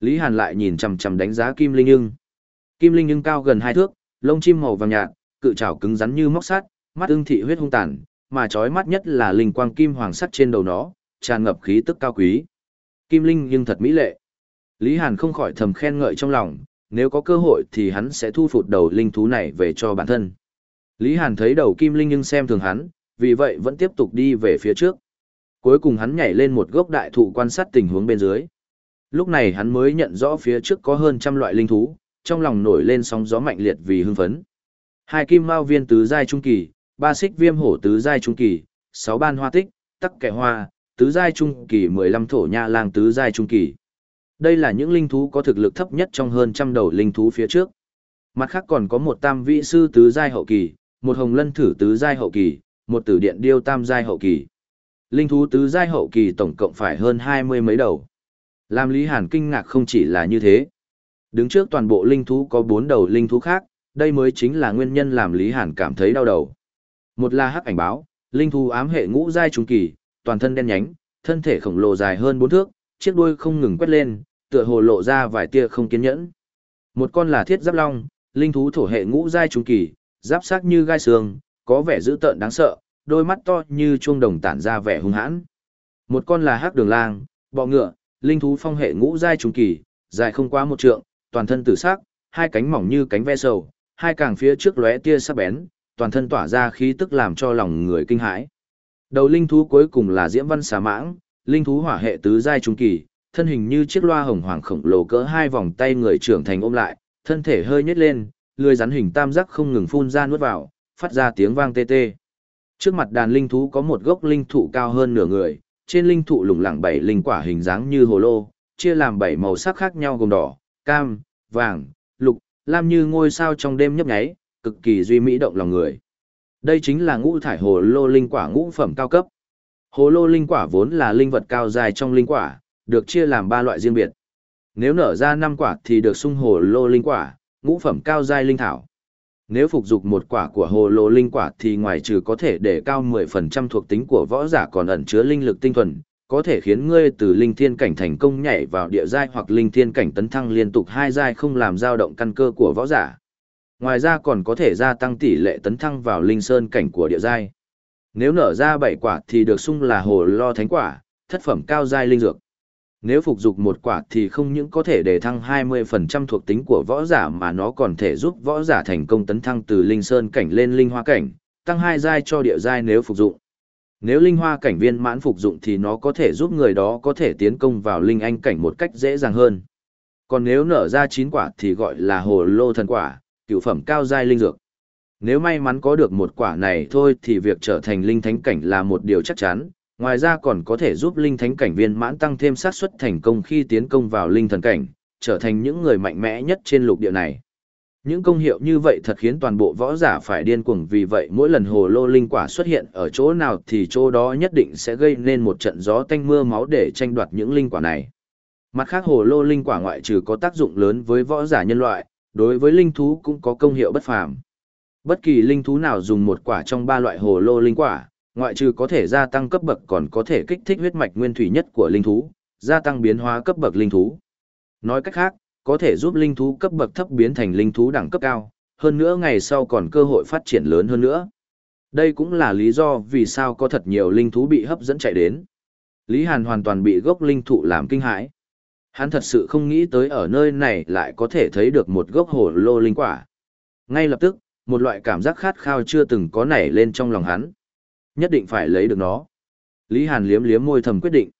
Lý Hàn lại nhìn chằm chằm đánh giá Kim Linh Ưng. Kim Linh Ưng cao gần hai thước, lông chim màu vàng nhạt, cự trảo cứng rắn như móc sắt, mắt ưng thị huyết hung tàn, mà chói mắt nhất là linh quang kim hoàng sắt trên đầu nó, tràn ngập khí tức cao quý. Kim Linh Ưng thật mỹ lệ. Lý Hàn không khỏi thầm khen ngợi trong lòng, nếu có cơ hội thì hắn sẽ thu phục đầu linh thú này về cho bản thân. Lý Hàn thấy đầu Kim Linh Ưng xem thường hắn, vì vậy vẫn tiếp tục đi về phía trước. Cuối cùng hắn nhảy lên một gốc đại thụ quan sát tình huống bên dưới. Lúc này hắn mới nhận rõ phía trước có hơn trăm loại linh thú, trong lòng nổi lên sóng gió mạnh liệt vì hưng phấn. Hai kim mao viên tứ giai trung kỳ, ba xích viêm hổ tứ giai trung kỳ, sáu ban hoa tích, tắc kẻ hoa, tứ giai trung kỳ mười lăm thổ nha lang tứ giai trung kỳ. Đây là những linh thú có thực lực thấp nhất trong hơn trăm đầu linh thú phía trước. Mặt khác còn có một tam vị sư tứ giai hậu kỳ, một hồng lân thử tứ giai hậu kỳ, một tử điện điêu tam giai hậu kỳ. Linh thú tứ giai hậu kỳ tổng cộng phải hơn hai mươi mấy đầu. Làm Lý Hàn kinh ngạc không chỉ là như thế. Đứng trước toàn bộ linh thú có bốn đầu linh thú khác, đây mới chính là nguyên nhân làm Lý Hàn cảm thấy đau đầu. Một là hắc ảnh báo, linh thú ám hệ ngũ giai trung kỳ, toàn thân đen nhánh, thân thể khổng lồ dài hơn bốn thước, chiếc đuôi không ngừng quét lên, tựa hồ lộ ra vài tia không kiên nhẫn. Một con là thiết giáp long, linh thú thổ hệ ngũ giai trung kỳ, giáp sắc như gai xương, có vẻ dữ tợn đáng sợ, đôi mắt to như chuông đồng tản ra vẻ hung hãn. Một con là hắc đường lang, bọ ngựa, linh thú phong hệ ngũ giai trung kỳ, dài không quá một trượng, toàn thân tử sắc, hai cánh mỏng như cánh ve sầu, hai càng phía trước lóe tia sắc bén, toàn thân tỏa ra khí tức làm cho lòng người kinh hãi. Đầu linh thú cuối cùng là Diễm Văn Xà Mãng, linh thú hỏa hệ tứ giai trung kỳ, thân hình như chiếc loa hồng hoàng khổng lồ cỡ hai vòng tay người trưởng thành ôm lại, thân thể hơi nhếch lên, lưỡi rắn hình tam giác không ngừng phun ra nuốt vào, phát ra tiếng vang tê tê. Trước mặt đàn linh thú có một gốc linh thụ cao hơn nửa người, trên linh thụ lủng lẳng bảy linh quả hình dáng như hồ lô, chia làm bảy màu sắc khác nhau gồm đỏ, cam, vàng, lục, lam như ngôi sao trong đêm nhấp nháy, cực kỳ duy mỹ động lòng người. Đây chính là ngũ thải hồ lô linh quả ngũ phẩm cao cấp. Hồ lô linh quả vốn là linh vật cao dài trong linh quả, được chia làm ba loại riêng biệt. Nếu nở ra năm quả thì được sung hồ lô linh quả, ngũ phẩm cao giai linh thảo. Nếu phục dục một quả của hồ lô linh quả thì ngoài trừ có thể để cao 10% thuộc tính của võ giả còn ẩn chứa linh lực tinh thuần, có thể khiến ngươi từ linh thiên cảnh thành công nhảy vào địa giai hoặc linh thiên cảnh tấn thăng liên tục hai giai không làm dao động căn cơ của võ giả. Ngoài ra còn có thể gia tăng tỷ lệ tấn thăng vào linh sơn cảnh của địa giai. Nếu nở ra bảy quả thì được sung là hồ lo thánh quả, thất phẩm cao giai linh dược. Nếu phục dục một quả thì không những có thể đề thăng 20% thuộc tính của võ giả mà nó còn thể giúp võ giả thành công tấn thăng từ linh sơn cảnh lên linh hoa cảnh, tăng hai giai cho địa giai nếu phục dụng. Nếu linh hoa cảnh viên mãn phục dụng thì nó có thể giúp người đó có thể tiến công vào linh anh cảnh một cách dễ dàng hơn. Còn nếu nở ra 9 quả thì gọi là hồ lô thần quả, cửu phẩm cao giai linh dược. Nếu may mắn có được một quả này thôi thì việc trở thành linh thánh cảnh là một điều chắc chắn, ngoài ra còn có thể giúp linh thánh cảnh viên mãn tăng thêm xác suất thành công khi tiến công vào linh thần cảnh, trở thành những người mạnh mẽ nhất trên lục địa này. Những công hiệu như vậy thật khiến toàn bộ võ giả phải điên cuồng vì vậy mỗi lần hồ lô linh quả xuất hiện ở chỗ nào thì chỗ đó nhất định sẽ gây nên một trận gió tanh mưa máu để tranh đoạt những linh quả này. Mặt khác hồ lô linh quả ngoại trừ có tác dụng lớn với võ giả nhân loại, đối với linh thú cũng có công hiệu bất phàm. Bất kỳ linh thú nào dùng một quả trong ba loại hồ lô linh quả, ngoại trừ có thể gia tăng cấp bậc còn có thể kích thích huyết mạch nguyên thủy nhất của linh thú, gia tăng biến hóa cấp bậc linh thú. Nói cách khác, có thể giúp linh thú cấp bậc thấp biến thành linh thú đẳng cấp cao, hơn nữa ngày sau còn cơ hội phát triển lớn hơn nữa. Đây cũng là lý do vì sao có thật nhiều linh thú bị hấp dẫn chạy đến. Lý Hàn hoàn toàn bị gốc linh thụ làm kinh hãi. Hắn thật sự không nghĩ tới ở nơi này lại có thể thấy được một gốc hồ lô linh quả. Ngay lập tức, một loại cảm giác khát khao chưa từng có nảy lên trong lòng hắn. Nhất định phải lấy được nó. Lý Hàn liếm liếm môi thầm quyết định.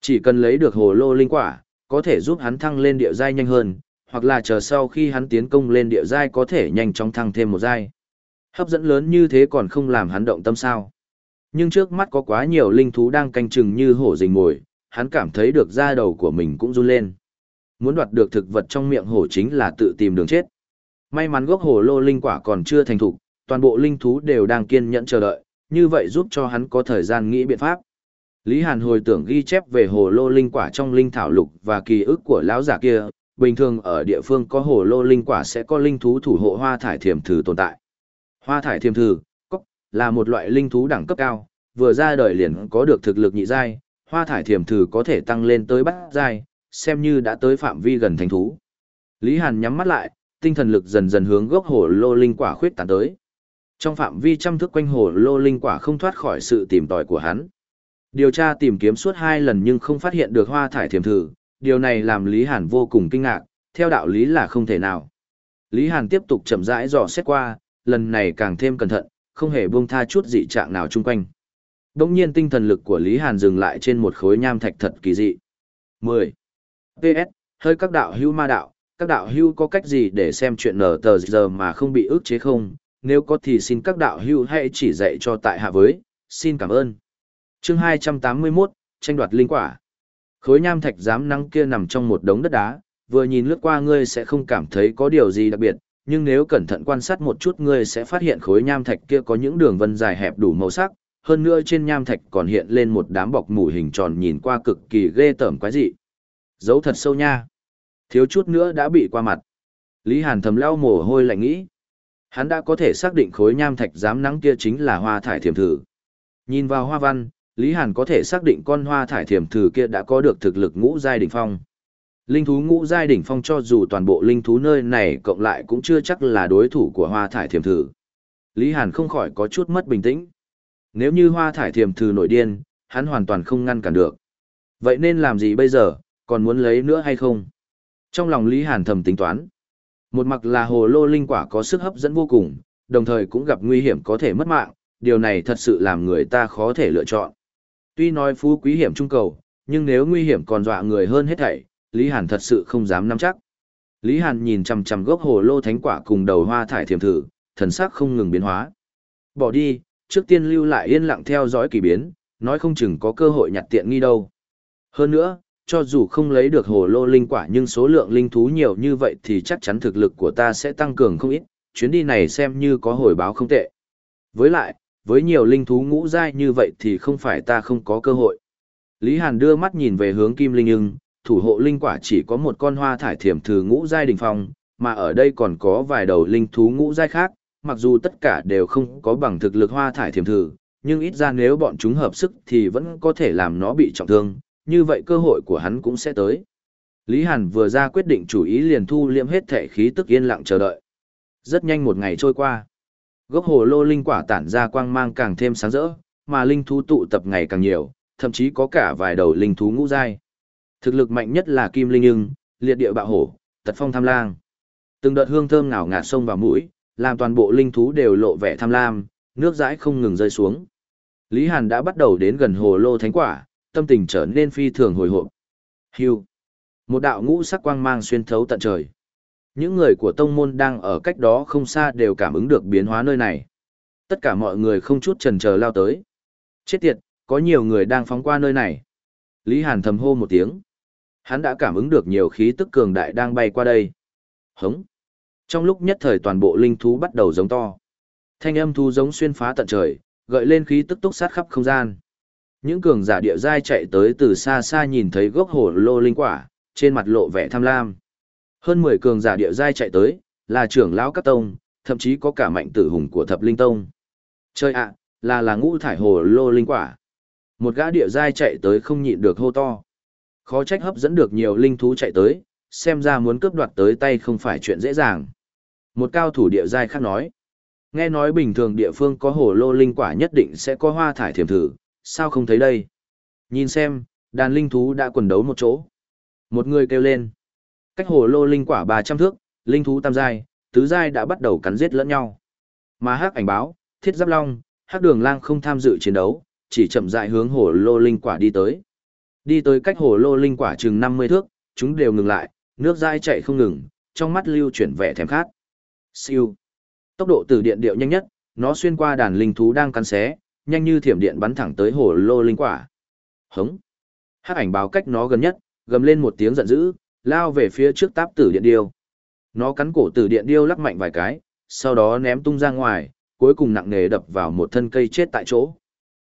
Chỉ cần lấy được hồ lô linh quả, có thể giúp hắn thăng lên địa giai nhanh hơn, hoặc là chờ sau khi hắn tiến công lên địa giai có thể nhanh chóng thăng thêm một giai. Hấp dẫn lớn như thế còn không làm hắn động tâm sao. Nhưng trước mắt có quá nhiều linh thú đang canh chừng như hổ rình mồi, hắn cảm thấy được da đầu của mình cũng run lên. Muốn đoạt được thực vật trong miệng hổ chính là tự tìm đường chết. May mắn gốc hồ lô linh quả còn chưa thành thục, toàn bộ linh thú đều đang kiên nhẫn chờ đợi, như vậy giúp cho hắn có thời gian nghĩ biện pháp. Lý Hàn hồi tưởng ghi chép về hồ lô linh quả trong linh thảo lục và ký ức của lão giả kia, bình thường ở địa phương có hồ lô linh quả sẽ có linh thú thủ hộ hoa thải thiềm thử tồn tại. Hoa thải thiềm thử, cốc, là một loại linh thú đẳng cấp cao, vừa ra đời liền có được thực lực nhị giai, hoa thải thiềm thử có thể tăng lên tới bát giai, xem như đã tới phạm vi gần thành thú. Lý Hàn nhắm mắt lại, tinh thần lực dần dần hướng gốc hồ lô linh quả khuyết tán tới. Trong phạm vi trăm thước quanh hồ lô linh quả không thoát khỏi sự tìm tòi của hắn. Điều tra tìm kiếm suốt hai lần nhưng không phát hiện được hoa thải thiềm thử, điều này làm Lý Hàn vô cùng kinh ngạc, theo đạo lý là không thể nào. Lý Hàn tiếp tục chậm rãi dò xét qua, lần này càng thêm cẩn thận, không hề buông tha chút dị trạng nào chung quanh. Đông nhiên tinh thần lực của Lý Hàn dừng lại trên một khối nham thạch thật kỳ dị. 10. PS, hơi các đạo hưu ma đạo, các đạo hưu có cách gì để xem chuyện nở tờ giờ mà không bị ức chế không? Nếu có thì xin các đạo hữu hãy chỉ dạy cho tại hạ với, xin cảm ơn. chương 281, tranh đoạt linh quả. Khối nham thạch giám nắng kia nằm trong một đống đất đá, vừa nhìn lướt qua ngươi sẽ không cảm thấy có điều gì đặc biệt, nhưng nếu cẩn thận quan sát một chút ngươi sẽ phát hiện khối nham thạch kia có những đường vân dài hẹp đủ màu sắc, hơn nữa trên nham thạch còn hiện lên một đám bọc mủ hình tròn nhìn qua cực kỳ ghê tởm quái dị. Giấu thật sâu nha. Thiếu chút nữa đã bị qua mặt. Lý Hàn thầm lau mồ hôi lạnh nghĩ. Hắn đã có thể xác định khối nham thạch giám nắng kia chính là hoa thải thiềm thử. Nhìn vào hoa văn, Lý Hàn có thể xác định con hoa thải thiềm thử kia đã có được thực lực ngũ giai đỉnh phong. Linh thú ngũ giai đỉnh phong cho dù toàn bộ linh thú nơi này cộng lại cũng chưa chắc là đối thủ của hoa thải thiềm thử. Lý Hàn không khỏi có chút mất bình tĩnh. Nếu như hoa thải thiềm thử nổi điên, hắn hoàn toàn không ngăn cản được. Vậy nên làm gì bây giờ, còn muốn lấy nữa hay không? Trong lòng Lý Hàn thầm tính toán. Một mặt là hồ lô linh quả có sức hấp dẫn vô cùng, đồng thời cũng gặp nguy hiểm có thể mất mạng, điều này thật sự làm người ta khó thể lựa chọn. Tuy nói phú quý hiểm trung cầu, nhưng nếu nguy hiểm còn dọa người hơn hết thảy, Lý Hàn thật sự không dám nắm chắc. Lý Hàn nhìn chằm chằm gốc hồ lô thánh quả cùng đầu hoa thải thiềm thử, thần sắc không ngừng biến hóa. Bỏ đi, trước tiên lưu lại yên lặng theo dõi kỳ biến, nói không chừng có cơ hội nhặt tiện nghi đâu. Hơn nữa, cho dù không lấy được hồ lô linh quả nhưng số lượng linh thú nhiều như vậy thì chắc chắn thực lực của ta sẽ tăng cường không ít, chuyến đi này xem như có hồi báo không tệ. Với lại, với nhiều linh thú ngũ giai như vậy thì không phải ta không có cơ hội. Lý Hàn đưa mắt nhìn về hướng Kim Linh ưng, thủ hộ linh quả chỉ có một con hoa thải thiểm thử ngũ giai đỉnh phong, mà ở đây còn có vài đầu linh thú ngũ giai khác, mặc dù tất cả đều không có bằng thực lực hoa thải thiểm thử, nhưng ít ra nếu bọn chúng hợp sức thì vẫn có thể làm nó bị trọng thương, như vậy cơ hội của hắn cũng sẽ tới. Lý Hàn vừa ra quyết định chủ ý liền thu liệm hết thể khí tức yên lặng chờ đợi. Rất nhanh một ngày trôi qua. Gốc hồ lô linh quả tản ra quang mang càng thêm sáng rỡ, mà linh thú tụ tập ngày càng nhiều, thậm chí có cả vài đầu linh thú ngũ giai. Thực lực mạnh nhất là Kim Linh Ưng, liệt địa bạo hổ, tật phong tham lang. Từng đợt hương thơm ngào ngạt sông vào mũi, làm toàn bộ linh thú đều lộ vẻ tham lam, nước dãi không ngừng rơi xuống. Lý Hàn đã bắt đầu đến gần hồ lô thánh quả, tâm tình trở nên phi thường hồi hộp. Hưu. Một đạo ngũ sắc quang mang xuyên thấu tận trời. Những người của tông môn đang ở cách đó không xa đều cảm ứng được biến hóa nơi này. Tất cả mọi người không chút chần chờ lao tới. Chết tiệt, có nhiều người đang phóng qua nơi này. Lý Hàn thầm hô một tiếng. Hắn đã cảm ứng được nhiều khí tức cường đại đang bay qua đây. Hống. Trong lúc nhất thời toàn bộ linh thú bắt đầu giống to. Thanh âm thu giống xuyên phá tận trời, gợi lên khí tức túc sát khắp không gian. Những cường giả địa giai chạy tới từ xa xa nhìn thấy gốc hồ lô linh quả, trên mặt lộ vẻ tham lam. Hơn 10 cường giả địa giai chạy tới, là trưởng lão các tông, thậm chí có cả mạnh tử hùng của thập linh tông. Chơi ạ, là là ngũ thải hồ lô linh quả. Một gã địa giai chạy tới không nhịn được hô to. Khó trách hấp dẫn được nhiều linh thú chạy tới, xem ra muốn cướp đoạt tới tay không phải chuyện dễ dàng. Một cao thủ địa giai khác nói. Nghe nói bình thường địa phương có hồ lô linh quả nhất định sẽ có hoa thải thiểm thử, sao không thấy đây? Nhìn xem, đàn linh thú đã quần đấu một chỗ. Một người kêu lên. Cách hồ lô linh quả 300 thước, linh thú tam giai, tứ giai đã bắt đầu cắn giết lẫn nhau. Mà hắc ảnh báo, thiết giáp long, hắc đường lang không tham dự chiến đấu, chỉ chậm rãi hướng hồ lô linh quả đi tới. Đi tới cách hồ lô linh quả chừng 50 thước, chúng đều ngừng lại, nước dai chạy không ngừng, trong mắt lưu chuyển vẻ thèm khát. Siêu. Tốc độ từ điện điệu nhanh nhất, nó xuyên qua đàn linh thú đang cắn xé, nhanh như thiểm điện bắn thẳng tới hồ lô linh quả. Hống. Hắc ảnh báo cách nó gần nhất, gầm lên một tiếng giận dữ, lao về phía trước táp tử điện điêu. Nó cắn cổ tử điện điêu lắc mạnh vài cái, sau đó ném tung ra ngoài, cuối cùng nặng nề đập vào một thân cây chết tại chỗ.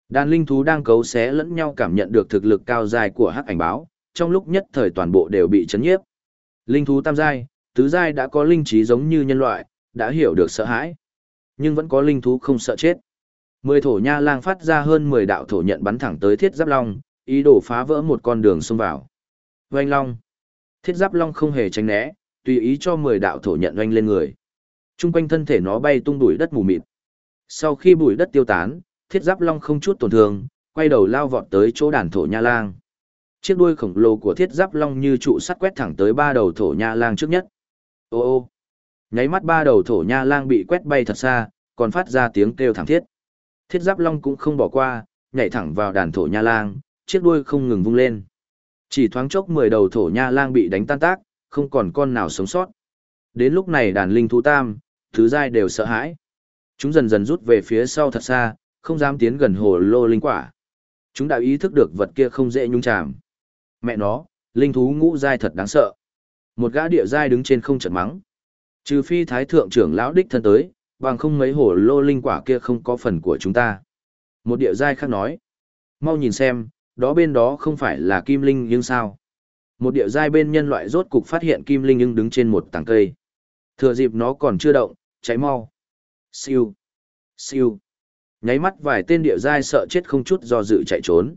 Đàn linh thú đang cấu xé lẫn nhau cảm nhận được thực lực cao dài của hắc ảnh báo, trong lúc nhất thời toàn bộ đều bị chấn nhiếp. Linh thú tam giai, tứ giai đã có linh trí giống như nhân loại, đã hiểu được sợ hãi. Nhưng vẫn có linh thú không sợ chết. Mười thổ nha lang phát ra hơn 10 đạo thổ nhận bắn thẳng tới thiết giáp long, ý đồ phá vỡ một con đường xông vào. Oanh long. Thiết giáp long không hề tránh né, tùy ý cho 10 đạo thổ nhận oanh lên người. Trung quanh thân thể nó bay tung bụi đất mù mịt. Sau khi bụi đất tiêu tán, thiết giáp long không chút tổn thương, quay đầu lao vọt tới chỗ đàn thổ nha lang. Chiếc đuôi khổng lồ của thiết giáp long như trụ sắt quét thẳng tới ba đầu thổ nha lang trước nhất. Ô ô! Nháy mắt ba đầu thổ nha lang bị quét bay thật xa, còn phát ra tiếng kêu thảm thiết. Thiết giáp long cũng không bỏ qua, nhảy thẳng vào đàn thổ nha lang, chiếc đuôi không ngừng vung lên. Chỉ thoáng chốc mười đầu thổ nha lang bị đánh tan tác, không còn con nào sống sót. Đến lúc này đàn linh thú tam, thứ giai đều sợ hãi. Chúng dần dần rút về phía sau thật xa, không dám tiến gần hồ lô linh quả. Chúng đã ý thức được vật kia không dễ nhung chạm. Mẹ nó, linh thú ngũ giai thật đáng sợ. Một gã địa giai đứng trên không chợt mắng. Trừ phi thái thượng trưởng lão đích thân tới, bằng không mấy hổ lô linh quả kia không có phần của chúng ta. Một địa giai khác nói. Mau nhìn xem, đó bên đó không phải là kim linh nhưng sao. Một địa giai bên nhân loại rốt cục phát hiện kim linh nhưng đứng trên một tảng cây. Thừa dịp nó còn chưa động, cháy mau. Siêu. Siêu. Nháy mắt vài tên địa giai sợ chết không chút do dự chạy trốn.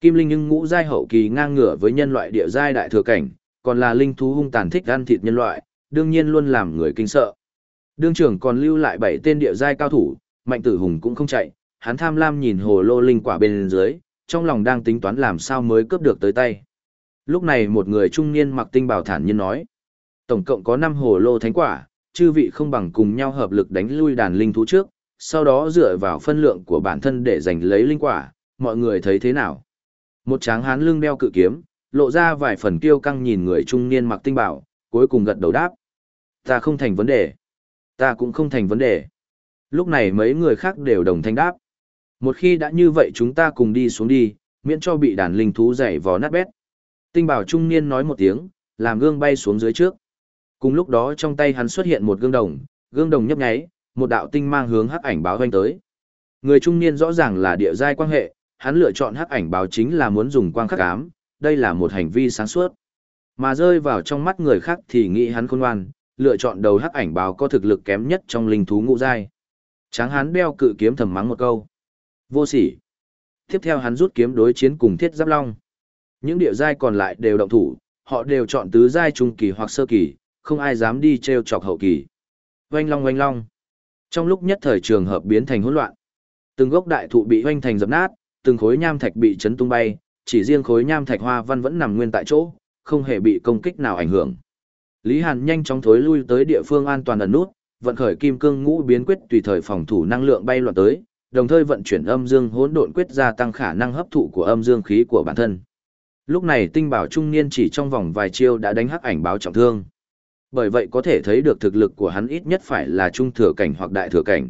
Kim linh nhưng ngũ giai hậu kỳ ngang ngửa với nhân loại địa giai đại thừa cảnh, còn là linh thú hung tàn thích ăn thịt nhân loại, đương nhiên luôn làm người kinh sợ. Đương trưởng còn lưu lại bảy tên địa giai cao thủ, mạnh tử hùng cũng không chạy, hắn tham lam nhìn hồ lô linh quả bên dưới, trong lòng đang tính toán làm sao mới cướp được tới tay. Lúc này một người trung niên mặc tinh bảo thản nhiên nói, tổng cộng có 5 hồ lô thánh quả, chư vị không bằng cùng nhau hợp lực đánh lui đàn linh thú trước, sau đó dựa vào phân lượng của bản thân để giành lấy linh quả, mọi người thấy thế nào? Một tráng hán lưng đeo cự kiếm, lộ ra vài phần kiêu căng nhìn người trung niên mặc tinh bảo, cuối cùng gật đầu đáp. Ta không thành vấn đề. Ta cũng không thành vấn đề. Lúc này mấy người khác đều đồng thanh đáp. Một khi đã như vậy chúng ta cùng đi xuống đi, miễn cho bị đàn linh thú dày vò nát bét. Tinh bảo trung niên nói một tiếng, làm gương bay xuống dưới trước. Cùng lúc đó trong tay hắn xuất hiện một gương đồng, gương đồng nhấp nháy, một đạo tinh mang hướng hắc ảnh báo hoanh tới. Người trung niên rõ ràng là địa giai quan hệ, hắn lựa chọn hắc ảnh báo chính là muốn dùng quang khắc ám, đây là một hành vi sáng suốt. Mà rơi vào trong mắt người khác thì nghĩ hắn khôn ngoan, lựa chọn đầu hắc ảnh báo có thực lực kém nhất trong linh thú ngũ giai. Tráng hắn đeo cự kiếm thầm mắng một câu. Vô sỉ. Tiếp theo hắn rút kiếm đối chiến cùng thiết giáp long. Những địa giai còn lại đều động thủ, họ đều chọn tứ giai trung kỳ hoặc sơ kỳ, không ai dám đi treo chọc hậu kỳ. Oanh long oanh long. Trong lúc nhất thời trường hợp biến thành hỗn loạn. Từng gốc đại thụ bị oanh thành dập nát, từng khối nham thạch bị chấn tung bay, chỉ riêng khối nham thạch hoa văn vẫn nằm nguyên tại chỗ, không hề bị công kích nào ảnh hưởng. Lý Hàn nhanh chóng thối lui tới địa phương an toàn ẩn nút, vận khởi kim cương ngũ biến quyết tùy thời phòng thủ năng lượng bay loạn tới, đồng thời vận chuyển âm dương hỗn độn quyết gia tăng khả năng hấp thụ của âm dương khí của bản thân. Lúc này tinh bảo trung niên chỉ trong vòng vài chiêu đã đánh hắc ảnh báo trọng thương. Bởi vậy có thể thấy được thực lực của hắn ít nhất phải là trung thừa cảnh hoặc đại thừa cảnh.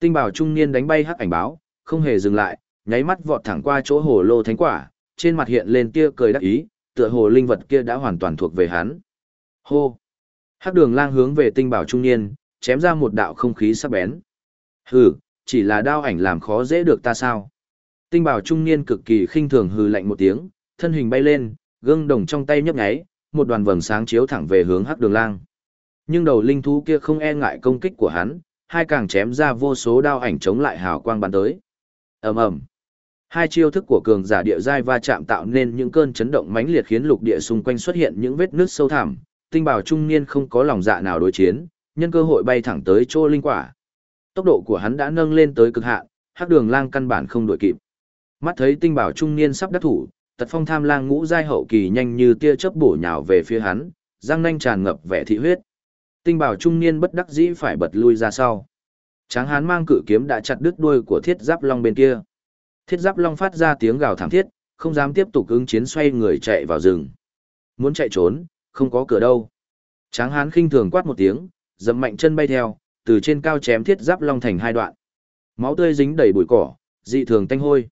Tinh bảo trung niên đánh bay hắc ảnh báo, không hề dừng lại, nháy mắt vọt thẳng qua chỗ hồ lô thánh quả, trên mặt hiện lên tia cười đắc ý, tựa hồ linh vật kia đã hoàn toàn thuộc về hắn. Hô! Hắc đường lang hướng về tinh bảo trung niên, chém ra một đạo không khí sắc bén. Hừ, chỉ là đao ảnh làm khó dễ được ta sao? Tinh bảo trung niên cực kỳ khinh thường hừ lạnh một tiếng, thân hình bay lên, gương đồng trong tay nhấp nháy, một đoàn vầng sáng chiếu thẳng về hướng hắc đường lang. Nhưng đầu linh thú kia không e ngại công kích của hắn, hai càng chém ra vô số đao ảnh chống lại hào quang bắn tới. ầm ầm, Hai chiêu thức của cường giả địa giai va chạm tạo nên những cơn chấn động mãnh liệt khiến lục địa xung quanh xuất hiện những vết nứt sâu thẳm. Tinh bảo trung niên không có lòng dạ nào đối chiến, nhân cơ hội bay thẳng tới chỗ linh quả. Tốc độ của hắn đã nâng lên tới cực hạn, hắc đường lang căn bản không đuổi kịp. Mắt thấy tinh bảo trung niên sắp đắc thủ, tật phong tham lang ngũ giai hậu kỳ nhanh như tia chớp bổ nhào về phía hắn, răng nanh tràn ngập vẻ thị huyết. Tinh bảo trung niên bất đắc dĩ phải bật lui ra sau. Tráng hán mang cự kiếm đã chặt đứt đuôi của thiết giáp long bên kia. Thiết giáp long phát ra tiếng gào thảm thiết, không dám tiếp tục ứng chiến xoay người chạy vào rừng. Muốn chạy trốn, không có cửa đâu. Tráng hán khinh thường quát một tiếng, dầm mạnh chân bay theo, từ trên cao chém thiết giáp long thành hai đoạn. Máu tươi dính đầy bụi cỏ, dị thường tanh hôi.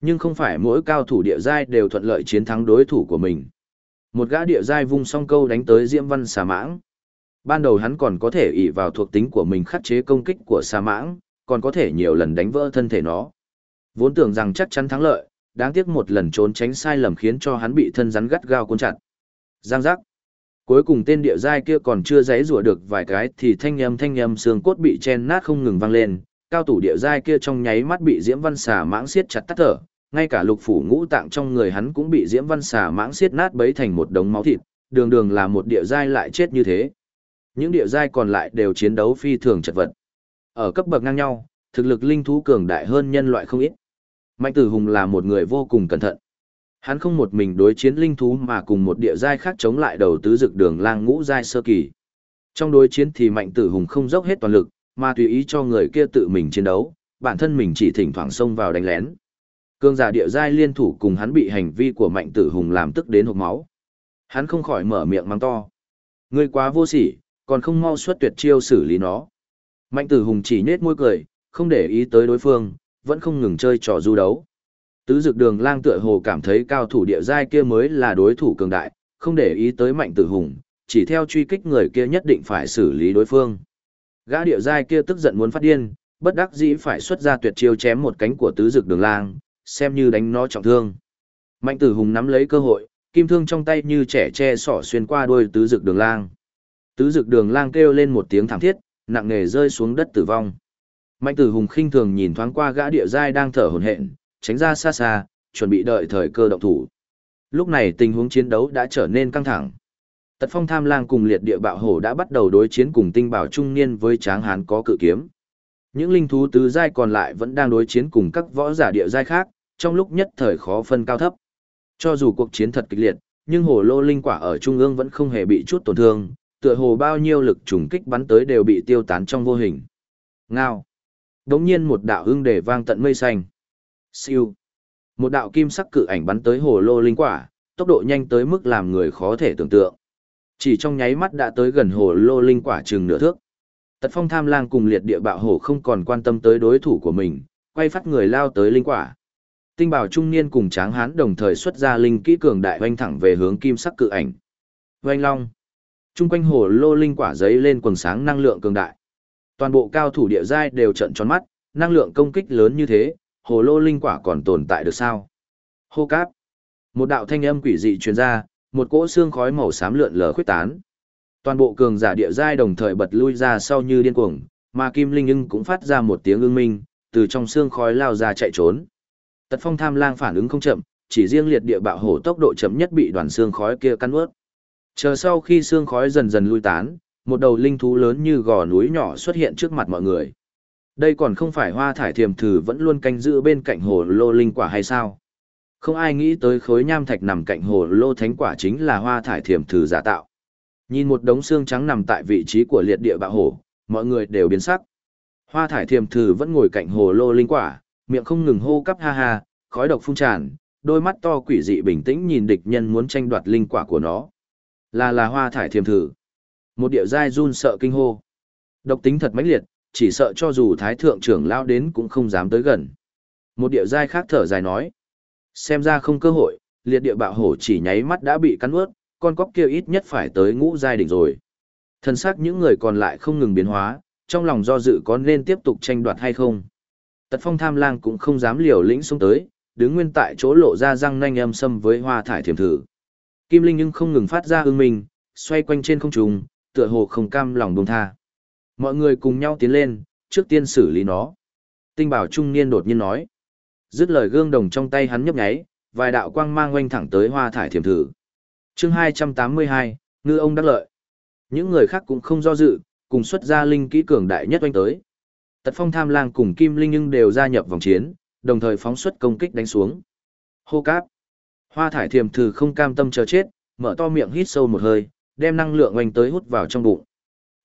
Nhưng không phải mỗi cao thủ địa giai đều thuận lợi chiến thắng đối thủ của mình. Một gã địa giai vung song câu đánh tới Diễm Văn Xà Mãng. Ban đầu hắn còn có thể ỷ vào thuộc tính của mình khắc chế công kích của Xà Mãng, còn có thể nhiều lần đánh vỡ thân thể nó. Vốn tưởng rằng chắc chắn thắng lợi, đáng tiếc một lần trốn tránh sai lầm khiến cho hắn bị thân rắn gắt gao cuốn chặt. Giang giác. Cuối cùng tên địa giai kia còn chưa giấy rủa được vài cái thì thanh âm thanh âm xương cốt bị chen nát không ngừng vang lên, cao thủ địa giai kia trong nháy mắt bị Diễm Văn Xà mãng siết chặt tắt thở, ngay cả lục phủ ngũ tạng trong người hắn cũng bị Diễm Văn Xà mãng siết nát bấy thành một đống máu thịt, đường đường là một địa giai lại chết như thế. Những địa giai còn lại đều chiến đấu phi thường chật vật. Ở cấp bậc ngang nhau, thực lực linh thú cường đại hơn nhân loại không ít. Mạnh Tử Hùng là một người vô cùng cẩn thận. Hắn không một mình đối chiến linh thú mà cùng một địa giai khác chống lại đầu tứ dực đường lang ngũ giai sơ kỳ. Trong đối chiến thì Mạnh Tử Hùng không dốc hết toàn lực, mà tùy ý cho người kia tự mình chiến đấu, bản thân mình chỉ thỉnh thoảng xông vào đánh lén. Cương giả địa giai liên thủ cùng hắn bị hành vi của Mạnh Tử Hùng làm tức đến hộc máu. Hắn không khỏi mở miệng mắng to. Ngươi quá vô sỉ, còn không mau xuất tuyệt chiêu xử lý nó. Mạnh Tử Hùng chỉ nết môi cười, không để ý tới đối phương, vẫn không ngừng chơi trò du đấu. Tứ dực đường lang tựa hồ cảm thấy cao thủ địa giai kia mới là đối thủ cường đại, không để ý tới mạnh tử hùng, chỉ theo truy kích người kia nhất định phải xử lý đối phương. Gã địa giai kia tức giận muốn phát điên, bất đắc dĩ phải xuất ra tuyệt chiêu chém một cánh của tứ dực đường lang, xem như đánh nó trọng thương. Mạnh tử hùng nắm lấy cơ hội, kim thương trong tay như trẻ che sỏ xuyên qua đôi tứ dực đường lang. Tứ dực đường lang kêu lên một tiếng thảm thiết, nặng nề rơi xuống đất tử vong. Mạnh tử hùng khinh thường nhìn thoáng qua gã địa giai đang thở hổn hển, tránh ra xa xa, chuẩn bị đợi thời cơ động thủ. Lúc này tình huống chiến đấu đã trở nên căng thẳng. Tật phong tham lang cùng liệt địa bạo hổ đã bắt đầu đối chiến cùng tinh bảo trung niên với tráng hán có cự kiếm. Những linh thú tứ giai còn lại vẫn đang đối chiến cùng các võ giả địa giai khác, trong lúc nhất thời khó phân cao thấp. Cho dù cuộc chiến thật kịch liệt, nhưng hồ lô linh quả ở trung ương vẫn không hề bị chút tổn thương, tựa hồ bao nhiêu lực trùng kích bắn tới đều bị tiêu tán trong vô hình. Ngao. Đống nhiên một đạo hương để vang tận mây xanh. Siêu. Một đạo kim sắc cự ảnh bắn tới hồ lô linh quả, tốc độ nhanh tới mức làm người khó thể tưởng tượng. Chỉ trong nháy mắt đã tới gần hồ lô linh quả chừng nửa thước. Tật phong tham lang cùng liệt địa bạo hổ không còn quan tâm tới đối thủ của mình, quay phát người lao tới linh quả. Tinh bảo trung niên cùng tráng hán đồng thời xuất ra linh kỹ cường đại hoanh thẳng về hướng kim sắc cự ảnh. Hoanh long. Trung quanh hồ lô linh quả giấy lên quần sáng năng lượng cường đại. Toàn bộ cao thủ địa giai đều trận tròn mắt, năng lượng công kích lớn như thế, hồ lô linh quả còn tồn tại được sao? Hô cáp. Một đạo thanh âm quỷ dị truyền ra, một cỗ xương khói màu xám lượn lờ khuyết tán. Toàn bộ cường giả địa giai đồng thời bật lui ra sau như điên cuồng, mà Kim Linh ưng cũng phát ra một tiếng ưng minh, từ trong xương khói lao ra chạy trốn. Tật Phong Tham Lang phản ứng không chậm, chỉ riêng liệt địa bạo hổ tốc độ chậm nhất bị đoàn xương khói kia cắn nuốt. Chờ sau khi xương khói dần dần lui tán, một đầu linh thú lớn như gò núi nhỏ xuất hiện trước mặt mọi người. Đây còn không phải hoa thải thiềm thử vẫn luôn canh giữ bên cạnh hồ lô linh quả hay sao? Không ai nghĩ tới khối nham thạch nằm cạnh hồ lô thánh quả chính là hoa thải thiềm thử giả tạo. Nhìn một đống xương trắng nằm tại vị trí của liệt địa bạo hổ, mọi người đều biến sắc. Hoa thải thiềm thử vẫn ngồi cạnh hồ lô linh quả, miệng không ngừng hô cắp ha ha, khói độc phun tràn, đôi mắt to quỷ dị bình tĩnh nhìn địch nhân muốn tranh đoạt linh quả của nó. Là là hoa thải thiềm thử. Một điệu dai run sợ kinh hô. Độc tính thật mãnh liệt, chỉ sợ cho dù thái thượng trưởng lao đến cũng không dám tới gần. Một địa giai khác thở dài nói. Xem ra không cơ hội, liệt địa bạo hổ chỉ nháy mắt đã bị cắn ướt, con cóc kia ít nhất phải tới ngũ giai đỉnh rồi. Thân xác những người còn lại không ngừng biến hóa, trong lòng do dự có nên tiếp tục tranh đoạt hay không. Tật phong tham lang cũng không dám liều lĩnh xuống tới, đứng nguyên tại chỗ lộ ra răng nanh âm sâm với hoa thải thiểm thử. Kim Linh nhưng không ngừng phát ra ưng mình, xoay quanh trên không trung, tựa hồ không cam lòng buông tha. Mọi người cùng nhau tiến lên, trước tiên xử lý nó. Tinh bảo trung niên đột nhiên nói. Dứt lời gương đồng trong tay hắn nhấp nháy, vài đạo quang mang oanh thẳng tới hoa thải thiểm thử. chương 282, ngư ông đắc lợi. Những người khác cũng không do dự, cùng xuất ra linh kỹ cường đại nhất oanh tới. Tật phong tham lang cùng kim linh nhưng đều gia nhập vòng chiến, đồng thời phóng xuất công kích đánh xuống. Hô cáp. Hoa thải thiềm thử không cam tâm chờ chết, mở to miệng hít sâu một hơi, đem năng lượng oanh tới hút vào trong bụng.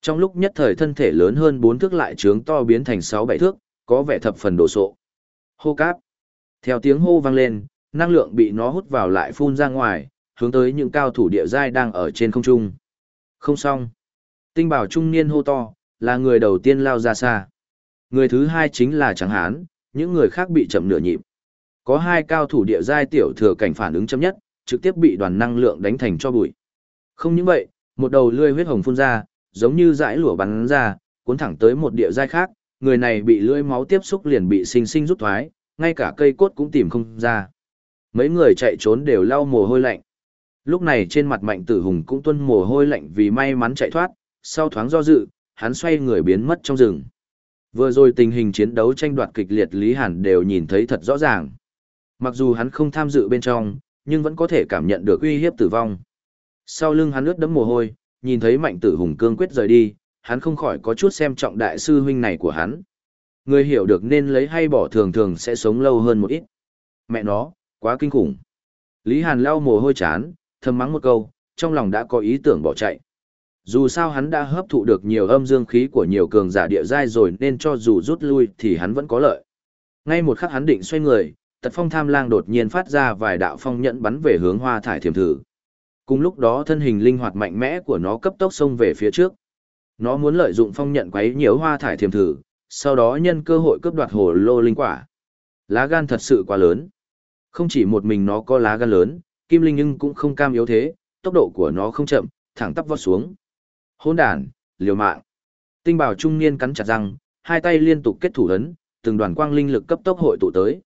Trong lúc nhất thời thân thể lớn hơn 4 thước lại trướng to biến thành 6-7 thước, có vẻ thập phần đồ sộ. Hô cáp. Theo tiếng hô vang lên, năng lượng bị nó hút vào lại phun ra ngoài, hướng tới những cao thủ địa giai đang ở trên không trung. Không xong. Tinh bảo trung niên hô to, là người đầu tiên lao ra xa. Người thứ hai chính là Tráng Hán, những người khác bị chậm nửa nhịp. Có hai cao thủ địa giai tiểu thừa cảnh phản ứng chậm nhất, trực tiếp bị đoàn năng lượng đánh thành cho bụi. Không những vậy, một đầu lươi huyết hồng phun ra, giống như dãi lụa bắn ra, cuốn thẳng tới một địa giai khác, người này bị lưỡi máu tiếp xúc liền bị sinh sinh rút thoái, ngay cả cây cốt cũng tìm không ra. Mấy người chạy trốn đều lau mồ hôi lạnh. Lúc này trên mặt mạnh tử hùng cũng tuân mồ hôi lạnh vì may mắn chạy thoát, sau thoáng do dự, hắn xoay người biến mất trong rừng. Vừa rồi tình hình chiến đấu tranh đoạt kịch liệt Lý Hàn đều nhìn thấy thật rõ ràng. Mặc dù hắn không tham dự bên trong, nhưng vẫn có thể cảm nhận được uy hiếp tử vong. Sau lưng hắn ướt đẫm mồ hôi, nhìn thấy mạnh tử hùng cương quyết rời đi, hắn không khỏi có chút xem trọng đại sư huynh này của hắn. Người hiểu được nên lấy hay bỏ thường thường sẽ sống lâu hơn một ít. Mẹ nó, quá kinh khủng. Lý Hàn lau mồ hôi chán, thầm mắng một câu, trong lòng đã có ý tưởng bỏ chạy. Dù sao hắn đã hấp thụ được nhiều âm dương khí của nhiều cường giả địa giai rồi nên cho dù rút lui thì hắn vẫn có lợi. Ngay một khắc hắn định xoay người, tật phong tham lang đột nhiên phát ra vài đạo phong nhẫn bắn về hướng hoa thải thiềm thử. Cùng lúc đó thân hình linh hoạt mạnh mẽ của nó cấp tốc xông về phía trước. Nó muốn lợi dụng phong nhận quấy nhiễu hoa thải thiềm thử, sau đó nhân cơ hội cướp đoạt hồ lô linh quả. Lá gan thật sự quá lớn. Không chỉ một mình nó có lá gan lớn, Kim Linh nhưng cũng không cam yếu thế, tốc độ của nó không chậm, thẳng tắp vọt xuống. Hỗn đản, liều mạng. Tinh bảo trung niên cắn chặt răng, hai tay liên tục kết thủ ấn, từng đoàn quang linh lực cấp tốc hội tụ tới.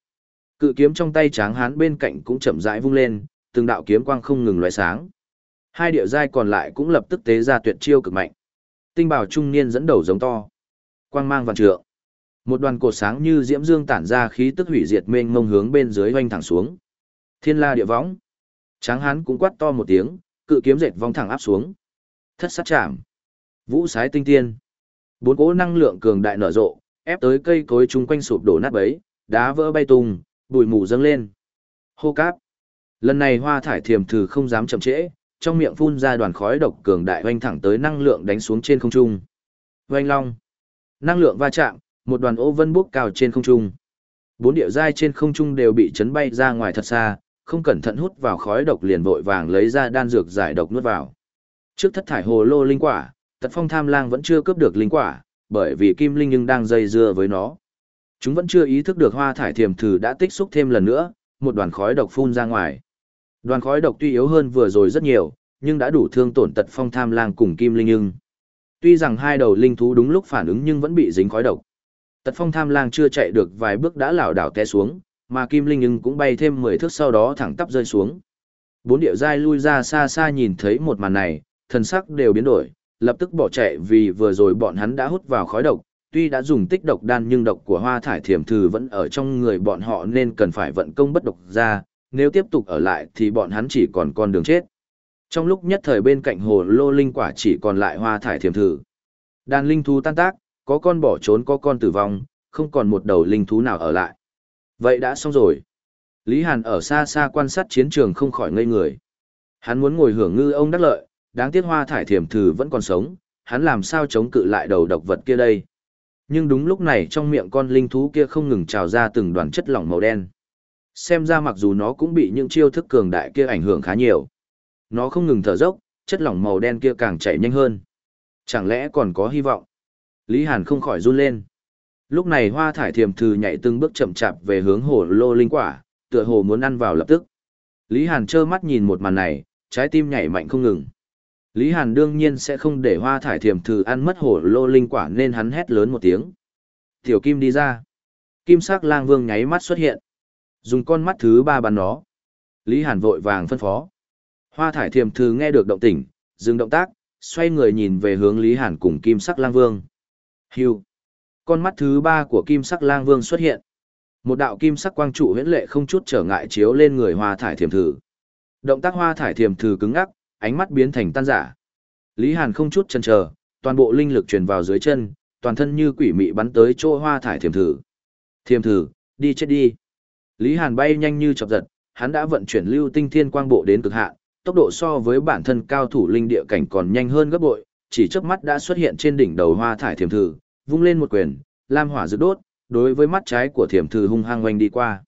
Cự kiếm trong tay Tráng Hán bên cạnh cũng chậm rãi vung lên, từng đạo kiếm quang không ngừng loại sáng. Hai địa giai còn lại cũng lập tức tế ra tuyệt chiêu cực mạnh. Tinh bảo trung niên dẫn đầu giống to. Quang mang vạn trượng. Một đoàn cột sáng như diễm dương tản ra khí tức hủy diệt mênh mông hướng bên dưới hoành thẳng xuống. Thiên la địa võng. Tráng hán cũng quát to một tiếng, cự kiếm dệt vong thẳng áp xuống. Thất sát chạm. Vũ sái tinh tiên. Bốn cỗ năng lượng cường đại nở rộ, ép tới cây cối chung quanh sụp đổ nát bấy, đá vỡ bay tung, bụi mù dâng lên. Hô cáp. Lần này hoa thải thiềm thử không dám chậm trễ, trong miệng phun ra đoàn khói độc cường đại oanh thẳng tới năng lượng đánh xuống trên không trung. Oanh long. Năng lượng va chạm, một đoàn ô vân bốc cao trên không trung. Bốn địa giai trên không trung đều bị chấn bay ra ngoài thật xa, không cẩn thận hút vào khói độc liền vội vàng lấy ra đan dược giải độc nuốt vào. Trước thất thải hồ lô linh quả, tật phong tham lang vẫn chưa cướp được linh quả, bởi vì kim linh nhưng đang dây dưa với nó. Chúng vẫn chưa ý thức được hoa thải thiềm thử đã tích xúc thêm lần nữa, một đoàn khói độc phun ra ngoài. Đoàn khói độc tuy yếu hơn vừa rồi rất nhiều, nhưng đã đủ thương tổn tật phong tham lang cùng kim linh ưng. Tuy rằng hai đầu linh thú đúng lúc phản ứng nhưng vẫn bị dính khói độc. Tật phong tham lang chưa chạy được vài bước đã lảo đảo té xuống, mà kim linh ưng cũng bay thêm 10 thước sau đó thẳng tắp rơi xuống. Bốn điệu dai lui ra xa xa nhìn thấy một màn này, thần sắc đều biến đổi, lập tức bỏ chạy vì vừa rồi bọn hắn đã hút vào khói độc, tuy đã dùng tích độc đan nhưng độc của hoa thải thiểm thử vẫn ở trong người bọn họ nên cần phải vận công bất độc ra, nếu tiếp tục ở lại thì bọn hắn chỉ còn con đường chết. Trong lúc nhất thời bên cạnh hồ lô linh quả chỉ còn lại hoa thải thiềm thử. Đàn linh thú tan tác, có con bỏ trốn có con tử vong, không còn một đầu linh thú nào ở lại. Vậy đã xong rồi. Lý Hàn ở xa xa quan sát chiến trường không khỏi ngây người. Hắn muốn ngồi hưởng ngư ông đắc lợi, đáng tiếc hoa thải thiềm thử vẫn còn sống, hắn làm sao chống cự lại đầu độc vật kia đây. Nhưng đúng lúc này trong miệng con linh thú kia không ngừng trào ra từng đoàn chất lỏng màu đen. Xem ra mặc dù nó cũng bị những chiêu thức cường đại kia ảnh hưởng khá nhiều. Nó không ngừng thở dốc, chất lỏng màu đen kia càng chảy nhanh hơn. Chẳng lẽ còn có hy vọng? Lý Hàn không khỏi run lên. Lúc này hoa thải thiềm Thừ nhảy từng bước chậm chạp về hướng hồ lô linh quả, tựa hồ muốn ăn vào lập tức. Lý Hàn trơ mắt nhìn một màn này, trái tim nhảy mạnh không ngừng. Lý Hàn đương nhiên sẽ không để hoa thải thiềm Thừ ăn mất hồ lô linh quả nên hắn hét lớn một tiếng. Tiểu Kim đi ra. Kim sắc lang vương nháy mắt xuất hiện. Dùng con mắt thứ ba bắn nó. Lý Hàn vội vàng phân phó. Hoa thải thiềm thử nghe được động tĩnh, dừng động tác, xoay người nhìn về hướng Lý Hàn cùng Kim sắc lang vương. Hưu. Con mắt thứ ba của Kim sắc lang vương xuất hiện. Một đạo kim sắc quang trụ huyễn lệ không chút trở ngại chiếu lên người hoa thải thiềm thử. Động tác hoa thải thiềm thử cứng ngắc, ánh mắt biến thành tan giả. Lý Hàn không chút chần chờ, toàn bộ linh lực truyền vào dưới chân, toàn thân như quỷ mị bắn tới chỗ hoa thải thiềm thử. Thiềm thử, đi chết đi. Lý Hàn bay nhanh như chọc giật, hắn đã vận chuyển lưu tinh thiên quang bộ đến cực hạn, tốc độ so với bản thân cao thủ linh địa cảnh còn nhanh hơn gấp bội, chỉ chớp mắt đã xuất hiện trên đỉnh đầu hoa thải thiềm thử, vung lên một quyền, lam hỏa dữ đốt, đối với mắt trái của thiềm thử hung hăng oanh đi qua.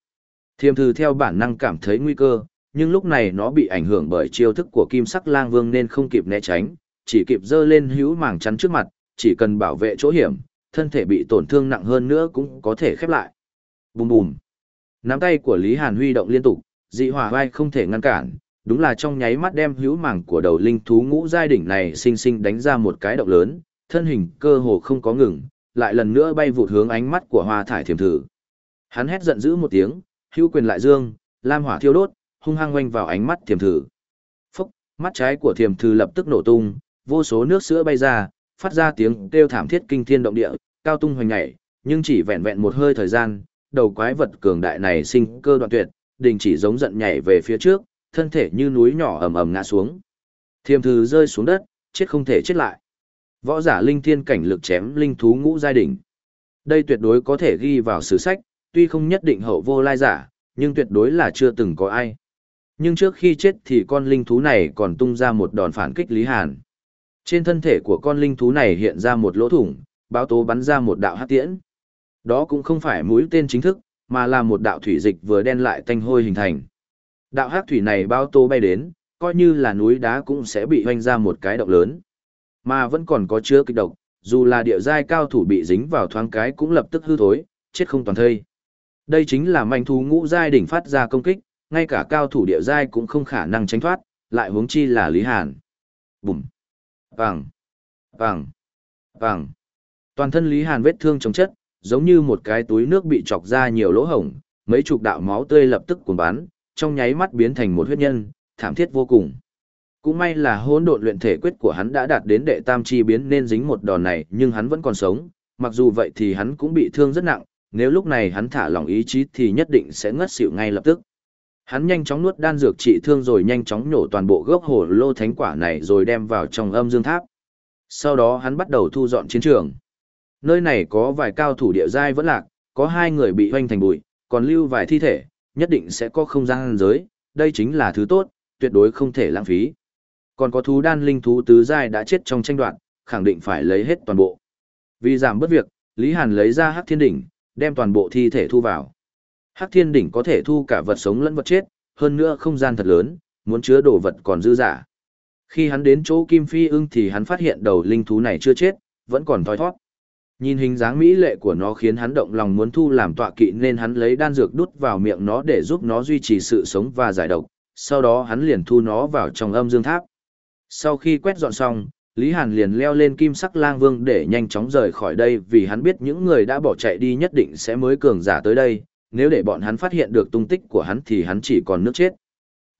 Thiềm thử theo bản năng cảm thấy nguy cơ, nhưng lúc này nó bị ảnh hưởng bởi chiêu thức của kim sắc lang vương nên không kịp né tránh, chỉ kịp dơ lên hữu màng chắn trước mặt, chỉ cần bảo vệ chỗ hiểm, thân thể bị tổn thương nặng hơn nữa cũng có thể khép lại. Bùm bùm. Nắm tay của Lý Hàn huy động liên tục, dị hỏa vai không thể ngăn cản, đúng là trong nháy mắt đem hữu màng của đầu linh thú ngũ giai đỉnh này sinh sinh đánh ra một cái động lớn, thân hình cơ hồ không có ngừng, lại lần nữa bay vụt hướng ánh mắt của hoa thải thiềm thử. Hắn hét giận dữ một tiếng, hữu quyền lại dương, lam hỏa thiêu đốt, hung hăng oanh vào ánh mắt thiềm thử. Phúc, mắt trái của thiềm thử lập tức nổ tung, vô số nước sữa bay ra, phát ra tiếng kêu thảm thiết kinh thiên động địa, cao tung hoành nhảy, nhưng chỉ vẹn vẹn một hơi thời gian, đầu quái vật cường đại này sinh cơ đoạn tuyệt, đình chỉ giống giận nhảy về phía trước, thân thể như núi nhỏ ầm ầm ngã xuống. Thiềm thư rơi xuống đất, chết không thể chết lại. Võ giả linh thiên cảnh lực chém linh thú ngũ giai đỉnh. Đây tuyệt đối có thể ghi vào sử sách, tuy không nhất định hậu vô lai giả, nhưng tuyệt đối là chưa từng có ai. Nhưng trước khi chết thì con linh thú này còn tung ra một đòn phản kích Lý Hàn. Trên thân thể của con linh thú này hiện ra một lỗ thủng, báo tố bắn ra một đạo hát tiễn. Đó cũng không phải mũi tên chính thức, mà là một đạo thủy dịch vừa đen lại tanh hôi hình thành. Đạo hắc thủy này bao tô bay đến, coi như là núi đá cũng sẽ bị hoanh ra một cái động lớn. Mà vẫn còn có chứa kịch độc, dù là địa giai cao thủ bị dính vào thoáng cái cũng lập tức hư thối, chết không toàn thây. Đây chính là manh thú ngũ giai đỉnh phát ra công kích, ngay cả cao thủ địa giai cũng không khả năng tránh thoát, lại huống chi là Lý Hàn. Bùm! Vàng! Vàng! Vàng! Toàn thân Lý Hàn vết thương chống chất, giống như một cái túi nước bị chọc ra nhiều lỗ hổng, mấy chục đạo máu tươi lập tức cuồn bắn, trong nháy mắt biến thành một huyết nhân, thảm thiết vô cùng. Cũng may là hỗn độn luyện thể quyết của hắn đã đạt đến đệ tam chi biến nên dính một đòn này, nhưng hắn vẫn còn sống, mặc dù vậy thì hắn cũng bị thương rất nặng, nếu lúc này hắn thả lỏng ý chí thì nhất định sẽ ngất xỉu ngay lập tức. Hắn nhanh chóng nuốt đan dược trị thương rồi nhanh chóng nhổ toàn bộ gốc hồ lô thánh quả này rồi đem vào trong âm dương tháp. Sau đó hắn bắt đầu thu dọn chiến trường. Nơi này có vài cao thủ địa giai vẫn lạc, có hai người bị hoanh thành bụi, còn lưu vài thi thể, nhất định sẽ có không gian giới, đây chính là thứ tốt, tuyệt đối không thể lãng phí. Còn có thú đan linh thú tứ giai đã chết trong tranh đoạn, khẳng định phải lấy hết toàn bộ. Vì giảm bất việc, Lý Hàn lấy ra Hắc Thiên đỉnh, đem toàn bộ thi thể thu vào. Hắc Thiên đỉnh có thể thu cả vật sống lẫn vật chết, hơn nữa không gian thật lớn, muốn chứa đồ vật còn dư giả. Khi hắn đến chỗ Kim Phi ưng thì hắn phát hiện đầu linh thú này chưa chết, vẫn còn thoi thoát. Nhìn hình dáng mỹ lệ của nó khiến hắn động lòng muốn thu làm tọa kỵ nên hắn lấy đan dược đút vào miệng nó để giúp nó duy trì sự sống và giải độc, sau đó hắn liền thu nó vào trong âm dương tháp. Sau khi quét dọn xong, Lý Hàn liền leo lên kim sắc lang vương để nhanh chóng rời khỏi đây vì hắn biết những người đã bỏ chạy đi nhất định sẽ mới cường giả tới đây, nếu để bọn hắn phát hiện được tung tích của hắn thì hắn chỉ còn nước chết.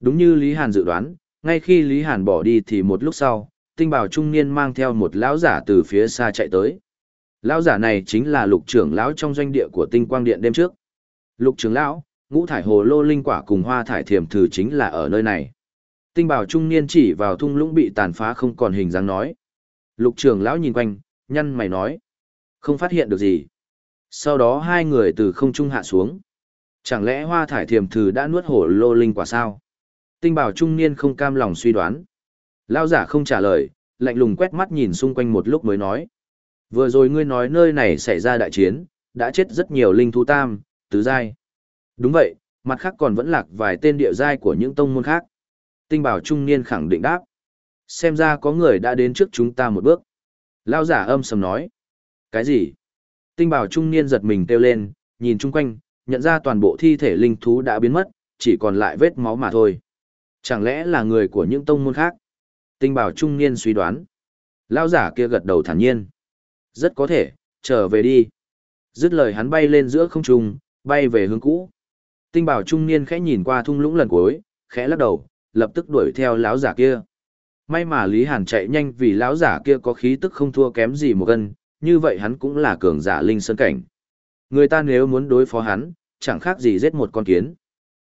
Đúng như Lý Hàn dự đoán, ngay khi Lý Hàn bỏ đi thì một lúc sau, tinh bảo trung niên mang theo một lão giả từ phía xa chạy tới. Lão giả này chính là lục trưởng lão trong doanh địa của tinh quang điện đêm trước. Lục trưởng lão, ngũ thải hồ lô linh quả cùng hoa thải thiềm thử chính là ở nơi này. Tinh bảo trung niên chỉ vào thung lũng bị tàn phá không còn hình dáng nói. Lục trưởng lão nhìn quanh, nhăn mày nói. Không phát hiện được gì. Sau đó hai người từ không trung hạ xuống. Chẳng lẽ hoa thải thiềm thử đã nuốt hồ lô linh quả sao? Tinh bảo trung niên không cam lòng suy đoán. Lão giả không trả lời, lạnh lùng quét mắt nhìn xung quanh một lúc mới nói. Vừa rồi ngươi nói nơi này xảy ra đại chiến, đã chết rất nhiều linh thú tam, tứ giai. Đúng vậy, mặt khác còn vẫn lạc vài tên địa giai của những tông môn khác. Tinh bảo trung niên khẳng định đáp. Xem ra có người đã đến trước chúng ta một bước. Lao giả âm sầm nói. Cái gì? Tinh bảo trung niên giật mình kêu lên, nhìn chung quanh, nhận ra toàn bộ thi thể linh thú đã biến mất, chỉ còn lại vết máu mà thôi. Chẳng lẽ là người của những tông môn khác? Tinh bảo trung niên suy đoán. Lao giả kia gật đầu thản nhiên. Rất có thể, trở về đi. Dứt lời hắn bay lên giữa không trung, bay về hướng cũ. Tinh bảo trung niên khẽ nhìn qua thung lũng lần cuối, khẽ lắc đầu, lập tức đuổi theo lão giả kia. May mà Lý Hàn chạy nhanh vì lão giả kia có khí tức không thua kém gì một cân, như vậy hắn cũng là cường giả linh sơn cảnh. Người ta nếu muốn đối phó hắn, chẳng khác gì giết một con kiến.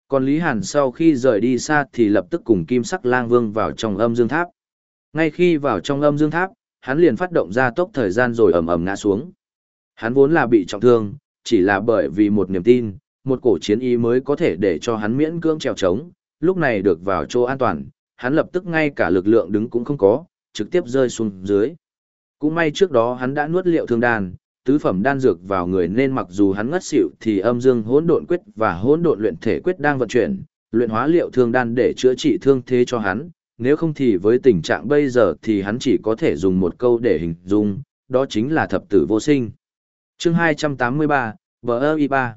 Còn Lý Hàn sau khi rời đi xa thì lập tức cùng Kim Sắc Lang Vương vào trong âm dương tháp. Ngay khi vào trong âm dương tháp, hắn liền phát động ra tốc thời gian rồi ầm ầm ngã xuống. Hắn vốn là bị trọng thương, chỉ là bởi vì một niềm tin, một cổ chiến ý mới có thể để cho hắn miễn cưỡng trèo trống, lúc này được vào chỗ an toàn, hắn lập tức ngay cả lực lượng đứng cũng không có, trực tiếp rơi xuống dưới. Cũng may trước đó hắn đã nuốt liệu thương đan, tứ phẩm đan dược vào người nên mặc dù hắn ngất xỉu thì âm dương hỗn độn quyết và hỗn độn luyện thể quyết đang vận chuyển, luyện hóa liệu thương đan để chữa trị thương thế cho hắn, nếu không thì với tình trạng bây giờ thì hắn chỉ có thể dùng một câu để hình dung, đó chính là thập tử vô sinh. Chương 283, BI3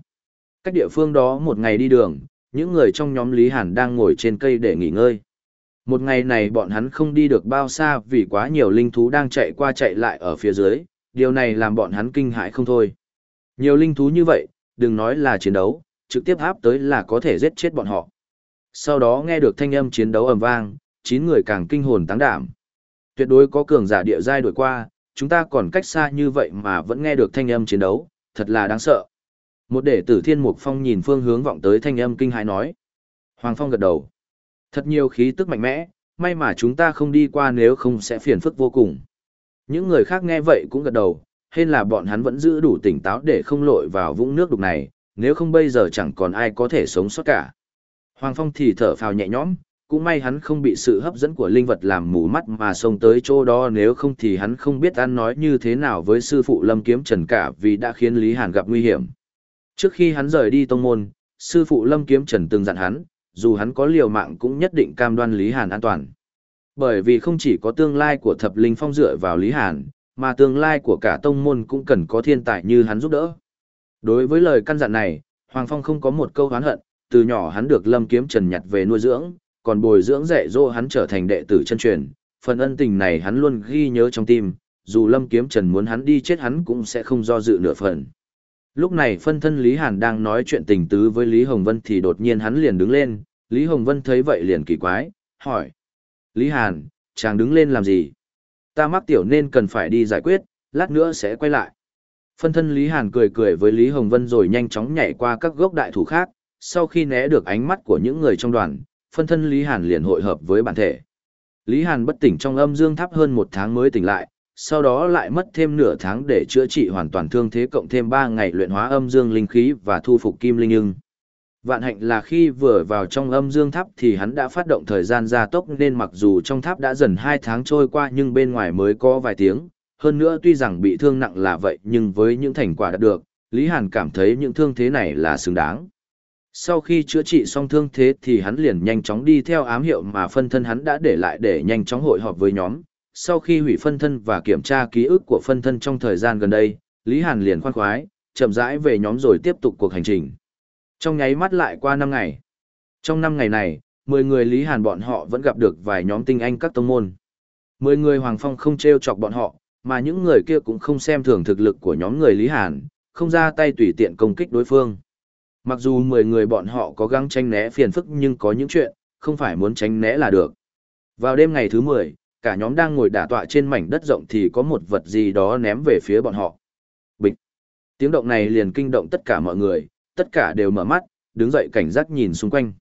Cách địa phương đó một ngày đi đường, những người trong nhóm Lý Hàn đang ngồi trên cây để nghỉ ngơi. Một ngày này bọn hắn không đi được bao xa vì quá nhiều linh thú đang chạy qua chạy lại ở phía dưới, điều này làm bọn hắn kinh hãi không thôi. Nhiều linh thú như vậy, đừng nói là chiến đấu, trực tiếp áp tới là có thể giết chết bọn họ. Sau đó nghe được thanh âm chiến đấu ầm vang, chín người càng kinh hồn táng đảm. Tuyệt đối có cường giả địa giai đuổi qua, chúng ta còn cách xa như vậy mà vẫn nghe được thanh âm chiến đấu, thật là đáng sợ. Một đệ tử Thiên Mục Phong nhìn phương hướng vọng tới thanh âm kinh hãi nói. Hoàng Phong gật đầu. Thật nhiều khí tức mạnh mẽ, may mà chúng ta không đi qua nếu không sẽ phiền phức vô cùng. Những người khác nghe vậy cũng gật đầu, hên là bọn hắn vẫn giữ đủ tỉnh táo để không lội vào vũng nước đục này, nếu không bây giờ chẳng còn ai có thể sống sót cả. Hoàng Phong thì thở phào nhẹ nhõm, cũng may hắn không bị sự hấp dẫn của linh vật làm mù mắt mà xông tới chỗ đó nếu không thì hắn không biết ăn nói như thế nào với sư phụ Lâm Kiếm Trần cả vì đã khiến Lý Hàn gặp nguy hiểm. Trước khi hắn rời đi tông môn, sư phụ Lâm Kiếm Trần từng dặn hắn, dù hắn có liều mạng cũng nhất định cam đoan Lý Hàn an toàn. Bởi vì không chỉ có tương lai của thập linh phong dựa vào Lý Hàn, mà tương lai của cả tông môn cũng cần có thiên tài như hắn giúp đỡ. Đối với lời căn dặn này, Hoàng Phong không có một câu oán hận, từ nhỏ hắn được Lâm Kiếm Trần nhặt về nuôi dưỡng, còn bồi dưỡng dạy dỗ hắn trở thành đệ tử chân truyền, phần ân tình này hắn luôn ghi nhớ trong tim, dù Lâm Kiếm Trần muốn hắn đi chết hắn cũng sẽ không do dự nửa phần. Lúc này phân thân Lý Hàn đang nói chuyện tình tứ với Lý Hồng Vân thì đột nhiên hắn liền đứng lên, Lý Hồng Vân thấy vậy liền kỳ quái, hỏi. Lý Hàn, chàng đứng lên làm gì? Ta mắc tiểu nên cần phải đi giải quyết, lát nữa sẽ quay lại. Phân thân Lý Hàn cười cười với Lý Hồng Vân rồi nhanh chóng nhảy qua các gốc đại thủ khác, sau khi né được ánh mắt của những người trong đoàn, phân thân Lý Hàn liền hội hợp với bản thể. Lý Hàn bất tỉnh trong âm dương tháp hơn một tháng mới tỉnh lại, sau đó lại mất thêm nửa tháng để chữa trị hoàn toàn thương thế cộng thêm 3 ngày luyện hóa âm dương linh khí và thu phục kim linh ưng. Vạn hạnh là khi vừa vào trong âm dương tháp thì hắn đã phát động thời gian gia tốc nên mặc dù trong tháp đã dần 2 tháng trôi qua nhưng bên ngoài mới có vài tiếng. Hơn nữa tuy rằng bị thương nặng là vậy nhưng với những thành quả đạt được, Lý Hàn cảm thấy những thương thế này là xứng đáng. Sau khi chữa trị xong thương thế thì hắn liền nhanh chóng đi theo ám hiệu mà phân thân hắn đã để lại để nhanh chóng hội họp với nhóm. Sau khi hủy phân thân và kiểm tra ký ức của phân thân trong thời gian gần đây, Lý Hàn liền khoan khoái, chậm rãi về nhóm rồi tiếp tục cuộc hành trình. Trong nháy mắt lại qua 5 ngày. Trong 5 ngày này, 10 người Lý Hàn bọn họ vẫn gặp được vài nhóm tinh anh các tông môn. 10 người Hoàng Phong không treo chọc bọn họ, mà những người kia cũng không xem thường thực lực của nhóm người Lý Hàn, không ra tay tùy tiện công kích đối phương. Mặc dù 10 người bọn họ có gắng tránh né phiền phức nhưng có những chuyện, không phải muốn tránh né là được. Vào đêm ngày thứ 10, cả nhóm đang ngồi đả tọa trên mảnh đất rộng thì có một vật gì đó ném về phía bọn họ. Bịch! Tiếng động này liền kinh động tất cả mọi người, tất cả đều mở mắt, đứng dậy cảnh giác nhìn xung quanh.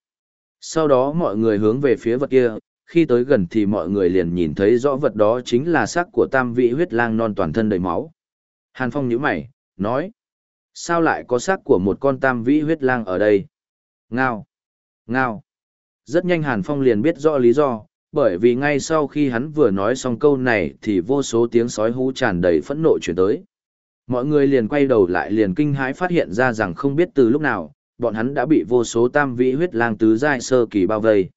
Sau đó mọi người hướng về phía vật kia, khi tới gần thì mọi người liền nhìn thấy rõ vật đó chính là xác của tam vị huyết lang non toàn thân đầy máu. Hàn Phong nhíu mày, nói. Sao lại có xác của một con tam vĩ huyết lang ở đây? Ngao! Ngao! Rất nhanh Hàn Phong liền biết rõ lý do, bởi vì ngay sau khi hắn vừa nói xong câu này thì vô số tiếng sói hú tràn đầy phẫn nộ chuyển tới. Mọi người liền quay đầu lại liền kinh hãi phát hiện ra rằng không biết từ lúc nào, bọn hắn đã bị vô số tam vĩ huyết lang tứ giai sơ kỳ bao vây.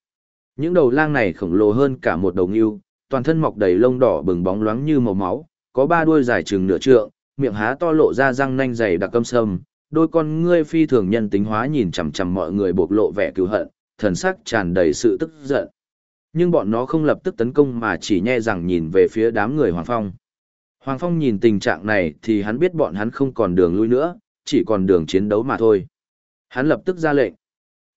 Những đầu lang này khổng lồ hơn cả một đầu ngưu, toàn thân mọc đầy lông đỏ bừng bóng loáng như màu máu, có ba đuôi dài chừng nửa trượng, miệng há to lộ ra răng nanh dày đặc câm sâm, đôi con ngươi phi thường nhân tính hóa nhìn chằm chằm mọi người bộc lộ vẻ cứu hận, thần sắc tràn đầy sự tức giận. Nhưng bọn nó không lập tức tấn công mà chỉ nhe rằng nhìn về phía đám người Hoàng Phong. Hoàng Phong nhìn tình trạng này thì hắn biết bọn hắn không còn đường lui nữa, chỉ còn đường chiến đấu mà thôi. Hắn lập tức ra lệnh.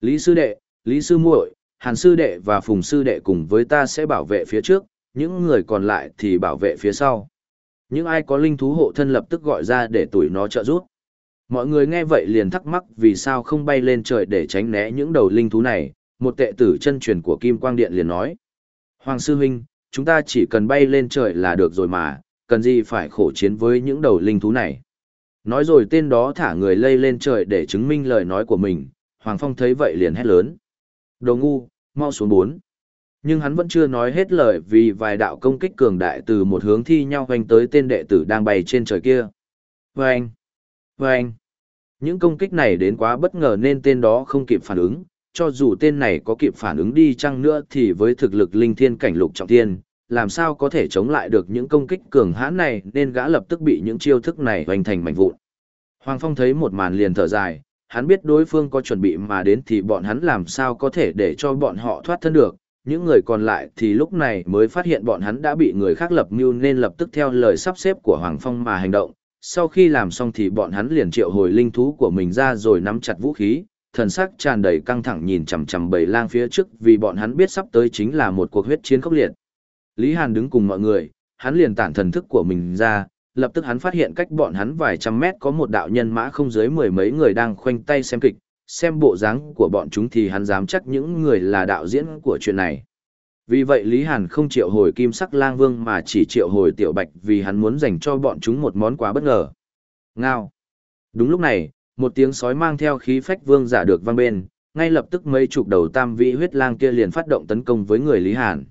Lý sư đệ, Lý sư muội, Hàn sư đệ và Phùng sư đệ cùng với ta sẽ bảo vệ phía trước, những người còn lại thì bảo vệ phía sau. Những ai có linh thú hộ thân lập tức gọi ra để tuổi nó trợ giúp. Mọi người nghe vậy liền thắc mắc vì sao không bay lên trời để tránh né những đầu linh thú này, một tệ tử chân truyền của Kim Quang Điện liền nói. Hoàng sư huynh, chúng ta chỉ cần bay lên trời là được rồi mà, cần gì phải khổ chiến với những đầu linh thú này. Nói rồi tên đó thả người lây lên trời để chứng minh lời nói của mình, Hoàng Phong thấy vậy liền hét lớn. Đồ ngu, mau xuống bốn nhưng hắn vẫn chưa nói hết lời vì vài đạo công kích cường đại từ một hướng thi nhau hoành tới tên đệ tử đang bay trên trời kia. Vâng! Vâng! Những công kích này đến quá bất ngờ nên tên đó không kịp phản ứng, cho dù tên này có kịp phản ứng đi chăng nữa thì với thực lực linh thiên cảnh lục trọng thiên, làm sao có thể chống lại được những công kích cường hãn này nên gã lập tức bị những chiêu thức này hoành thành mảnh vụn. Hoàng Phong thấy một màn liền thở dài, hắn biết đối phương có chuẩn bị mà đến thì bọn hắn làm sao có thể để cho bọn họ thoát thân được, những người còn lại thì lúc này mới phát hiện bọn hắn đã bị người khác lập mưu nên lập tức theo lời sắp xếp của Hoàng Phong mà hành động. Sau khi làm xong thì bọn hắn liền triệu hồi linh thú của mình ra rồi nắm chặt vũ khí, thần sắc tràn đầy căng thẳng nhìn chằm chằm bầy lang phía trước vì bọn hắn biết sắp tới chính là một cuộc huyết chiến khốc liệt. Lý Hàn đứng cùng mọi người, hắn liền tản thần thức của mình ra, lập tức hắn phát hiện cách bọn hắn vài trăm mét có một đạo nhân mã không dưới mười mấy người đang khoanh tay xem kịch, xem bộ dáng của bọn chúng thì hắn dám chắc những người là đạo diễn của chuyện này. Vì vậy Lý Hàn không triệu hồi kim sắc lang vương mà chỉ triệu hồi tiểu bạch vì hắn muốn dành cho bọn chúng một món quà bất ngờ. Ngao. Đúng lúc này, một tiếng sói mang theo khí phách vương giả được vang bên, ngay lập tức mấy chục đầu tam vị huyết lang kia liền phát động tấn công với người Lý Hàn.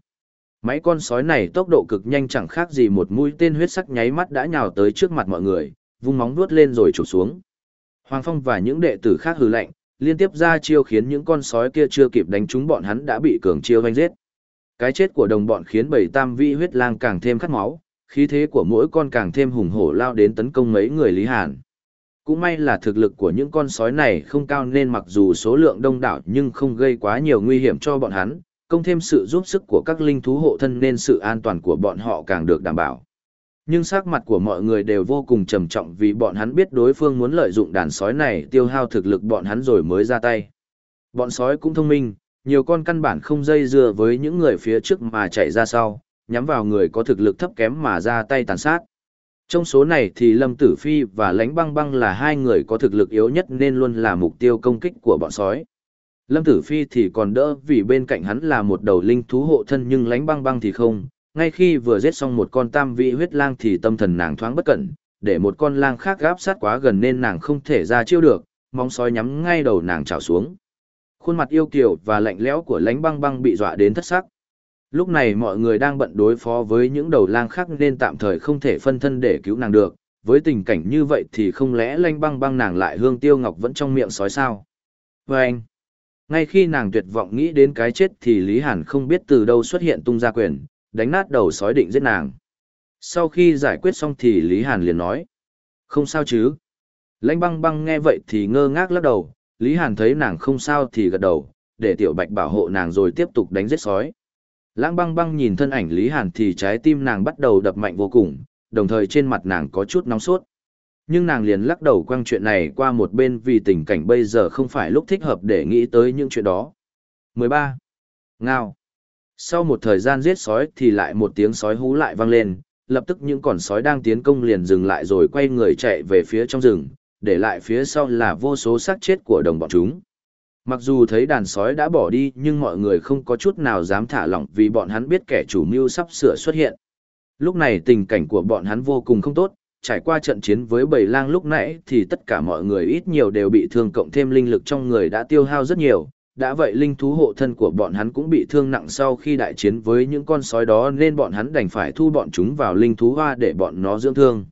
Mấy con sói này tốc độ cực nhanh chẳng khác gì một mũi tên huyết sắc nháy mắt đã nhào tới trước mặt mọi người, vung móng vuốt lên rồi chụp xuống. Hoàng Phong và những đệ tử khác hừ lạnh, liên tiếp ra chiêu khiến những con sói kia chưa kịp đánh trúng bọn hắn đã bị cường chiêu vanh giết. Cái chết của đồng bọn khiến bảy tam vi huyết lang càng thêm khát máu, khí thế của mỗi con càng thêm hùng hổ lao đến tấn công mấy người Lý Hàn. Cũng may là thực lực của những con sói này không cao nên mặc dù số lượng đông đảo nhưng không gây quá nhiều nguy hiểm cho bọn hắn, công thêm sự giúp sức của các linh thú hộ thân nên sự an toàn của bọn họ càng được đảm bảo. Nhưng sắc mặt của mọi người đều vô cùng trầm trọng vì bọn hắn biết đối phương muốn lợi dụng đàn sói này tiêu hao thực lực bọn hắn rồi mới ra tay. Bọn sói cũng thông minh, nhiều con căn bản không dây dưa với những người phía trước mà chạy ra sau, nhắm vào người có thực lực thấp kém mà ra tay tàn sát. Trong số này thì Lâm Tử Phi và Lánh Băng Băng là hai người có thực lực yếu nhất nên luôn là mục tiêu công kích của bọn sói. Lâm Tử Phi thì còn đỡ vì bên cạnh hắn là một đầu linh thú hộ thân nhưng Lánh Băng Băng thì không. Ngay khi vừa giết xong một con tam vị huyết lang thì tâm thần nàng thoáng bất cẩn, để một con lang khác gáp sát quá gần nên nàng không thể ra chiêu được, móng sói nhắm ngay đầu nàng trào xuống. Khuôn mặt yêu kiều và lạnh lẽo của Lánh Băng Băng bị dọa đến thất sắc. Lúc này mọi người đang bận đối phó với những đầu lang khác nên tạm thời không thể phân thân để cứu nàng được, với tình cảnh như vậy thì không lẽ lanh băng băng nàng lại hương tiêu ngọc vẫn trong miệng sói sao? Và anh, ngay khi nàng tuyệt vọng nghĩ đến cái chết thì Lý Hàn không biết từ đâu xuất hiện tung ra quyền, đánh nát đầu sói định giết nàng. Sau khi giải quyết xong thì Lý Hàn liền nói, không sao chứ? Lãnh băng băng nghe vậy thì ngơ ngác lắc đầu, Lý Hàn thấy nàng không sao thì gật đầu, để tiểu bạch bảo hộ nàng rồi tiếp tục đánh giết sói. Lãng băng băng nhìn thân ảnh Lý Hàn thì trái tim nàng bắt đầu đập mạnh vô cùng, đồng thời trên mặt nàng có chút nóng sốt. Nhưng nàng liền lắc đầu quăng chuyện này qua một bên vì tình cảnh bây giờ không phải lúc thích hợp để nghĩ tới những chuyện đó. 13. Ngao. Sau một thời gian giết sói thì lại một tiếng sói hú lại vang lên, lập tức những con sói đang tiến công liền dừng lại rồi quay người chạy về phía trong rừng, để lại phía sau là vô số xác chết của đồng bọn chúng. Mặc dù thấy đàn sói đã bỏ đi nhưng mọi người không có chút nào dám thả lỏng vì bọn hắn biết kẻ chủ mưu sắp sửa xuất hiện. Lúc này tình cảnh của bọn hắn vô cùng không tốt, trải qua trận chiến với bầy lang lúc nãy thì tất cả mọi người ít nhiều đều bị thương cộng thêm linh lực trong người đã tiêu hao rất nhiều. Đã vậy linh thú hộ thân của bọn hắn cũng bị thương nặng sau khi đại chiến với những con sói đó nên bọn hắn đành phải thu bọn chúng vào linh thú hoa để bọn nó dưỡng thương.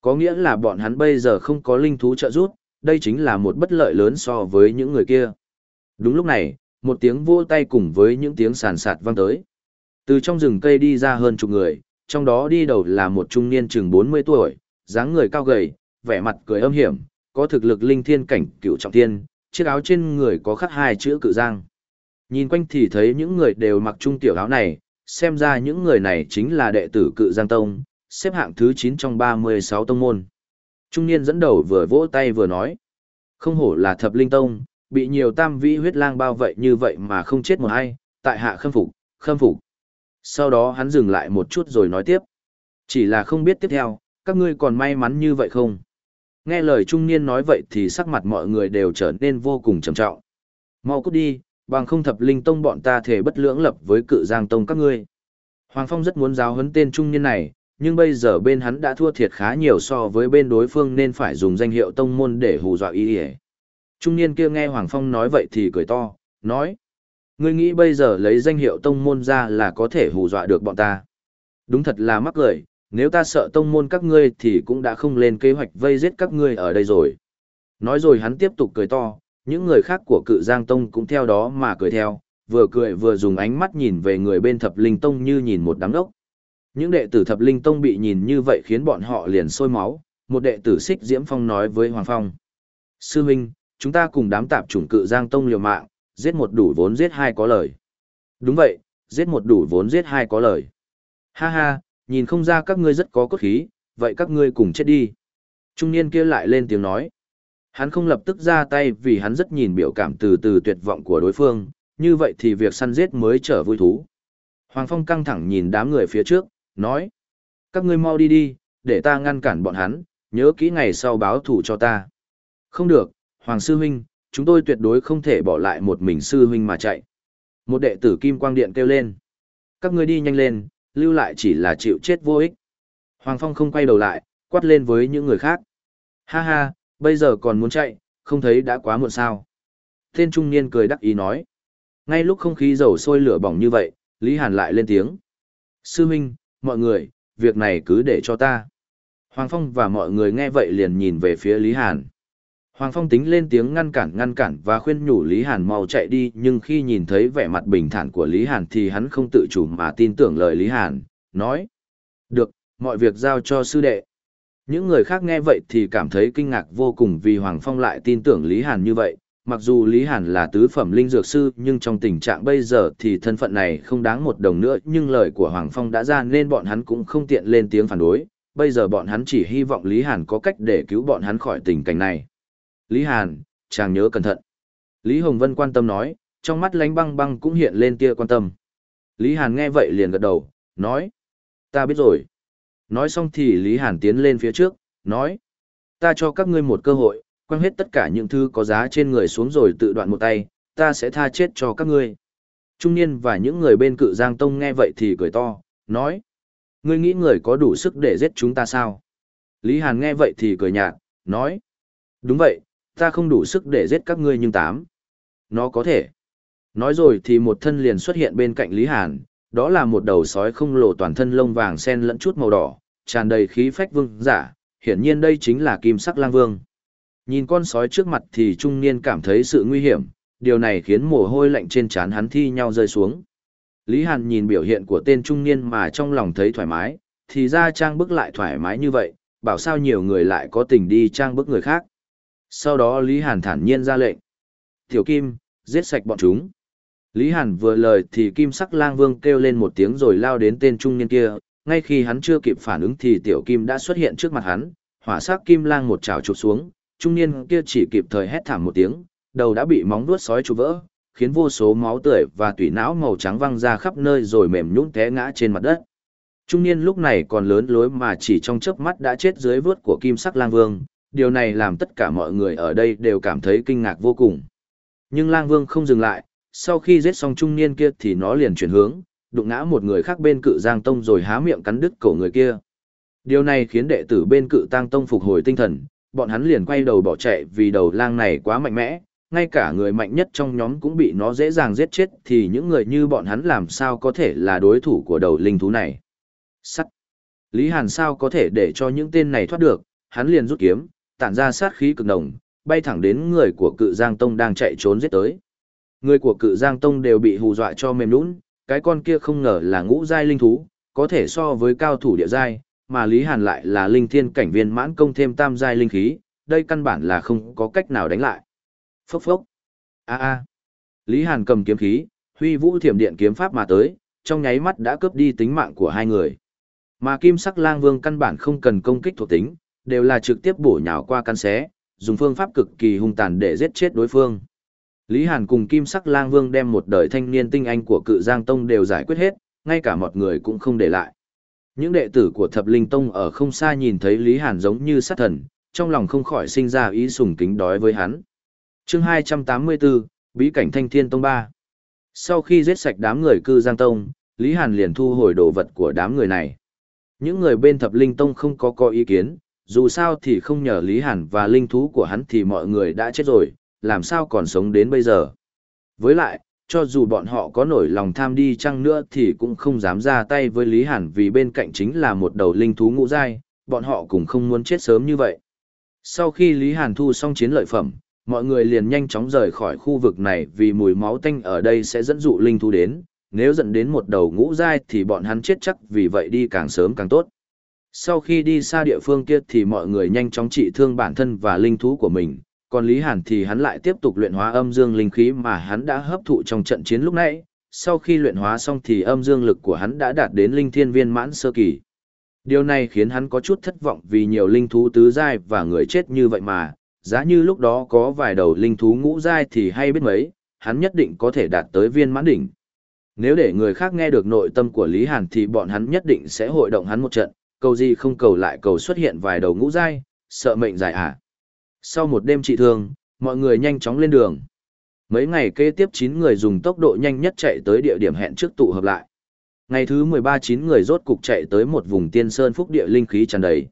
Có nghĩa là bọn hắn bây giờ không có linh thú trợ giúp, đây chính là một bất lợi lớn so với những người kia. Đúng lúc này, một tiếng vỗ tay cùng với những tiếng sàn sạt vang tới. Từ trong rừng cây đi ra hơn chục người, trong đó đi đầu là một trung niên chừng 40 tuổi, dáng người cao gầy, vẻ mặt cười âm hiểm, có thực lực linh thiên cảnh cựu trọng thiên, chiếc áo trên người có khắc hai chữ cự giang. Nhìn quanh thì thấy những người đều mặc trung tiểu áo này, xem ra những người này chính là đệ tử cự giang tông, xếp hạng thứ 9 trong 36 tông môn. Trung niên dẫn đầu vừa vỗ tay vừa nói, không hổ là thập linh tông, bị nhiều tam vĩ huyết lang bao vậy như vậy mà không chết một ai, tại hạ khâm phục, khâm phục. Sau đó hắn dừng lại một chút rồi nói tiếp. Chỉ là không biết tiếp theo, các ngươi còn may mắn như vậy không? Nghe lời trung niên nói vậy thì sắc mặt mọi người đều trở nên vô cùng trầm trọng. Mau cút đi, bằng không thập linh tông bọn ta thể bất lưỡng lập với cự giang tông các ngươi. Hoàng Phong rất muốn giáo huấn tên trung niên này, nhưng bây giờ bên hắn đã thua thiệt khá nhiều so với bên đối phương nên phải dùng danh hiệu tông môn để hù dọa ý ỉa Trung niên kia nghe Hoàng Phong nói vậy thì cười to, nói. Ngươi nghĩ bây giờ lấy danh hiệu tông môn ra là có thể hù dọa được bọn ta. Đúng thật là mắc cười, nếu ta sợ tông môn các ngươi thì cũng đã không lên kế hoạch vây giết các ngươi ở đây rồi. Nói rồi hắn tiếp tục cười to, những người khác của cự giang tông cũng theo đó mà cười theo, vừa cười vừa dùng ánh mắt nhìn về người bên thập linh tông như nhìn một đám đốc. Những đệ tử thập linh tông bị nhìn như vậy khiến bọn họ liền sôi máu, một đệ tử xích diễm phong nói với Hoàng Phong. Sư huynh, chúng ta cùng đám tạp chủng cự giang tông liều mạng, giết một đủ vốn giết hai có lời. Đúng vậy, giết một đủ vốn giết hai có lời. Ha ha, nhìn không ra các ngươi rất có cốt khí, vậy các ngươi cùng chết đi. Trung niên kia lại lên tiếng nói. Hắn không lập tức ra tay vì hắn rất nhìn biểu cảm từ từ tuyệt vọng của đối phương, như vậy thì việc săn giết mới trở vui thú. Hoàng Phong căng thẳng nhìn đám người phía trước, nói. Các ngươi mau đi đi, để ta ngăn cản bọn hắn, nhớ kỹ ngày sau báo thủ cho ta. Không được, Hoàng Sư Huynh, chúng tôi tuyệt đối không thể bỏ lại một mình Sư Huynh mà chạy. Một đệ tử Kim Quang Điện kêu lên. Các ngươi đi nhanh lên, lưu lại chỉ là chịu chết vô ích. Hoàng Phong không quay đầu lại, quát lên với những người khác. Ha ha, bây giờ còn muốn chạy, không thấy đã quá muộn sao. Tên trung niên cười đắc ý nói. Ngay lúc không khí dầu sôi lửa bỏng như vậy, Lý Hàn lại lên tiếng. Sư Minh, mọi người, việc này cứ để cho ta. Hoàng Phong và mọi người nghe vậy liền nhìn về phía Lý Hàn. Hoàng Phong tính lên tiếng ngăn cản ngăn cản và khuyên nhủ Lý Hàn mau chạy đi nhưng khi nhìn thấy vẻ mặt bình thản của Lý Hàn thì hắn không tự chủ mà tin tưởng lời Lý Hàn, nói. Được, mọi việc giao cho sư đệ. Những người khác nghe vậy thì cảm thấy kinh ngạc vô cùng vì Hoàng Phong lại tin tưởng Lý Hàn như vậy. Mặc dù Lý Hàn là tứ phẩm linh dược sư nhưng trong tình trạng bây giờ thì thân phận này không đáng một đồng nữa nhưng lời của Hoàng Phong đã ra nên bọn hắn cũng không tiện lên tiếng phản đối. Bây giờ bọn hắn chỉ hy vọng Lý Hàn có cách để cứu bọn hắn khỏi tình cảnh này. Lý Hàn, chàng nhớ cẩn thận. Lý Hồng Vân quan tâm nói, trong mắt lánh băng băng cũng hiện lên tia quan tâm. Lý Hàn nghe vậy liền gật đầu, nói, ta biết rồi. Nói xong thì Lý Hàn tiến lên phía trước, nói, ta cho các ngươi một cơ hội, quăng hết tất cả những thứ có giá trên người xuống rồi tự đoạn một tay, ta sẽ tha chết cho các ngươi. Trung niên và những người bên cự Giang Tông nghe vậy thì cười to, nói, ngươi nghĩ người có đủ sức để giết chúng ta sao? Lý Hàn nghe vậy thì cười nhạt, nói, đúng vậy, ta không đủ sức để giết các ngươi nhưng tám. Nó có thể. Nói rồi thì một thân liền xuất hiện bên cạnh Lý Hàn, đó là một đầu sói không lộ toàn thân lông vàng sen lẫn chút màu đỏ, tràn đầy khí phách vương giả, hiển nhiên đây chính là kim sắc lang vương. Nhìn con sói trước mặt thì trung niên cảm thấy sự nguy hiểm, điều này khiến mồ hôi lạnh trên trán hắn thi nhau rơi xuống. Lý Hàn nhìn biểu hiện của tên trung niên mà trong lòng thấy thoải mái, thì ra trang bức lại thoải mái như vậy, bảo sao nhiều người lại có tình đi trang bức người khác. Sau đó Lý Hàn thản nhiên ra lệnh. Tiểu Kim, giết sạch bọn chúng. Lý Hàn vừa lời thì Kim Sắc Lang Vương kêu lên một tiếng rồi lao đến tên trung niên kia, ngay khi hắn chưa kịp phản ứng thì Tiểu Kim đã xuất hiện trước mặt hắn, hỏa sắc Kim Lang một chảo chụp xuống, trung niên kia chỉ kịp thời hét thảm một tiếng, đầu đã bị móng vuốt sói chụp vỡ, khiến vô số máu tươi và tủy não màu trắng văng ra khắp nơi rồi mềm nhũn té ngã trên mặt đất. Trung niên lúc này còn lớn lối mà chỉ trong chớp mắt đã chết dưới vớt của Kim Sắc Lang Vương, điều này làm tất cả mọi người ở đây đều cảm thấy kinh ngạc vô cùng. Nhưng lang vương không dừng lại, sau khi giết xong trung niên kia thì nó liền chuyển hướng, đụng ngã một người khác bên cự giang tông rồi há miệng cắn đứt cổ người kia. Điều này khiến đệ tử bên cự tang tông phục hồi tinh thần, bọn hắn liền quay đầu bỏ chạy vì đầu lang này quá mạnh mẽ, ngay cả người mạnh nhất trong nhóm cũng bị nó dễ dàng giết chết thì những người như bọn hắn làm sao có thể là đối thủ của đầu linh thú này. Sắt! Lý Hàn sao có thể để cho những tên này thoát được, hắn liền rút kiếm, tản ra sát khí cực nồng, bay thẳng đến người của cự Giang Tông đang chạy trốn giết tới. Người của cự Giang Tông đều bị hù dọa cho mềm nũng, cái con kia không ngờ là ngũ giai linh thú, có thể so với cao thủ địa giai, mà Lý Hàn lại là linh thiên cảnh viên mãn công thêm tam giai linh khí, đây căn bản là không có cách nào đánh lại. Phốc phốc. A a. Lý Hàn cầm kiếm khí, huy vũ thiểm điện kiếm pháp mà tới, trong nháy mắt đã cướp đi tính mạng của hai người. Mà Kim Sắc Lang Vương căn bản không cần công kích thuộc tính, đều là trực tiếp bổ nhào qua căn xé, dùng phương pháp cực kỳ hung tàn để giết chết đối phương. Lý Hàn cùng Kim Sắc Lang Vương đem một đời thanh niên tinh anh của Cự Giang Tông đều giải quyết hết, ngay cả một người cũng không để lại. Những đệ tử của Thập Linh Tông ở không xa nhìn thấy Lý Hàn giống như sát thần, trong lòng không khỏi sinh ra ý sùng kính đói với hắn. Chương 284, Bí cảnh Thanh Thiên Tông 3. Sau khi giết sạch đám người Cự Giang Tông, Lý Hàn liền thu hồi đồ vật của đám người này. Những người bên Thập Linh Tông không có có ý kiến, dù sao thì không nhờ Lý Hàn và linh thú của hắn thì mọi người đã chết rồi, làm sao còn sống đến bây giờ. Với lại, cho dù bọn họ có nổi lòng tham đi chăng nữa thì cũng không dám ra tay với Lý Hàn vì bên cạnh chính là một đầu linh thú ngũ giai, bọn họ cũng không muốn chết sớm như vậy. Sau khi Lý Hàn thu xong chiến lợi phẩm, mọi người liền nhanh chóng rời khỏi khu vực này vì mùi máu tanh ở đây sẽ dẫn dụ linh thú đến, nếu dẫn đến một đầu ngũ giai thì bọn hắn chết chắc vì vậy đi càng sớm càng tốt. Sau khi đi xa địa phương kia thì mọi người nhanh chóng trị thương bản thân và linh thú của mình, còn Lý Hàn thì hắn lại tiếp tục luyện hóa âm dương linh khí mà hắn đã hấp thụ trong trận chiến lúc nãy. Sau khi luyện hóa xong thì âm dương lực của hắn đã đạt đến linh thiên viên mãn sơ kỳ. Điều này khiến hắn có chút thất vọng vì nhiều linh thú tứ giai và người chết như vậy mà, giá như lúc đó có vài đầu linh thú ngũ giai thì hay biết mấy, hắn nhất định có thể đạt tới viên mãn đỉnh. Nếu để người khác nghe được nội tâm của Lý Hàn thì bọn hắn nhất định sẽ hội động hắn một trận, cầu gì không cầu lại cầu xuất hiện vài đầu ngũ giai, sợ mệnh dài à. Sau một đêm trị thương, mọi người nhanh chóng lên đường. Mấy ngày kế tiếp 9 người dùng tốc độ nhanh nhất chạy tới địa điểm hẹn trước tụ hợp lại. Ngày thứ 13 chín người rốt cục chạy tới một vùng tiên sơn phúc địa linh khí tràn đầy.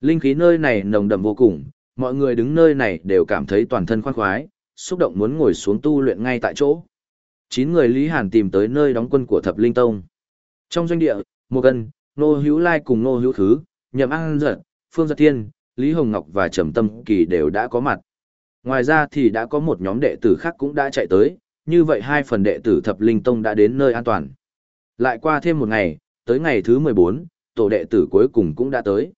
Linh khí nơi này nồng đậm vô cùng, mọi người đứng nơi này đều cảm thấy toàn thân khoan khoái, xúc động muốn ngồi xuống tu luyện ngay tại chỗ. Chín người Lý Hàn tìm tới nơi đóng quân của Thập Linh Tông. Trong doanh địa, một gần. Nô Hữu Lai cùng Nô Hữu Thứ, Nhậm An Giật, Phương Giật Thiên, Lý Hồng Ngọc và Trầm Tâm Kỳ đều đã có mặt. Ngoài ra thì đã có một nhóm đệ tử khác cũng đã chạy tới, như vậy hai phần đệ tử Thập Linh Tông đã đến nơi an toàn. Lại qua thêm một ngày, tới ngày thứ 14, tổ đệ tử cuối cùng cũng đã tới.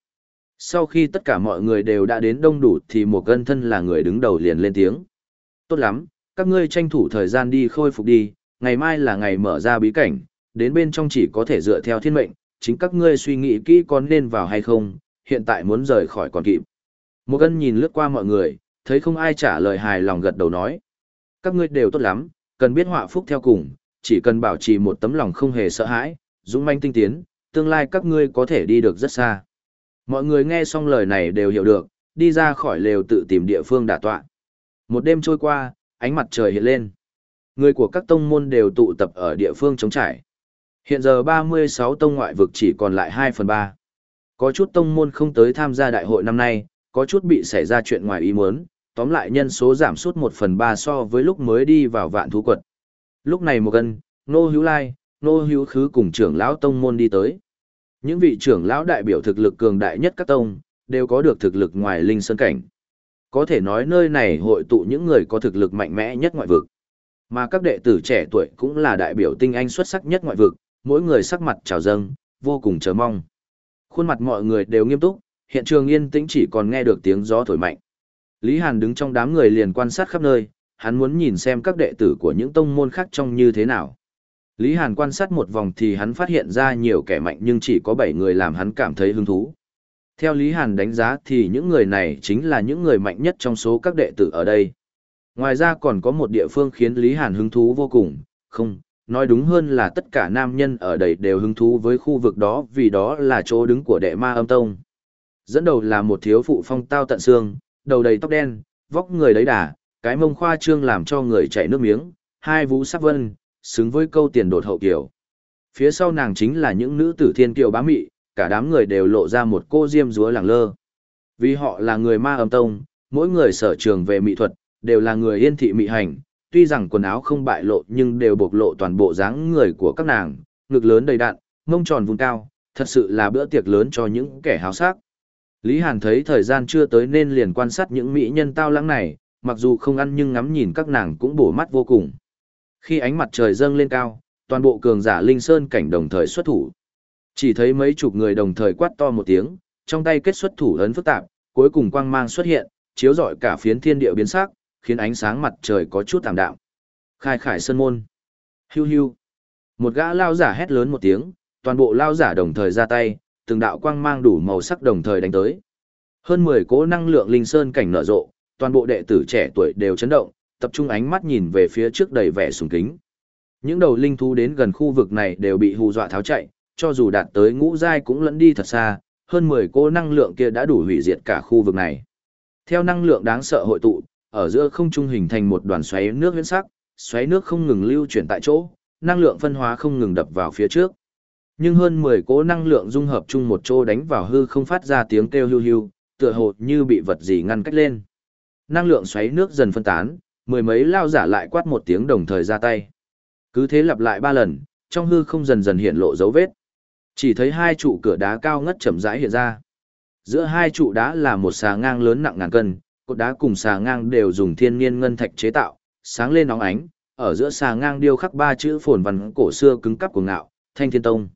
Sau khi tất cả mọi người đều đã đến đông đủ thì một gân thân là người đứng đầu liền lên tiếng. Tốt lắm, các ngươi tranh thủ thời gian đi khôi phục đi, ngày mai là ngày mở ra bí cảnh, đến bên trong chỉ có thể dựa theo thiên mệnh, chính các ngươi suy nghĩ kỹ có nên vào hay không, hiện tại muốn rời khỏi còn kịp. Một gân nhìn lướt qua mọi người, thấy không ai trả lời hài lòng gật đầu nói. Các ngươi đều tốt lắm, cần biết họa phúc theo cùng, chỉ cần bảo trì một tấm lòng không hề sợ hãi, dũng manh tinh tiến, tương lai các ngươi có thể đi được rất xa. Mọi người nghe xong lời này đều hiểu được, đi ra khỏi lều tự tìm địa phương đả tọa. Một đêm trôi qua, ánh mặt trời hiện lên. Người của các tông môn đều tụ tập ở địa phương chống trải. Hiện giờ 36 tông ngoại vực chỉ còn lại 2 phần 3. Có chút tông môn không tới tham gia đại hội năm nay, có chút bị xảy ra chuyện ngoài ý muốn, tóm lại nhân số giảm sút 1 phần 3 so với lúc mới đi vào vạn thú quật. Lúc này một gần nô hữu lai, nô hữu khứ cùng trưởng lão tông môn đi tới. Những vị trưởng lão đại biểu thực lực cường đại nhất các tông, đều có được thực lực ngoài linh sơn cảnh. Có thể nói nơi này hội tụ những người có thực lực mạnh mẽ nhất ngoại vực. Mà các đệ tử trẻ tuổi cũng là đại biểu tinh anh xuất sắc nhất ngoại vực, mỗi người sắc mặt trào dâng, vô cùng chờ mong. Khuôn mặt mọi người đều nghiêm túc, hiện trường yên tĩnh chỉ còn nghe được tiếng gió thổi mạnh. Lý Hàn đứng trong đám người liền quan sát khắp nơi, hắn muốn nhìn xem các đệ tử của những tông môn khác trông như thế nào. Lý Hàn quan sát một vòng thì hắn phát hiện ra nhiều kẻ mạnh nhưng chỉ có 7 người làm hắn cảm thấy hứng thú. Theo Lý Hàn đánh giá thì những người này chính là những người mạnh nhất trong số các đệ tử ở đây. Ngoài ra còn có một địa phương khiến Lý Hàn hứng thú vô cùng, không, nói đúng hơn là tất cả nam nhân ở đây đều hứng thú với khu vực đó vì đó là chỗ đứng của đệ ma âm tông. Dẫn đầu là một thiếu phụ phong tao tận xương, đầu đầy tóc đen, vóc người đấy đà, cái mông khoa trương làm cho người chảy nước miếng, hai vũ sắc vân, xứng với câu tiền đột hậu kiểu. Phía sau nàng chính là những nữ tử thiên kiều bá mị, cả đám người đều lộ ra một cô diêm rúa lẳng lơ. Vì họ là người ma âm tông, mỗi người sở trường về mỹ thuật, đều là người yên thị mỹ hành, tuy rằng quần áo không bại lộ nhưng đều bộc lộ toàn bộ dáng người của các nàng, ngực lớn đầy đặn, mông tròn vùng cao, thật sự là bữa tiệc lớn cho những kẻ háo sắc. Lý Hàn thấy thời gian chưa tới nên liền quan sát những mỹ nhân tao lãng này, mặc dù không ăn nhưng ngắm nhìn các nàng cũng bổ mắt vô cùng. Khi ánh mặt trời dâng lên cao, toàn bộ cường giả Linh Sơn cảnh đồng thời xuất thủ. Chỉ thấy mấy chục người đồng thời quát to một tiếng, trong tay kết xuất thủ ấn phức tạp, cuối cùng quang mang xuất hiện, chiếu rọi cả phiến thiên địa biến sắc, khiến ánh sáng mặt trời có chút tạm đạm. Khai khải sơn môn. Hiu hiu. Một gã lao giả hét lớn một tiếng, toàn bộ lao giả đồng thời ra tay, từng đạo quang mang đủ màu sắc đồng thời đánh tới. Hơn 10 cỗ năng lượng linh sơn cảnh nở rộ, toàn bộ đệ tử trẻ tuổi đều chấn động, tập trung ánh mắt nhìn về phía trước đầy vẻ sùng kính. Những đầu linh thú đến gần khu vực này đều bị hù dọa tháo chạy, cho dù đạt tới ngũ giai cũng lẫn đi thật xa, hơn 10 cỗ năng lượng kia đã đủ hủy diệt cả khu vực này. Theo năng lượng đáng sợ hội tụ, ở giữa không trung hình thành một đoàn xoáy nước huyễn sắc, xoáy nước không ngừng lưu chuyển tại chỗ, năng lượng phân hóa không ngừng đập vào phía trước. Nhưng hơn 10 cỗ năng lượng dung hợp chung một chỗ đánh vào hư không phát ra tiếng kêu hưu hưu, tựa hồ như bị vật gì ngăn cách lên. Năng lượng xoáy nước dần phân tán, mười mấy lao giả lại quát một tiếng đồng thời ra tay. Cứ thế lặp lại ba lần, trong hư không dần dần hiện lộ dấu vết. Chỉ thấy hai trụ cửa đá cao ngất chậm rãi hiện ra. Giữa hai trụ đá là một xà ngang lớn nặng ngàn cân, cột đá cùng xà ngang đều dùng thiên nhiên ngân thạch chế tạo, sáng lên nóng ánh, ở giữa xà ngang điêu khắc ba chữ phồn văn cổ xưa cứng cắp của ngạo, Thanh Thiên Tông.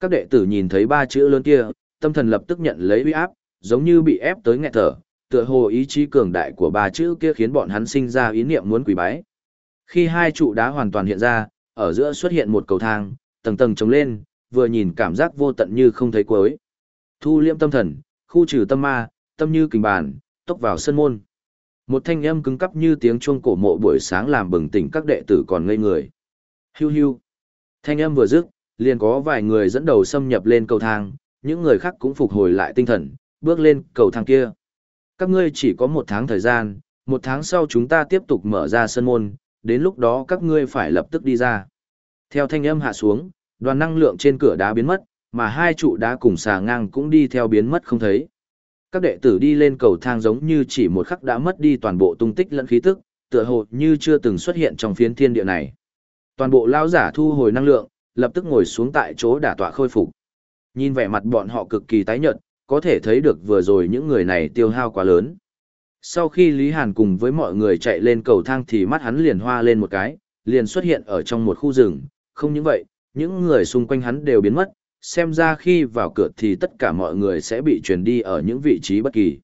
Các đệ tử nhìn thấy ba chữ lớn kia, tâm thần lập tức nhận lấy uy áp, giống như bị ép tới nghẹt thở, tựa hồ ý chí cường đại của ba chữ kia khiến bọn hắn sinh ra ý niệm muốn quỳ bái. Khi hai trụ đá hoàn toàn hiện ra, ở giữa xuất hiện một cầu thang, tầng tầng trống lên, vừa nhìn cảm giác vô tận như không thấy cuối. Thu liễm tâm thần, khu trừ tâm ma, tâm như kình bàn, tốc vào sân môn. Một thanh âm cứng cắp như tiếng chuông cổ mộ buổi sáng làm bừng tỉnh các đệ tử còn ngây người. Hiu hiu. Thanh âm vừa dứt, liền có vài người dẫn đầu xâm nhập lên cầu thang, những người khác cũng phục hồi lại tinh thần, bước lên cầu thang kia. Các ngươi chỉ có một tháng thời gian, một tháng sau chúng ta tiếp tục mở ra sân môn, đến lúc đó các ngươi phải lập tức đi ra. Theo thanh âm hạ xuống, đoàn năng lượng trên cửa đá biến mất, mà hai trụ đá cùng xà ngang cũng đi theo biến mất không thấy. Các đệ tử đi lên cầu thang giống như chỉ một khắc đã mất đi toàn bộ tung tích lẫn khí tức, tựa hồ như chưa từng xuất hiện trong phiến thiên địa này. Toàn bộ lão giả thu hồi năng lượng, lập tức ngồi xuống tại chỗ đả tọa khôi phục. Nhìn vẻ mặt bọn họ cực kỳ tái nhợt, có thể thấy được vừa rồi những người này tiêu hao quá lớn. Sau khi Lý Hàn cùng với mọi người chạy lên cầu thang thì mắt hắn liền hoa lên một cái, liền xuất hiện ở trong một khu rừng, không những vậy, những người xung quanh hắn đều biến mất, xem ra khi vào cửa thì tất cả mọi người sẽ bị truyền đi ở những vị trí bất kỳ.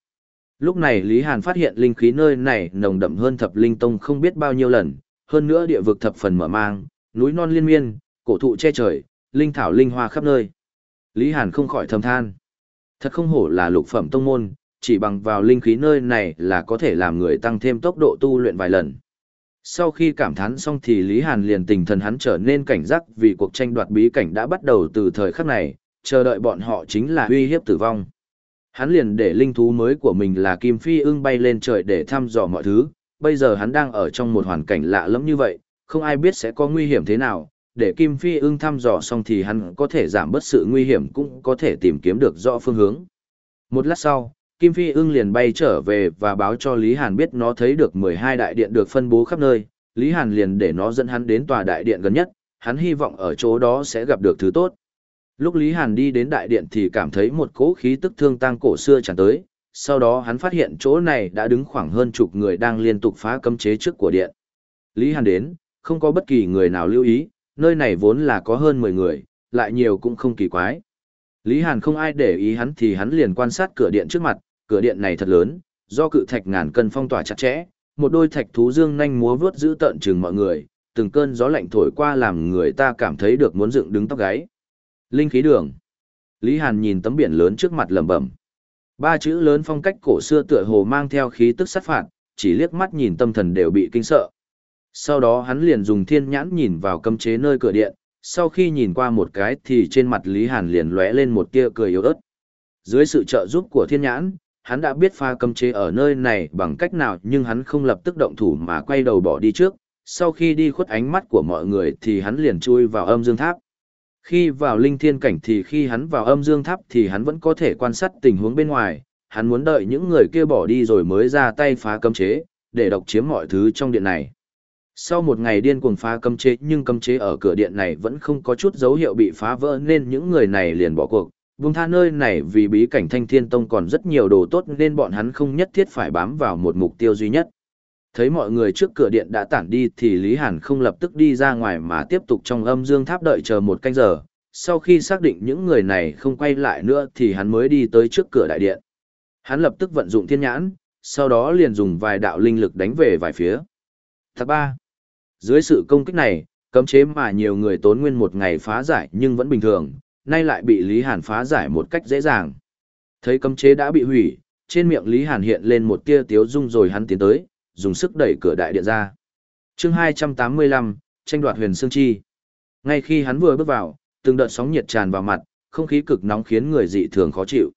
Lúc này Lý Hàn phát hiện linh khí nơi này nồng đậm hơn thập linh tông không biết bao nhiêu lần, hơn nữa địa vực thập phần mở mang, núi non liên miên, cổ thụ che trời, linh thảo linh hoa khắp nơi. Lý Hàn không khỏi thầm than. Thật không hổ là lục phẩm tông môn, chỉ bằng vào linh khí nơi này là có thể làm người tăng thêm tốc độ tu luyện vài lần. Sau khi cảm thán xong thì Lý Hàn liền tình thần hắn trở nên cảnh giác vì cuộc tranh đoạt bí cảnh đã bắt đầu từ thời khắc này, chờ đợi bọn họ chính là uy hiếp tử vong. Hắn liền để linh thú mới của mình là Kim Phi ưng bay lên trời để thăm dò mọi thứ, bây giờ hắn đang ở trong một hoàn cảnh lạ lẫm như vậy, không ai biết sẽ có nguy hiểm thế nào, để Kim Phi ưng thăm dò xong thì hắn có thể giảm bớt sự nguy hiểm cũng có thể tìm kiếm được rõ phương hướng. Một lát sau, Kim Phi ưng liền bay trở về và báo cho Lý Hàn biết nó thấy được 12 đại điện được phân bố khắp nơi, Lý Hàn liền để nó dẫn hắn đến tòa đại điện gần nhất, hắn hy vọng ở chỗ đó sẽ gặp được thứ tốt. Lúc Lý Hàn đi đến đại điện thì cảm thấy một cỗ khí tức thương tang cổ xưa tràn tới, sau đó hắn phát hiện chỗ này đã đứng khoảng hơn chục người đang liên tục phá cấm chế trước của điện. Lý Hàn đến, không có bất kỳ người nào lưu ý, nơi này vốn là có hơn 10 người, lại nhiều cũng không kỳ quái. Lý Hàn không ai để ý hắn thì hắn liền quan sát cửa điện trước mặt, cửa điện này thật lớn, do cự thạch ngàn cân phong tỏa chặt chẽ, một đôi thạch thú dương nhanh múa vướt giữ tận chừng mọi người, từng cơn gió lạnh thổi qua làm người ta cảm thấy được muốn dựng đứng tóc gáy. Linh khí đường. Lý Hàn nhìn tấm biển lớn trước mặt lẩm bẩm. Ba chữ lớn phong cách cổ xưa tựa hồ mang theo khí tức sát phạt, chỉ liếc mắt nhìn tâm thần đều bị kinh sợ. Sau đó hắn liền dùng thiên nhãn nhìn vào cấm chế nơi cửa điện, sau khi nhìn qua một cái thì trên mặt Lý Hàn liền lóe lên một tia cười yếu ớt. Dưới sự trợ giúp của thiên nhãn, hắn đã biết pha cấm chế ở nơi này bằng cách nào nhưng hắn không lập tức động thủ mà quay đầu bỏ đi trước. Sau khi đi khuất ánh mắt của mọi người thì hắn liền chui vào âm dương tháp. Khi vào linh thiên cảnh thì khi hắn vào âm dương tháp thì hắn vẫn có thể quan sát tình huống bên ngoài, hắn muốn đợi những người kia bỏ đi rồi mới ra tay phá cấm chế, để độc chiếm mọi thứ trong điện này. Sau một ngày điên cuồng phá cấm chế nhưng cấm chế ở cửa điện này vẫn không có chút dấu hiệu bị phá vỡ nên những người này liền bỏ cuộc. Vùng tha nơi này vì bí cảnh thanh thiên tông còn rất nhiều đồ tốt nên bọn hắn không nhất thiết phải bám vào một mục tiêu duy nhất. Thấy mọi người trước cửa điện đã tản đi thì Lý Hàn không lập tức đi ra ngoài mà tiếp tục trong âm dương tháp đợi chờ một canh giờ. Sau khi xác định những người này không quay lại nữa thì hắn mới đi tới trước cửa đại điện. Hắn lập tức vận dụng thiên nhãn, sau đó liền dùng vài đạo linh lực đánh về vài phía. Thật ba. Dưới sự công kích này, cấm chế mà nhiều người tốn nguyên một ngày phá giải nhưng vẫn bình thường, nay lại bị Lý Hàn phá giải một cách dễ dàng. Thấy cấm chế đã bị hủy, trên miệng Lý Hàn hiện lên một tia tiếu dung rồi hắn tiến tới, dùng sức đẩy cửa đại điện ra. chương 285, tranh đoạt huyền Sương chi. Ngay khi hắn vừa bước vào, từng đợt sóng nhiệt tràn vào mặt, không khí cực nóng khiến người dị thường khó chịu.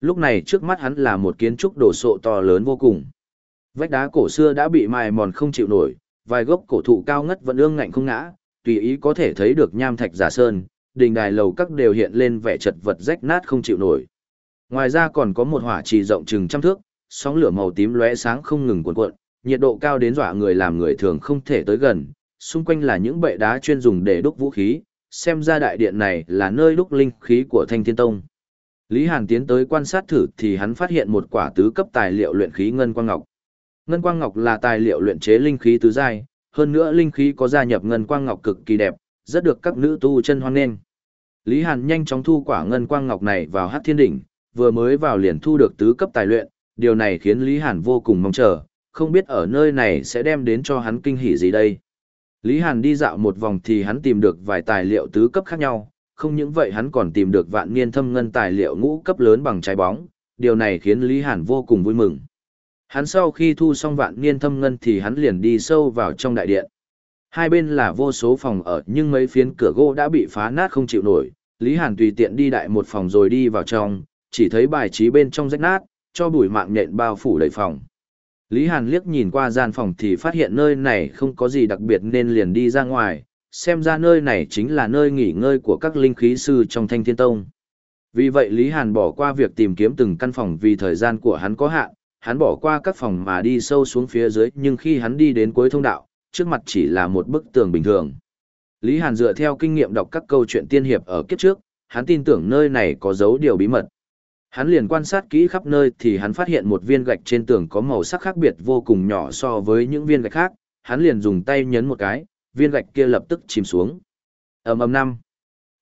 Lúc này trước mắt hắn là một kiến trúc đổ sộ to lớn vô cùng. Vách đá cổ xưa đã bị mài mòn không chịu nổi, vài gốc cổ thụ cao ngất vẫn ương ngạnh không ngã, tùy ý có thể thấy được nham thạch giả sơn, đình đài lầu các đều hiện lên vẻ chật vật rách nát không chịu nổi. Ngoài ra còn có một hỏa trì rộng chừng trăm thước, sóng lửa màu tím lóe sáng không ngừng cuộn cuộn, nhiệt độ cao đến dọa người làm người thường không thể tới gần, xung quanh là những bệ đá chuyên dùng để đúc vũ khí, xem ra đại điện này là nơi đúc linh khí của Thanh Thiên Tông. Lý Hàn tiến tới quan sát thử thì hắn phát hiện một quả tứ cấp tài liệu luyện khí ngân quang ngọc. Ngân quang ngọc là tài liệu luyện chế linh khí tứ giai, hơn nữa linh khí có gia nhập ngân quang ngọc cực kỳ đẹp, rất được các nữ tu chân hoan nghênh. Lý Hàn nhanh chóng thu quả ngân quang ngọc này vào Hắc Thiên đỉnh, vừa mới vào liền thu được tứ cấp tài luyện, điều này khiến Lý Hàn vô cùng mong chờ, không biết ở nơi này sẽ đem đến cho hắn kinh hỉ gì đây. Lý Hàn đi dạo một vòng thì hắn tìm được vài tài liệu tứ cấp khác nhau, không những vậy hắn còn tìm được vạn niên thâm ngân tài liệu ngũ cấp lớn bằng trái bóng, điều này khiến Lý Hàn vô cùng vui mừng. Hắn sau khi thu xong vạn niên thâm ngân thì hắn liền đi sâu vào trong đại điện. Hai bên là vô số phòng ở nhưng mấy phiến cửa gỗ đã bị phá nát không chịu nổi. Lý Hàn tùy tiện đi đại một phòng rồi đi vào trong, chỉ thấy bài trí bên trong rách nát, cho bụi mạng nhện bao phủ đầy phòng. Lý Hàn liếc nhìn qua gian phòng thì phát hiện nơi này không có gì đặc biệt nên liền đi ra ngoài, xem ra nơi này chính là nơi nghỉ ngơi của các linh khí sư trong thanh thiên tông. Vì vậy Lý Hàn bỏ qua việc tìm kiếm từng căn phòng vì thời gian của hắn có hạn, hắn bỏ qua các phòng mà đi sâu xuống phía dưới nhưng khi hắn đi đến cuối thông đạo, trước mặt chỉ là một bức tường bình thường. Lý Hàn dựa theo kinh nghiệm đọc các câu chuyện tiên hiệp ở kiếp trước, hắn tin tưởng nơi này có dấu điều bí mật. Hắn liền quan sát kỹ khắp nơi thì hắn phát hiện một viên gạch trên tường có màu sắc khác biệt vô cùng nhỏ so với những viên gạch khác, hắn liền dùng tay nhấn một cái, viên gạch kia lập tức chìm xuống. Ầm ầm năm.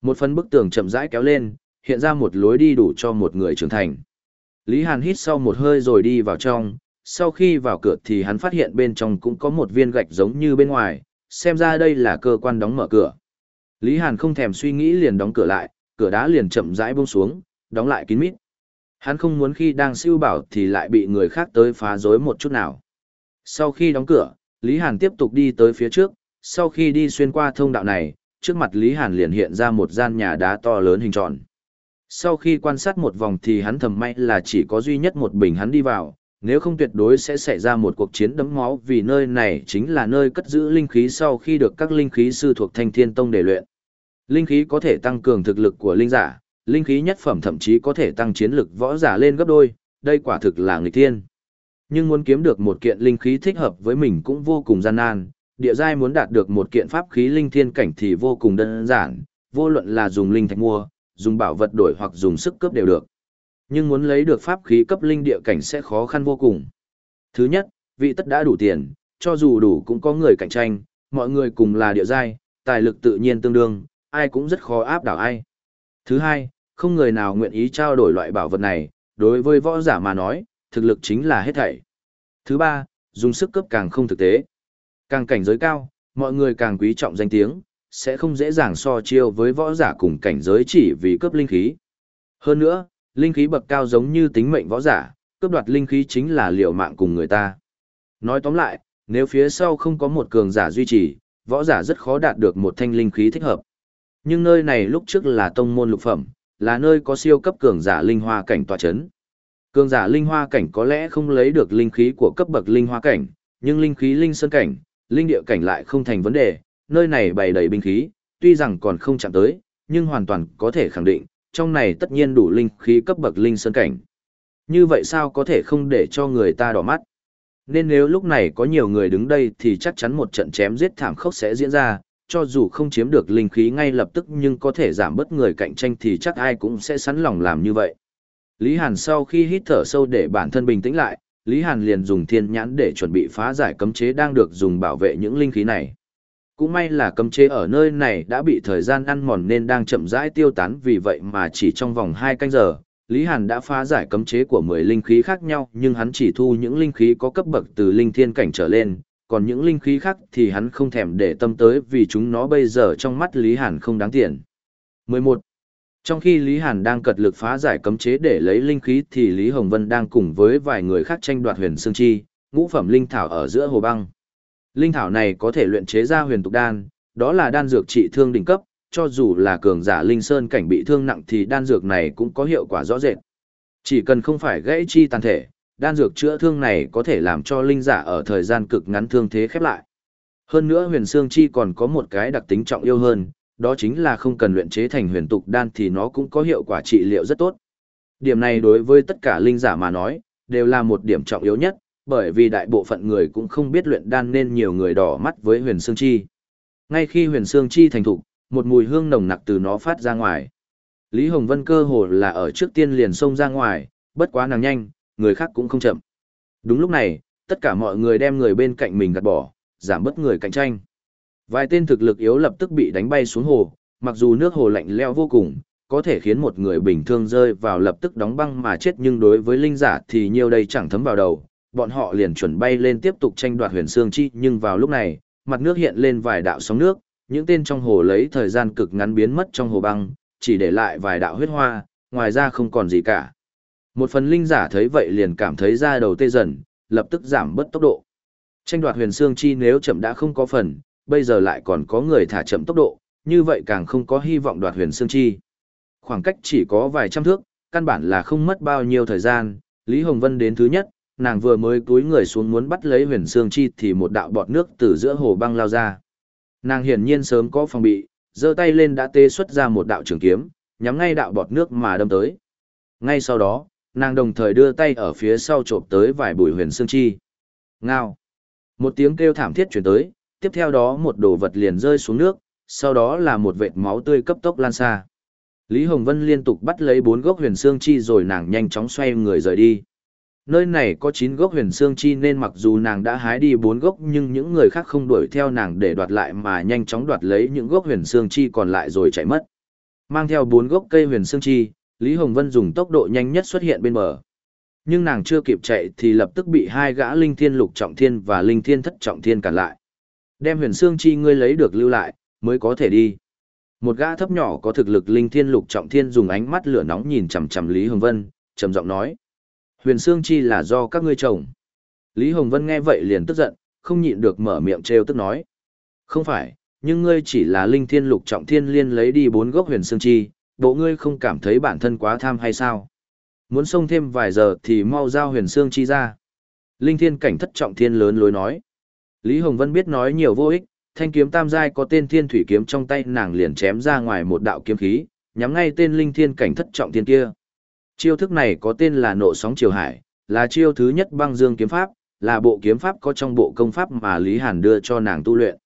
Một phần bức tường chậm rãi kéo lên, hiện ra một lối đi đủ cho một người trưởng thành. Lý Hàn hít sau một hơi rồi đi vào trong, sau khi vào cửa thì hắn phát hiện bên trong cũng có một viên gạch giống như bên ngoài, xem ra đây là cơ quan đóng mở cửa. Lý Hàn không thèm suy nghĩ liền đóng cửa lại, cửa đá liền chậm rãi buông xuống, đóng lại kín mít. Hắn không muốn khi đang siêu bảo thì lại bị người khác tới phá rối một chút nào. Sau khi đóng cửa, Lý Hàn tiếp tục đi tới phía trước, sau khi đi xuyên qua thông đạo này, trước mặt Lý Hàn liền hiện ra một gian nhà đá to lớn hình tròn. Sau khi quan sát một vòng thì hắn thầm may là chỉ có duy nhất một bình hắn đi vào, nếu không tuyệt đối sẽ xảy ra một cuộc chiến đấm máu vì nơi này chính là nơi cất giữ linh khí sau khi được các linh khí sư thuộc Thanh Thiên Tông để luyện. Linh khí có thể tăng cường thực lực của linh giả, linh khí nhất phẩm thậm chí có thể tăng chiến lực võ giả lên gấp đôi, đây quả thực là nghịch thiên. Nhưng muốn kiếm được một kiện linh khí thích hợp với mình cũng vô cùng gian nan, địa giai muốn đạt được một kiện pháp khí linh thiên cảnh thì vô cùng đơn giản, vô luận là dùng linh thạch mua, dùng bảo vật đổi hoặc dùng sức cướp đều được. Nhưng muốn lấy được pháp khí cấp linh địa cảnh sẽ khó khăn vô cùng. Thứ nhất, vị tất đã đủ tiền, cho dù đủ cũng có người cạnh tranh, mọi người cùng là địa giai, tài lực tự nhiên tương đương, ai cũng rất khó áp đảo ai. Thứ hai, không người nào nguyện ý trao đổi loại bảo vật này, đối với võ giả mà nói, thực lực chính là hết thảy. Thứ ba, dùng sức cấp càng không thực tế. Càng cảnh giới cao, mọi người càng quý trọng danh tiếng, sẽ không dễ dàng so chiêu với võ giả cùng cảnh giới chỉ vì cấp linh khí. Hơn nữa, linh khí bậc cao giống như tính mệnh võ giả, cướp đoạt linh khí chính là liều mạng cùng người ta. Nói tóm lại, nếu phía sau không có một cường giả duy trì, võ giả rất khó đạt được một thanh linh khí thích hợp. Nhưng nơi này lúc trước là tông môn lục phẩm, là nơi có siêu cấp cường giả linh hoa cảnh tọa chấn. Cường giả linh hoa cảnh có lẽ không lấy được linh khí của cấp bậc linh hoa cảnh, nhưng linh khí linh sơn cảnh, linh địa cảnh lại không thành vấn đề, nơi này bày đầy binh khí, tuy rằng còn không chạm tới, nhưng hoàn toàn có thể khẳng định, trong này tất nhiên đủ linh khí cấp bậc linh sơn cảnh. Như vậy sao có thể không để cho người ta đỏ mắt? Nên nếu lúc này có nhiều người đứng đây thì chắc chắn một trận chém giết thảm khốc sẽ diễn ra, cho dù không chiếm được linh khí ngay lập tức nhưng có thể giảm bớt người cạnh tranh thì chắc ai cũng sẽ sẵn lòng làm như vậy. Lý Hàn sau khi hít thở sâu để bản thân bình tĩnh lại, Lý Hàn liền dùng thiên nhãn để chuẩn bị phá giải cấm chế đang được dùng bảo vệ những linh khí này. Cũng may là cấm chế ở nơi này đã bị thời gian ăn mòn nên đang chậm rãi tiêu tán vì vậy mà chỉ trong vòng 2 canh giờ, Lý Hàn đã phá giải cấm chế của 10 linh khí khác nhau nhưng hắn chỉ thu những linh khí có cấp bậc từ linh thiên cảnh trở lên, còn những linh khí khác thì hắn không thèm để tâm tới vì chúng nó bây giờ trong mắt Lý Hàn không đáng tiền. 11. Trong khi Lý Hàn đang cật lực phá giải cấm chế để lấy linh khí thì Lý Hồng Vân đang cùng với vài người khác tranh đoạt huyền Sương chi, ngũ phẩm linh thảo ở giữa hồ băng. Linh thảo này có thể luyện chế ra huyền tục đan, đó là đan dược trị thương đỉnh cấp, cho dù là cường giả linh sơn cảnh bị thương nặng thì đan dược này cũng có hiệu quả rõ rệt. Chỉ cần không phải gãy chi tàn thể, đan dược chữa thương này có thể làm cho linh giả ở thời gian cực ngắn thương thế khép lại. Hơn nữa huyền xương chi còn có một cái đặc tính trọng yêu hơn, đó chính là không cần luyện chế thành huyền tục đan thì nó cũng có hiệu quả trị liệu rất tốt. Điểm này đối với tất cả linh giả mà nói, đều là một điểm trọng yếu nhất, bởi vì đại bộ phận người cũng không biết luyện đan nên nhiều người đỏ mắt với huyền xương chi. Ngay khi huyền xương chi thành thục, một mùi hương nồng nặc từ nó phát ra ngoài. Lý Hồng Vân cơ hồ là ở trước tiên liền xông ra ngoài, bất quá nàng nhanh, người khác cũng không chậm. Đúng lúc này, tất cả mọi người đem người bên cạnh mình gạt bỏ, giảm bớt người cạnh tranh. Vài tên thực lực yếu lập tức bị đánh bay xuống hồ, mặc dù nước hồ lạnh leo vô cùng, có thể khiến một người bình thường rơi vào lập tức đóng băng mà chết nhưng đối với linh giả thì nhiều đây chẳng thấm vào đầu, bọn họ liền chuẩn bay lên tiếp tục tranh đoạt huyền xương chi nhưng vào lúc này, mặt nước hiện lên vài đạo sóng nước, những tên trong hồ lấy thời gian cực ngắn biến mất trong hồ băng, chỉ để lại vài đạo huyết hoa, ngoài ra không còn gì cả. Một phần linh giả thấy vậy liền cảm thấy da đầu tê dần, lập tức giảm bớt tốc độ. Tranh đoạt huyền xương chi nếu chậm đã không có phần, bây giờ lại còn có người thả chậm tốc độ, như vậy càng không có hy vọng đoạt huyền xương chi. Khoảng cách chỉ có vài trăm thước, căn bản là không mất bao nhiêu thời gian, Lý Hồng Vân đến thứ nhất, nàng vừa mới cúi người xuống muốn bắt lấy huyền xương chi thì một đạo bọt nước từ giữa hồ băng lao ra. Nàng hiển nhiên sớm có phòng bị, giơ tay lên đã tê xuất ra một đạo trường kiếm, nhắm ngay đạo bọt nước mà đâm tới. Ngay sau đó, nàng đồng thời đưa tay ở phía sau trộm tới vài bụi huyền xương chi. Ngao. Một tiếng kêu thảm thiết chuyển tới, tiếp theo đó một đồ vật liền rơi xuống nước, sau đó là một vệt máu tươi cấp tốc lan xa. Lý Hồng Vân liên tục bắt lấy bốn gốc huyền xương chi rồi nàng nhanh chóng xoay người rời đi. Nơi này có 9 gốc huyền xương chi nên mặc dù nàng đã hái đi 4 gốc nhưng những người khác không đuổi theo nàng để đoạt lại mà nhanh chóng đoạt lấy những gốc huyền xương chi còn lại rồi chạy mất. Mang theo 4 gốc cây huyền xương chi, Lý Hồng Vân dùng tốc độ nhanh nhất xuất hiện bên bờ. Nhưng nàng chưa kịp chạy thì lập tức bị hai gã linh thiên lục trọng thiên và linh thiên thất trọng thiên cản lại. Đem huyền xương chi ngươi lấy được lưu lại, mới có thể đi. Một gã thấp nhỏ có thực lực linh thiên lục trọng thiên dùng ánh mắt lửa nóng nhìn chằm chằm Lý Hồng Vân, trầm giọng nói: "Huyền xương chi là do các ngươi trồng." Lý Hồng Vân nghe vậy liền tức giận, không nhịn được mở miệng trêu tức nói: "Không phải, nhưng ngươi chỉ là linh thiên lục trọng thiên liên lấy đi bốn gốc huyền xương chi, bộ ngươi không cảm thấy bản thân quá tham hay sao? Muốn xông thêm vài giờ thì mau giao huyền xương chi ra." Linh thiên cảnh thất trọng thiên lớn lối nói. Lý Hồng Vân biết nói nhiều vô ích, thanh kiếm tam giai có tên thiên thủy kiếm trong tay nàng liền chém ra ngoài một đạo kiếm khí, nhắm ngay tên linh thiên cảnh thất trọng thiên kia. Chiêu thức này có tên là nộ sóng triều hải, là chiêu thứ nhất băng dương kiếm pháp, là bộ kiếm pháp có trong bộ công pháp mà Lý Hàn đưa cho nàng tu luyện.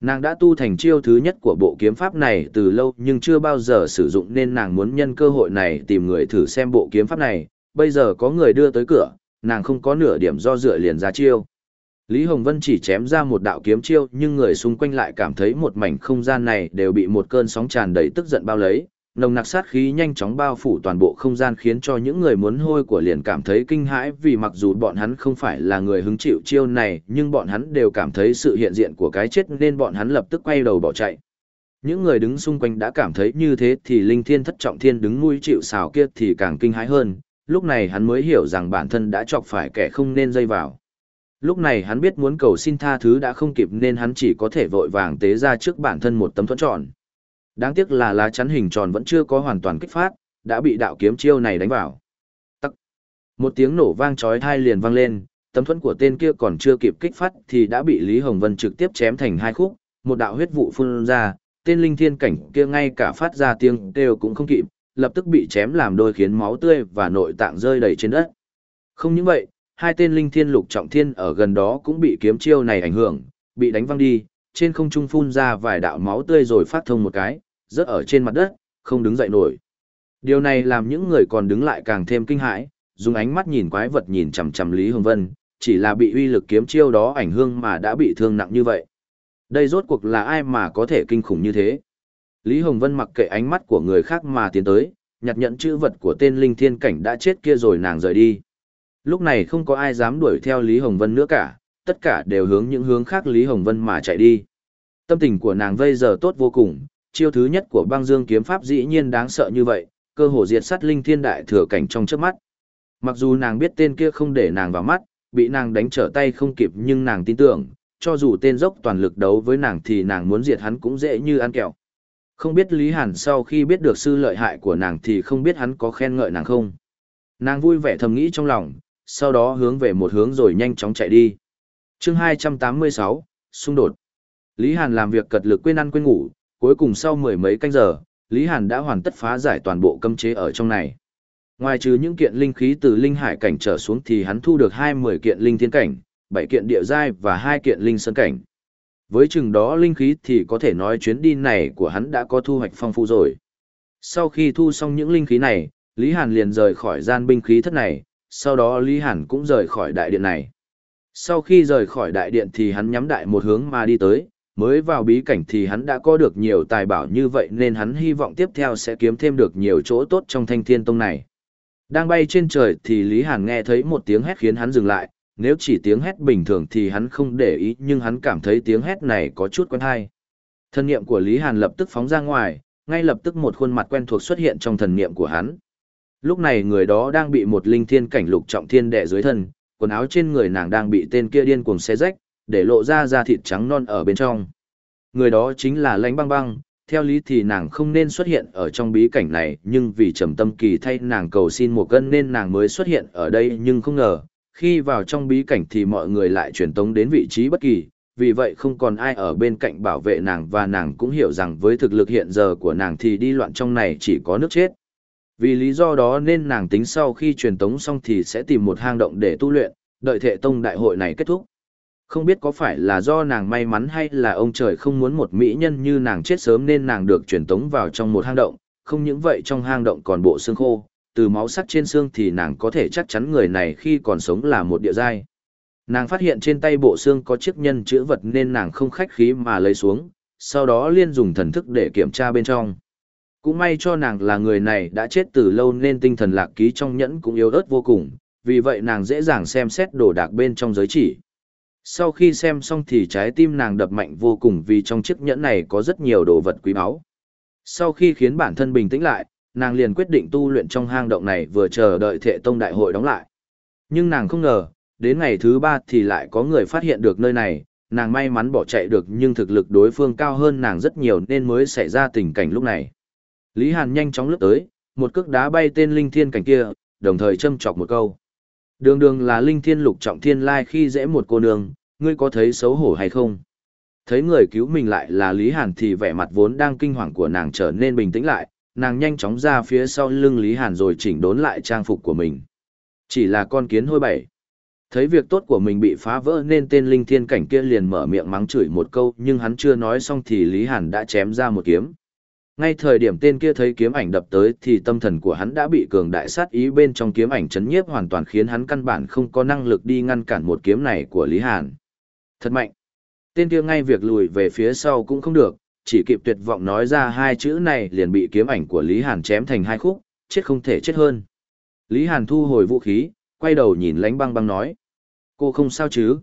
Nàng đã tu thành chiêu thứ nhất của bộ kiếm pháp này từ lâu nhưng chưa bao giờ sử dụng nên nàng muốn nhân cơ hội này tìm người thử xem bộ kiếm pháp này, bây giờ có người đưa tới cửa, nàng không có nửa điểm do dựa liền ra chiêu. Lý Hồng Vân chỉ chém ra một đạo kiếm chiêu nhưng người xung quanh lại cảm thấy một mảnh không gian này đều bị một cơn sóng tràn đầy tức giận bao lấy, nồng nặc sát khí nhanh chóng bao phủ toàn bộ không gian khiến cho những người muốn hôi của liền cảm thấy kinh hãi vì mặc dù bọn hắn không phải là người hứng chịu chiêu này nhưng bọn hắn đều cảm thấy sự hiện diện của cái chết nên bọn hắn lập tức quay đầu bỏ chạy. Những người đứng xung quanh đã cảm thấy như thế thì Linh Thiên thất trọng thiên đứng nuôi chịu xào kia thì càng kinh hãi hơn, lúc này hắn mới hiểu rằng bản thân đã chọc phải kẻ không nên dây vào. Lúc này hắn biết muốn cầu xin tha thứ đã không kịp nên hắn chỉ có thể vội vàng tế ra trước bản thân một tấm thuẫn tròn. Đáng tiếc là lá chắn hình tròn vẫn chưa có hoàn toàn kích phát, đã bị đạo kiếm chiêu này đánh vào. Tắc. Một tiếng nổ vang chói tai liền vang lên, tấm thuẫn của tên kia còn chưa kịp kích phát thì đã bị Lý Hồng Vân trực tiếp chém thành hai khúc, một đạo huyết vụ phun ra, tên linh thiên cảnh kia ngay cả phát ra tiếng kêu cũng không kịp, lập tức bị chém làm đôi khiến máu tươi và nội tạng rơi đầy trên đất. Không những vậy, hai tên linh thiên lục trọng thiên ở gần đó cũng bị kiếm chiêu này ảnh hưởng, bị đánh văng đi, trên không trung phun ra vài đạo máu tươi rồi phát thông một cái, rớt ở trên mặt đất, không đứng dậy nổi. Điều này làm những người còn đứng lại càng thêm kinh hãi, dùng ánh mắt nhìn quái vật nhìn chằm chằm Lý Hồng Vân, chỉ là bị uy lực kiếm chiêu đó ảnh hưởng mà đã bị thương nặng như vậy. Đây rốt cuộc là ai mà có thể kinh khủng như thế? Lý Hồng Vân mặc kệ ánh mắt của người khác mà tiến tới, nhặt nhận chữ vật của tên linh thiên cảnh đã chết kia rồi nàng rời đi. Lúc này không có ai dám đuổi theo Lý Hồng Vân nữa cả, tất cả đều hướng những hướng khác Lý Hồng Vân mà chạy đi. Tâm tình của nàng bây giờ tốt vô cùng, chiêu thứ nhất của băng dương kiếm pháp dĩ nhiên đáng sợ như vậy, cơ hồ diệt sát linh thiên đại thừa cảnh trong trước mắt. Mặc dù nàng biết tên kia không để nàng vào mắt, bị nàng đánh trở tay không kịp nhưng nàng tin tưởng, cho dù tên dốc toàn lực đấu với nàng thì nàng muốn diệt hắn cũng dễ như ăn kẹo. Không biết Lý Hàn sau khi biết được sư lợi hại của nàng thì không biết hắn có khen ngợi nàng không. Nàng vui vẻ thầm nghĩ trong lòng, sau đó hướng về một hướng rồi nhanh chóng chạy đi. chương 286, xung đột. Lý Hàn làm việc cật lực quên ăn quên ngủ, cuối cùng sau mười mấy canh giờ, Lý Hàn đã hoàn tất phá giải toàn bộ cấm chế ở trong này. Ngoài trừ những kiện linh khí từ linh hải cảnh trở xuống thì hắn thu được hai mười kiện linh thiên cảnh, bảy kiện địa giai và hai kiện linh sơn cảnh. Với chừng đó linh khí thì có thể nói chuyến đi này của hắn đã có thu hoạch phong phú rồi. Sau khi thu xong những linh khí này, Lý Hàn liền rời khỏi gian binh khí thất này, sau đó Lý Hàn cũng rời khỏi đại điện này. Sau khi rời khỏi đại điện thì hắn nhắm đại một hướng mà đi tới, mới vào bí cảnh thì hắn đã có được nhiều tài bảo như vậy nên hắn hy vọng tiếp theo sẽ kiếm thêm được nhiều chỗ tốt trong thanh thiên tông này. Đang bay trên trời thì Lý Hàn nghe thấy một tiếng hét khiến hắn dừng lại, nếu chỉ tiếng hét bình thường thì hắn không để ý nhưng hắn cảm thấy tiếng hét này có chút quen hay. Thần niệm của Lý Hàn lập tức phóng ra ngoài, ngay lập tức một khuôn mặt quen thuộc xuất hiện trong thần niệm của hắn. Lúc này người đó đang bị một linh thiên cảnh lục trọng thiên đè dưới thân, quần áo trên người nàng đang bị tên kia điên cuồng xé rách, để lộ ra da thịt trắng non ở bên trong. Người đó chính là lãnh băng băng, theo lý thì nàng không nên xuất hiện ở trong bí cảnh này, nhưng vì trầm tâm kỳ thay nàng cầu xin một cân nên nàng mới xuất hiện ở đây nhưng không ngờ, khi vào trong bí cảnh thì mọi người lại truyền tống đến vị trí bất kỳ, vì vậy không còn ai ở bên cạnh bảo vệ nàng và nàng cũng hiểu rằng với thực lực hiện giờ của nàng thì đi loạn trong này chỉ có nước chết. Vì lý do đó nên nàng tính sau khi truyền tống xong thì sẽ tìm một hang động để tu luyện, đợi thệ tông đại hội này kết thúc. Không biết có phải là do nàng may mắn hay là ông trời không muốn một mỹ nhân như nàng chết sớm nên nàng được truyền tống vào trong một hang động, không những vậy trong hang động còn bộ xương khô, từ máu sắc trên xương thì nàng có thể chắc chắn người này khi còn sống là một địa giai. Nàng phát hiện trên tay bộ xương có chiếc nhân chữ vật nên nàng không khách khí mà lấy xuống, sau đó liên dùng thần thức để kiểm tra bên trong. Cũng may cho nàng là người này đã chết từ lâu nên tinh thần lạc ký trong nhẫn cũng yếu ớt vô cùng, vì vậy nàng dễ dàng xem xét đồ đạc bên trong giới chỉ. Sau khi xem xong thì trái tim nàng đập mạnh vô cùng vì trong chiếc nhẫn này có rất nhiều đồ vật quý báu. Sau khi khiến bản thân bình tĩnh lại, nàng liền quyết định tu luyện trong hang động này vừa chờ đợi thệ tông đại hội đóng lại. Nhưng nàng không ngờ, đến ngày thứ ba thì lại có người phát hiện được nơi này, nàng may mắn bỏ chạy được nhưng thực lực đối phương cao hơn nàng rất nhiều nên mới xảy ra tình cảnh lúc này. Lý Hàn nhanh chóng lướt tới, một cước đá bay tên linh thiên cảnh kia, đồng thời châm chọc một câu. Đường đường là linh thiên lục trọng thiên lai khi dễ một cô nương, ngươi có thấy xấu hổ hay không? Thấy người cứu mình lại là Lý Hàn thì vẻ mặt vốn đang kinh hoàng của nàng trở nên bình tĩnh lại, nàng nhanh chóng ra phía sau lưng Lý Hàn rồi chỉnh đốn lại trang phục của mình. Chỉ là con kiến hôi bảy. Thấy việc tốt của mình bị phá vỡ nên tên linh thiên cảnh kia liền mở miệng mắng chửi một câu nhưng hắn chưa nói xong thì Lý Hàn đã chém ra một kiếm. Ngay thời điểm tên kia thấy kiếm ảnh đập tới thì tâm thần của hắn đã bị cường đại sát ý bên trong kiếm ảnh chấn nhiếp hoàn toàn khiến hắn căn bản không có năng lực đi ngăn cản một kiếm này của Lý Hàn. Thật mạnh. Tên kia ngay việc lùi về phía sau cũng không được, chỉ kịp tuyệt vọng nói ra hai chữ này liền bị kiếm ảnh của Lý Hàn chém thành hai khúc, chết không thể chết hơn. Lý Hàn thu hồi vũ khí, quay đầu nhìn Lãnh băng băng nói. Cô không sao chứ?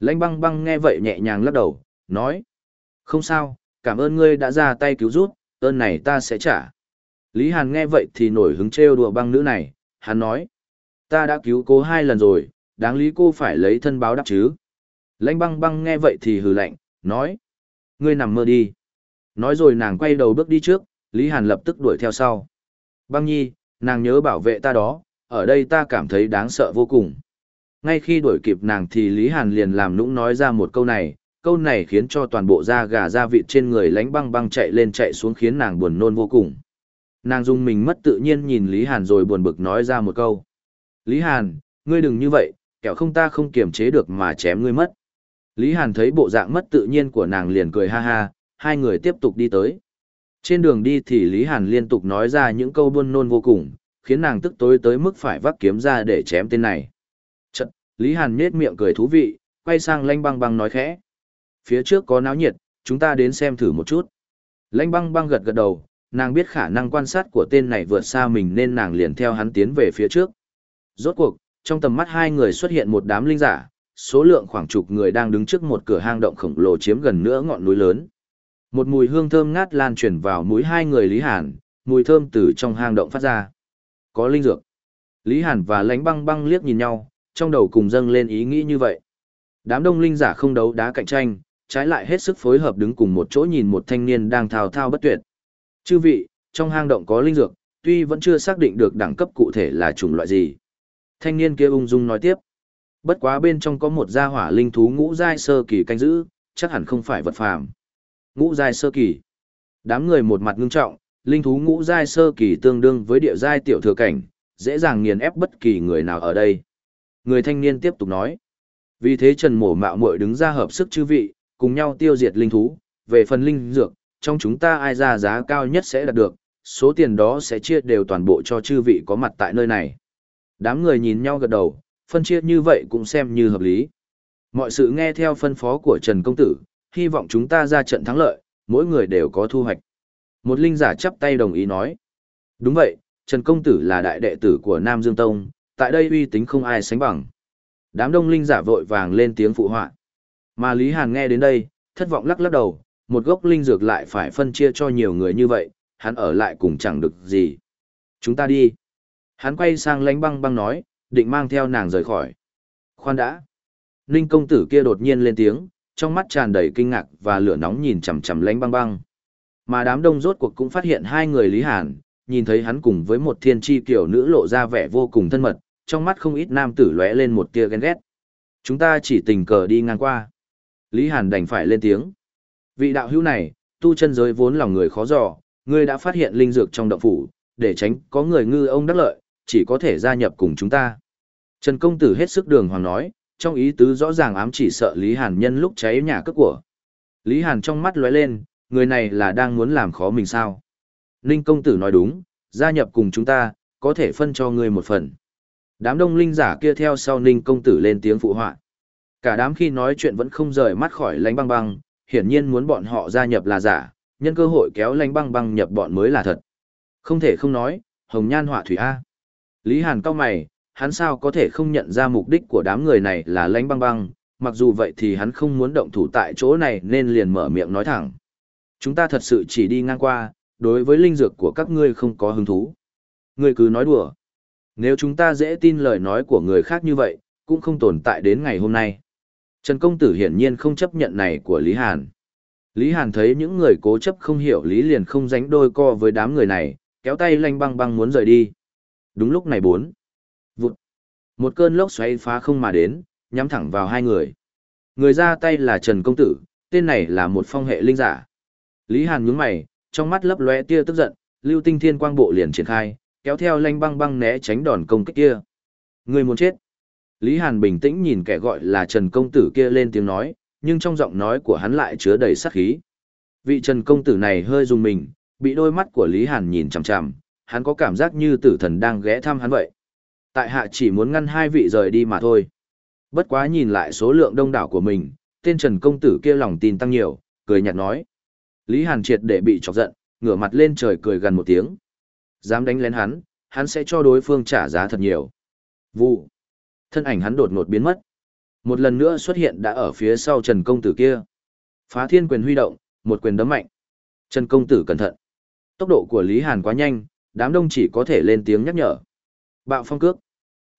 Lãnh băng băng nghe vậy nhẹ nhàng lắc đầu, nói. Không sao, cảm ơn ngươi đã ra tay cứu rút, ơn này ta sẽ trả. Lý Hàn nghe vậy thì nổi hứng trêu đùa băng nữ này, hắn nói. Ta đã cứu cô hai lần rồi, đáng lý cô phải lấy thân báo đáp chứ. Lãnh băng băng nghe vậy thì hừ lạnh, nói. Ngươi nằm mơ đi. Nói rồi nàng quay đầu bước đi trước, Lý Hàn lập tức đuổi theo sau. Băng nhi, nàng nhớ bảo vệ ta đó, ở đây ta cảm thấy đáng sợ vô cùng. Ngay khi đuổi kịp nàng thì Lý Hàn liền làm nũng nói ra một câu này, câu này khiến cho toàn bộ da gà da vịt trên người lánh băng băng chạy lên chạy xuống khiến nàng buồn nôn vô cùng. Nàng dùng mình mất tự nhiên nhìn Lý Hàn rồi buồn bực nói ra một câu. Lý Hàn, ngươi đừng như vậy, kẻo không ta không kiềm chế được mà chém ngươi mất. Lý Hàn thấy bộ dạng mất tự nhiên của nàng liền cười ha ha, hai người tiếp tục đi tới. Trên đường đi thì Lý Hàn liên tục nói ra những câu buôn nôn vô cùng, khiến nàng tức tối tới mức phải vác kiếm ra để chém tên này. Chật, Lý Hàn nhết miệng cười thú vị, quay sang lanh băng băng nói khẽ. Phía trước có náo nhiệt, chúng ta đến xem thử một chút. Lanh băng băng gật gật đầu, nàng biết khả năng quan sát của tên này vượt xa mình nên nàng liền theo hắn tiến về phía trước. Rốt cuộc, trong tầm mắt hai người xuất hiện một đám linh giả, số lượng khoảng chục người đang đứng trước một cửa hang động khổng lồ chiếm gần nửa ngọn núi lớn. Một mùi hương thơm ngát lan truyền vào mũi hai người Lý Hàn, mùi thơm từ trong hang động phát ra. Có linh dược. Lý Hàn và Lãnh Băng Băng liếc nhìn nhau, trong đầu cùng dâng lên ý nghĩ như vậy. Đám đông linh giả không đấu đá cạnh tranh, trái lại hết sức phối hợp đứng cùng một chỗ nhìn một thanh niên đang thao thao bất tuyệt. Chư vị, trong hang động có linh dược, tuy vẫn chưa xác định được đẳng cấp cụ thể là chủng loại gì. Thanh niên kia ung dung nói tiếp. Bất quá bên trong có một gia hỏa linh thú ngũ giai sơ kỳ canh giữ, chắc hẳn không phải vật phàm. Ngũ giai sơ kỳ. Đám người một mặt ngưng trọng, linh thú ngũ giai sơ kỳ tương đương với địa giai tiểu thừa cảnh, dễ dàng nghiền ép bất kỳ người nào ở đây. Người thanh niên tiếp tục nói. Vì thế Trần Mổ Mạo Muội đứng ra hợp sức chư vị, cùng nhau tiêu diệt linh thú, về phần linh dược, trong chúng ta ai ra giá cao nhất sẽ đạt được, số tiền đó sẽ chia đều toàn bộ cho chư vị có mặt tại nơi này. Đám người nhìn nhau gật đầu, phân chia như vậy cũng xem như hợp lý. Mọi sự nghe theo phân phó của Trần Công Tử, hy vọng chúng ta ra trận thắng lợi, mỗi người đều có thu hoạch. Một linh giả chắp tay đồng ý nói. Đúng vậy, Trần Công Tử là đại đệ tử của Nam Dương Tông, tại đây uy tín không ai sánh bằng. Đám đông linh giả vội vàng lên tiếng phụ họa. Mà Lý Hàn nghe đến đây, thất vọng lắc lắc đầu, một gốc linh dược lại phải phân chia cho nhiều người như vậy, hắn ở lại cũng chẳng được gì. Chúng ta đi. Hắn quay sang lánh băng băng nói, định mang theo nàng rời khỏi. Khoan đã. Ninh công tử kia đột nhiên lên tiếng, trong mắt tràn đầy kinh ngạc và lửa nóng nhìn chằm chằm lánh băng băng. Mà đám đông rốt cuộc cũng phát hiện hai người Lý Hàn, nhìn thấy hắn cùng với một thiên tri kiểu nữ lộ ra vẻ vô cùng thân mật, trong mắt không ít nam tử lóe lên một tia ghen ghét. Chúng ta chỉ tình cờ đi ngang qua. Lý Hàn đành phải lên tiếng. Vị đạo hữu này, tu chân giới vốn lòng người khó dò, ngươi đã phát hiện linh dược trong động phủ, để tránh có người ngư ông đắc lợi, chỉ có thể gia nhập cùng chúng ta. Trần công tử hết sức đường hoàng nói, trong ý tứ rõ ràng ám chỉ sợ Lý Hàn nhân lúc cháy nhà cất của. Lý Hàn trong mắt lóe lên, người này là đang muốn làm khó mình sao? Ninh công tử nói đúng, gia nhập cùng chúng ta, có thể phân cho người một phần. Đám đông linh giả kia theo sau Ninh công tử lên tiếng phụ họa. Cả đám khi nói chuyện vẫn không rời mắt khỏi lánh băng băng, hiển nhiên muốn bọn họ gia nhập là giả, nhân cơ hội kéo lánh băng băng nhập bọn mới là thật. Không thể không nói, hồng nhan họa thủy A. Lý Hàn cao mày, hắn sao có thể không nhận ra mục đích của đám người này là lánh băng băng, mặc dù vậy thì hắn không muốn động thủ tại chỗ này nên liền mở miệng nói thẳng. Chúng ta thật sự chỉ đi ngang qua, đối với linh dược của các ngươi không có hứng thú. Ngươi cứ nói đùa. Nếu chúng ta dễ tin lời nói của người khác như vậy, cũng không tồn tại đến ngày hôm nay. Trần Công Tử hiển nhiên không chấp nhận này của Lý Hàn. Lý Hàn thấy những người cố chấp không hiểu Lý liền không dánh đôi co với đám người này, kéo tay lanh băng băng muốn rời đi. Đúng lúc này bốn. Một cơn lốc xoáy phá không mà đến, nhắm thẳng vào hai người. Người ra tay là Trần Công Tử, tên này là một phong hệ linh giả. Lý Hàn nhướng mày, trong mắt lấp lóe tia tức giận, lưu tinh thiên quang bộ liền triển khai, kéo theo lanh băng băng né tránh đòn công kích kia. Người muốn chết. Lý Hàn bình tĩnh nhìn kẻ gọi là Trần Công Tử kia lên tiếng nói, nhưng trong giọng nói của hắn lại chứa đầy sát khí. Vị Trần Công Tử này hơi rung mình, bị đôi mắt của Lý Hàn nhìn chằm chằm, hắn có cảm giác như tử thần đang ghé thăm hắn vậy. Tại hạ chỉ muốn ngăn hai vị rời đi mà thôi. Bất quá nhìn lại số lượng đông đảo của mình, tên Trần Công Tử kia lòng tin tăng nhiều, cười nhạt nói. Lý Hàn triệt để bị chọc giận, ngửa mặt lên trời cười gần một tiếng. Dám đánh lén hắn, hắn sẽ cho đối phương trả giá thật nhiều. Vụ. Thân ảnh hắn đột ngột biến mất. Một lần nữa xuất hiện đã ở phía sau Trần Công Tử kia. Phá thiên quyền huy động, một quyền đấm mạnh. Trần Công Tử cẩn thận. Tốc độ của Lý Hàn quá nhanh, đám đông chỉ có thể lên tiếng nhắc nhở. Bạo phong cước.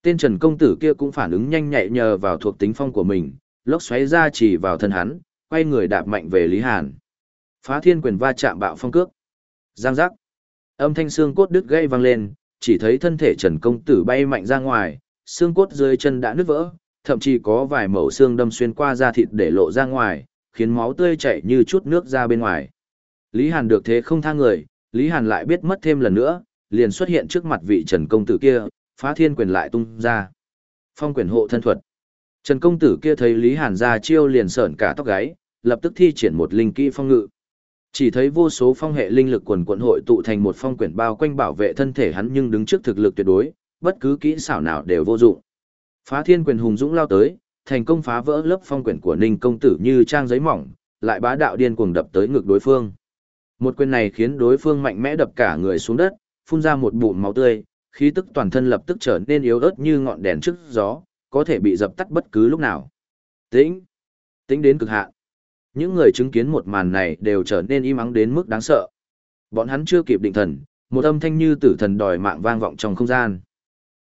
Tên Trần Công Tử kia cũng phản ứng nhanh nhạy nhờ vào thuộc tính phong của mình, lốc xoáy ra chỉ vào thân hắn, quay người đạp mạnh về Lý Hàn. Phá thiên quyền va chạm bạo phong cước. Giang giác. Âm thanh xương cốt đứt gây vang lên, chỉ thấy thân thể Trần Công Tử bay mạnh ra ngoài, xương cốt dưới chân đã nứt vỡ, thậm chí có vài mẩu xương đâm xuyên qua da thịt để lộ ra ngoài, khiến máu tươi chảy như chút nước ra bên ngoài. Lý Hàn được thế không tha người, Lý Hàn lại biết mất thêm lần nữa, liền xuất hiện trước mặt vị Trần công tử kia, phá thiên quyền lại tung ra. Phong quyền hộ thân thuật. Trần công tử kia thấy Lý Hàn ra chiêu liền sởn cả tóc gáy, lập tức thi triển một linh kỹ phong ngự. Chỉ thấy vô số phong hệ linh lực quần quần hội tụ thành một phong quyển bao quanh bảo vệ thân thể hắn nhưng đứng trước thực lực tuyệt đối, bất cứ kỹ xảo nào đều vô dụng. Phá thiên quyền hùng dũng lao tới, thành công phá vỡ lớp phong quyển của Ninh công tử như trang giấy mỏng, lại bá đạo điên cuồng đập tới ngực đối phương. Một quyền này khiến đối phương mạnh mẽ đập cả người xuống đất, phun ra một bụng máu tươi, khí tức toàn thân lập tức trở nên yếu ớt như ngọn đèn trước gió, có thể bị dập tắt bất cứ lúc nào. Tĩnh, tĩnh đến cực hạn. Những người chứng kiến một màn này đều trở nên im ắng đến mức đáng sợ. Bọn hắn chưa kịp định thần, một âm thanh như tử thần đòi mạng vang vọng trong không gian.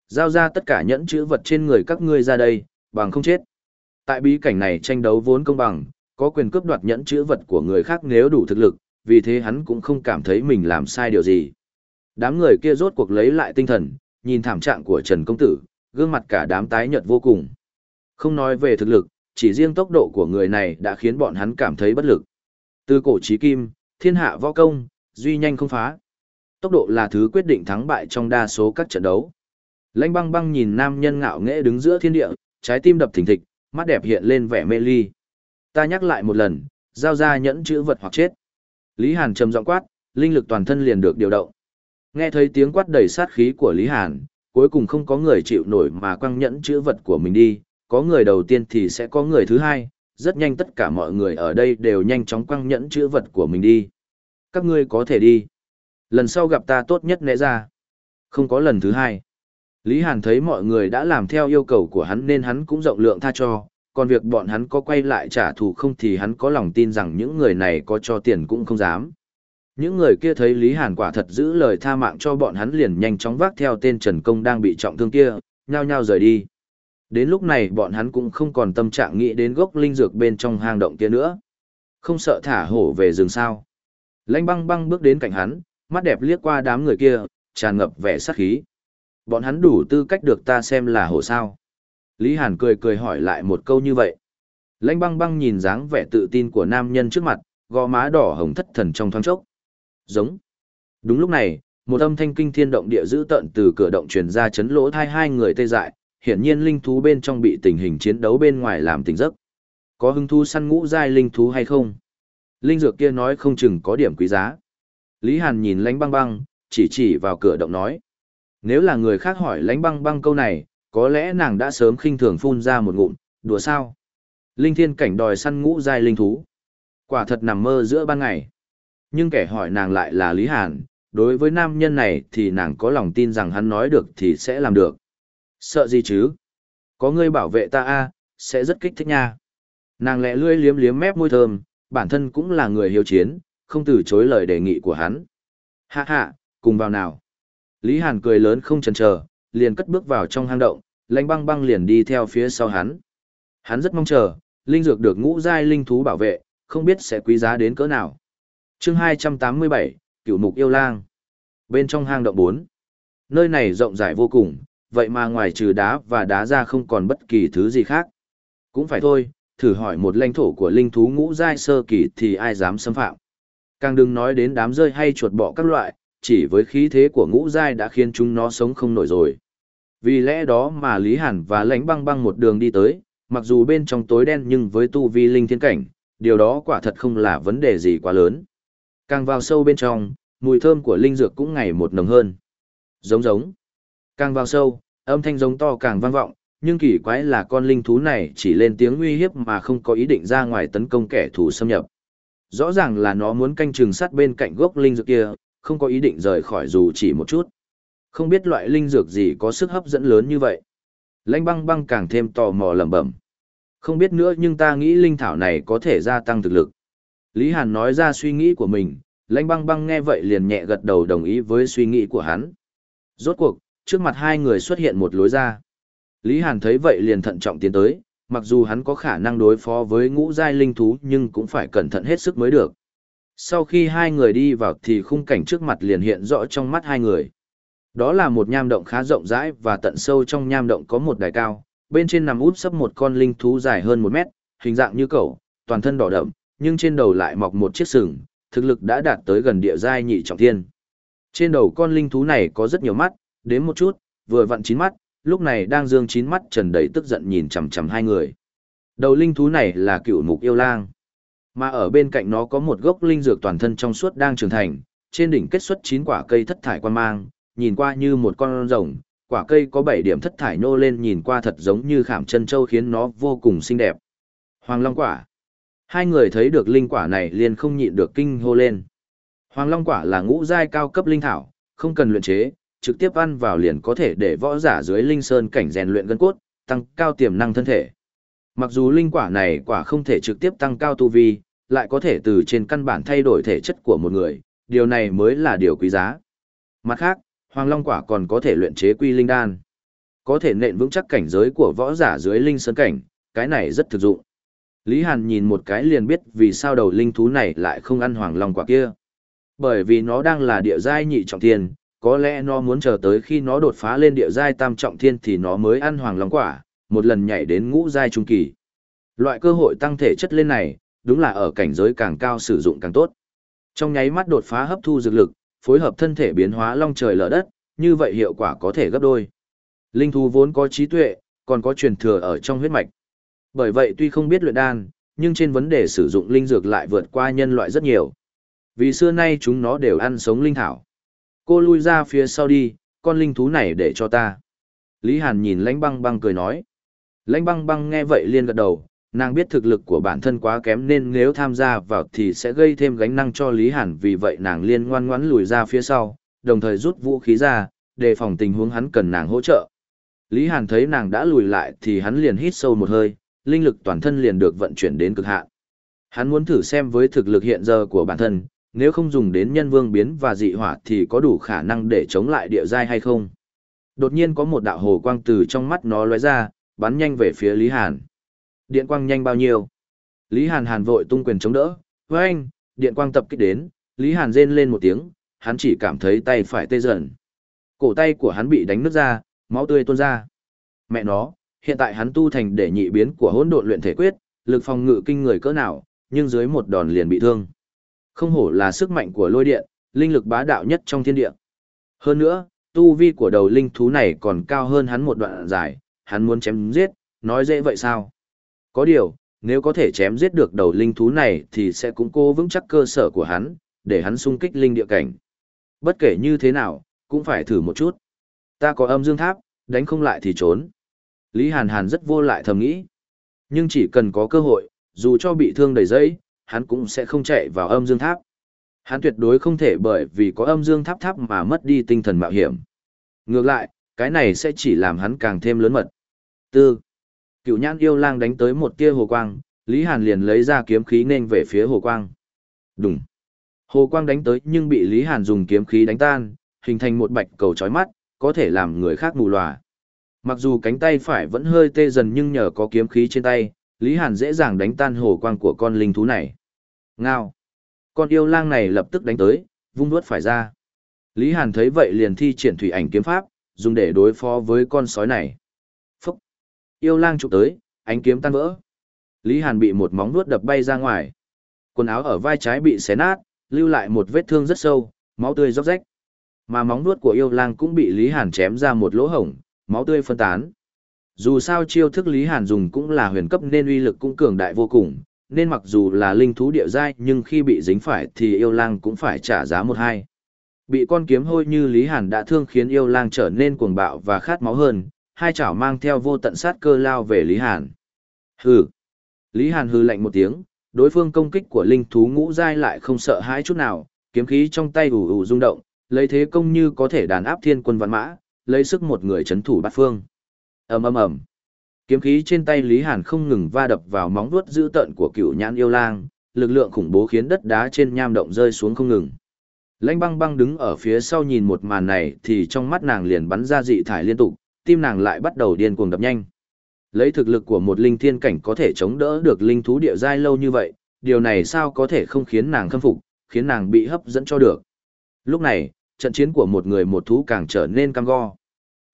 Giao ra tất cả nhẫn chữ vật trên người các ngươi ra đây, bằng không chết. Tại bí cảnh này tranh đấu vốn công bằng, có quyền cướp đoạt nhẫn chữ vật của người khác nếu đủ thực lực, vì thế hắn cũng không cảm thấy mình làm sai điều gì. Đám người kia rốt cuộc lấy lại tinh thần, nhìn thảm trạng của Trần Công Tử, gương mặt cả đám tái nhợt vô cùng. Không nói về thực lực, chỉ riêng tốc độ của người này đã khiến bọn hắn cảm thấy bất lực. Từ cổ chí kim, thiên hạ võ công, duy nhanh không phá. Tốc độ là thứ quyết định thắng bại trong đa số các trận đấu. Lãnh băng băng nhìn nam nhân ngạo nghễ đứng giữa thiên địa, trái tim đập thình thịch, mắt đẹp hiện lên vẻ mê ly. Ta nhắc lại một lần, giao ra nhẫn chữ vật hoặc chết. Lý Hàn trầm giọng quát, linh lực toàn thân liền được điều động. Nghe thấy tiếng quát đầy sát khí của Lý Hàn, cuối cùng không có người chịu nổi mà quăng nhẫn chữ vật của mình đi, có người đầu tiên thì sẽ có người thứ hai, rất nhanh tất cả mọi người ở đây đều nhanh chóng quăng nhẫn chữ vật của mình đi. Các ngươi có thể đi. Lần sau gặp ta tốt nhất nẽ ra. Không có lần thứ hai. Lý Hàn thấy mọi người đã làm theo yêu cầu của hắn nên hắn cũng rộng lượng tha cho, còn việc bọn hắn có quay lại trả thù không thì hắn có lòng tin rằng những người này có cho tiền cũng không dám. Những người kia thấy Lý Hàn quả thật giữ lời tha mạng cho bọn hắn liền nhanh chóng vác theo tên Trần Công đang bị trọng thương kia, nhao nhao rời đi. Đến lúc này bọn hắn cũng không còn tâm trạng nghĩ đến gốc linh dược bên trong hang động kia nữa. Không sợ thả hổ về rừng sao. Lãnh băng băng bước đến cạnh hắn, mắt đẹp liếc qua đám người kia, tràn ngập vẻ sát khí. Bọn hắn đủ tư cách được ta xem là hổ sao. Lý Hàn cười cười hỏi lại một câu như vậy. Lãnh băng băng nhìn dáng vẻ tự tin của nam nhân trước mặt, gò má đỏ hồng thất thần trong thoáng chốc. Giống. Đúng lúc này, một âm thanh kinh thiên động địa dữ tợn từ cửa động truyền ra chấn lỗ thai hai người tê dại, hiển nhiên linh thú bên trong bị tình hình chiến đấu bên ngoài làm tỉnh giấc. Có hứng thú săn ngũ giai linh thú hay không? Linh dược kia nói không chừng có điểm quý giá. Lý Hàn nhìn lánh băng băng, chỉ chỉ vào cửa động nói. Nếu là người khác hỏi lánh băng băng câu này, có lẽ nàng đã sớm khinh thường phun ra một ngụm, đùa sao? Linh thiên cảnh đòi săn ngũ giai linh thú. Quả thật nằm mơ giữa ban ngày. Nhưng kẻ hỏi nàng lại là Lý Hàn, đối với nam nhân này thì nàng có lòng tin rằng hắn nói được thì sẽ làm được. Sợ gì chứ? Có người bảo vệ ta a sẽ rất kích thích nha. Nàng lẹ lươi liếm liếm mép môi thơm, bản thân cũng là người hiếu chiến, không từ chối lời đề nghị của hắn. Hạ hạ, cùng vào nào. Lý Hàn cười lớn không chần chờ, liền cất bước vào trong hang động, lãnh băng băng liền đi theo phía sau hắn. Hắn rất mong chờ, linh dược được ngũ giai linh thú bảo vệ, không biết sẽ quý giá đến cỡ nào chương 287, Cựu Mục Yêu Lang. Bên trong hang động 4. Nơi này rộng rãi vô cùng, vậy mà ngoài trừ đá và đá ra không còn bất kỳ thứ gì khác. Cũng phải thôi, thử hỏi một lãnh thổ của linh thú ngũ giai sơ kỳ thì ai dám xâm phạm. Càng đừng nói đến đám rơi hay chuột bọ các loại, chỉ với khí thế của ngũ giai đã khiến chúng nó sống không nổi rồi. Vì lẽ đó mà Lý Hàn và lãnh băng băng một đường đi tới, mặc dù bên trong tối đen nhưng với tu vi linh thiên cảnh, điều đó quả thật không là vấn đề gì quá lớn. Càng vào sâu bên trong, mùi thơm của linh dược cũng ngày một nồng hơn. Giống giống. Càng vào sâu, âm thanh giống to càng vang vọng, nhưng kỳ quái là con linh thú này chỉ lên tiếng uy hiếp mà không có ý định ra ngoài tấn công kẻ thù xâm nhập. Rõ ràng là nó muốn canh chừng sát bên cạnh gốc linh dược kia, không có ý định rời khỏi dù chỉ một chút. Không biết loại linh dược gì có sức hấp dẫn lớn như vậy. Lãnh băng băng càng thêm tò mò lẩm bẩm. Không biết nữa nhưng ta nghĩ linh thảo này có thể gia tăng thực lực. Lý Hàn nói ra suy nghĩ của mình, lãnh băng băng nghe vậy liền nhẹ gật đầu đồng ý với suy nghĩ của hắn. Rốt cuộc, trước mặt hai người xuất hiện một lối ra. Lý Hàn thấy vậy liền thận trọng tiến tới, mặc dù hắn có khả năng đối phó với ngũ giai linh thú nhưng cũng phải cẩn thận hết sức mới được. Sau khi hai người đi vào thì khung cảnh trước mặt liền hiện rõ trong mắt hai người. Đó là một nham động khá rộng rãi và tận sâu trong nham động có một đài cao, bên trên nằm úp sấp một con linh thú dài hơn một mét, hình dạng như cẩu, toàn thân đỏ đậm, nhưng trên đầu lại mọc một chiếc sừng, thực lực đã đạt tới gần địa giai nhị trọng thiên. Trên đầu con linh thú này có rất nhiều mắt, đến một chút, vừa vặn chín mắt, lúc này đang dương chín mắt trần đầy tức giận nhìn chằm chằm hai người. Đầu linh thú này là cựu mục yêu lang. Mà ở bên cạnh nó có một gốc linh dược toàn thân trong suốt đang trưởng thành, trên đỉnh kết xuất chín quả cây thất thải quan mang, nhìn qua như một con rồng, quả cây có bảy điểm thất thải nô lên nhìn qua thật giống như khảm chân châu khiến nó vô cùng xinh đẹp. Hoàng Long quả. Hai người thấy được linh quả này liền không nhịn được kinh hô lên. Hoàng Long quả là ngũ giai cao cấp linh thảo, không cần luyện chế, trực tiếp ăn vào liền có thể để võ giả dưới linh sơn cảnh rèn luyện gân cốt, tăng cao tiềm năng thân thể. Mặc dù linh quả này quả không thể trực tiếp tăng cao tu vi, lại có thể từ trên căn bản thay đổi thể chất của một người, điều này mới là điều quý giá. Mặt khác, Hoàng Long quả còn có thể luyện chế quy linh đan. Có thể nện vững chắc cảnh giới của võ giả dưới linh sơn cảnh, cái này rất thực dụng. Lý Hàn nhìn một cái liền biết vì sao đầu linh thú này lại không ăn Hoàng Long quả kia. Bởi vì nó đang là địa giai nhị trọng thiên, có lẽ nó muốn chờ tới khi nó đột phá lên địa giai tam trọng thiên thì nó mới ăn Hoàng Long quả, một lần nhảy đến ngũ giai trung kỳ. Loại cơ hội tăng thể chất lên này, đúng là ở cảnh giới càng cao sử dụng càng tốt. Trong nháy mắt đột phá hấp thu dược lực, phối hợp thân thể biến hóa long trời lở đất, như vậy hiệu quả có thể gấp đôi. Linh thú vốn có trí tuệ, còn có truyền thừa ở trong huyết mạch. Bởi vậy tuy không biết luyện đan, nhưng trên vấn đề sử dụng linh dược lại vượt qua nhân loại rất nhiều. Vì xưa nay chúng nó đều ăn sống linh thảo. Cô lui ra phía sau đi, con linh thú này để cho ta. Lý Hàn nhìn lãnh băng băng cười nói. Lãnh băng băng nghe vậy liền gật đầu, nàng biết thực lực của bản thân quá kém nên nếu tham gia vào thì sẽ gây thêm gánh năng cho Lý Hàn vì vậy nàng liên ngoan ngoãn lùi ra phía sau, đồng thời rút vũ khí ra, đề phòng tình huống hắn cần nàng hỗ trợ. Lý Hàn thấy nàng đã lùi lại thì hắn liền hít sâu một hơi, linh lực toàn thân liền được vận chuyển đến cực hạn. Hắn muốn thử xem với thực lực hiện giờ của bản thân, nếu không dùng đến nhân vương biến và dị hỏa thì có đủ khả năng để chống lại địa giai hay không. Đột nhiên có một đạo hồ quang từ trong mắt nó lóe ra, bắn nhanh về phía Lý Hàn. Điện quang nhanh bao nhiêu? Lý Hàn Hàn vội tung quyền chống đỡ, với anh, điện quang tập kích đến, Lý Hàn rên lên một tiếng, hắn chỉ cảm thấy tay phải tê dần. Cổ tay của hắn bị đánh nứt ra, máu tươi tuôn ra. Mẹ nó, hiện tại hắn tu thành để nhị biến của hỗn độn luyện thể quyết, lực phòng ngự kinh người cỡ nào, nhưng dưới một đòn liền bị thương. Không hổ là sức mạnh của lôi điện, linh lực bá đạo nhất trong thiên địa. Hơn nữa, tu vi của đầu linh thú này còn cao hơn hắn một đoạn dài, hắn muốn chém giết, nói dễ vậy sao? Có điều, nếu có thể chém giết được đầu linh thú này thì sẽ củng cố vững chắc cơ sở của hắn, để hắn sung kích linh địa cảnh. Bất kể như thế nào, cũng phải thử một chút. Ta có âm dương tháp, đánh không lại thì trốn. Lý Hàn Hàn rất vô lại thầm nghĩ. Nhưng chỉ cần có cơ hội, dù cho bị thương đầy dây, hắn cũng sẽ không chạy vào âm dương tháp. Hắn tuyệt đối không thể bởi vì có âm dương tháp tháp mà mất đi tinh thần mạo hiểm. Ngược lại, cái này sẽ chỉ làm hắn càng thêm lớn mật. Tư. Cựu nhãn yêu lang đánh tới một tia hồ quang, Lý Hàn liền lấy ra kiếm khí nên về phía hồ quang. Đùng. Hồ quang đánh tới nhưng bị Lý Hàn dùng kiếm khí đánh tan, hình thành một bạch cầu chói mắt, có thể làm người khác mù lòa. Mặc dù cánh tay phải vẫn hơi tê dần nhưng nhờ có kiếm khí trên tay, Lý Hàn dễ dàng đánh tan hồ quang của con linh thú này. Ngao. Con yêu lang này lập tức đánh tới, vung đuốt phải ra. Lý Hàn thấy vậy liền thi triển thủy ảnh kiếm pháp, dùng để đối phó với con sói này. Phúc! Yêu lang chụp tới, ánh kiếm tan vỡ. Lý Hàn bị một móng vuốt đập bay ra ngoài. Quần áo ở vai trái bị xé nát, lưu lại một vết thương rất sâu, máu tươi róc rách. Mà móng vuốt của yêu lang cũng bị Lý Hàn chém ra một lỗ hổng, máu tươi phân tán. Dù sao chiêu thức Lý Hàn dùng cũng là huyền cấp nên uy lực cũng cường đại vô cùng, nên mặc dù là linh thú địa giai nhưng khi bị dính phải thì yêu lang cũng phải trả giá một hai. Bị con kiếm hôi như Lý Hàn đã thương khiến yêu lang trở nên cuồng bạo và khát máu hơn, hai chảo mang theo vô tận sát cơ lao về Lý Hàn. Hừ. Lý Hàn hừ lạnh một tiếng, đối phương công kích của linh thú ngũ giai lại không sợ hãi chút nào, kiếm khí trong tay ù ù rung động, lấy thế công như có thể đàn áp thiên quân văn mã, lấy sức một người chấn thủ bát phương. Ầm ầm ầm. Kiếm khí trên tay Lý Hàn không ngừng va đập vào móng vuốt dữ tợn của cựu nhãn yêu lang, lực lượng khủng bố khiến đất đá trên nham động rơi xuống không ngừng. Lãnh băng băng đứng ở phía sau nhìn một màn này thì trong mắt nàng liền bắn ra dị thải liên tục, tim nàng lại bắt đầu điên cuồng đập nhanh. Lấy thực lực của một linh thiên cảnh có thể chống đỡ được linh thú địa giai lâu như vậy, điều này sao có thể không khiến nàng khâm phục, khiến nàng bị hấp dẫn cho được. Lúc này, trận chiến của một người một thú càng trở nên cam go.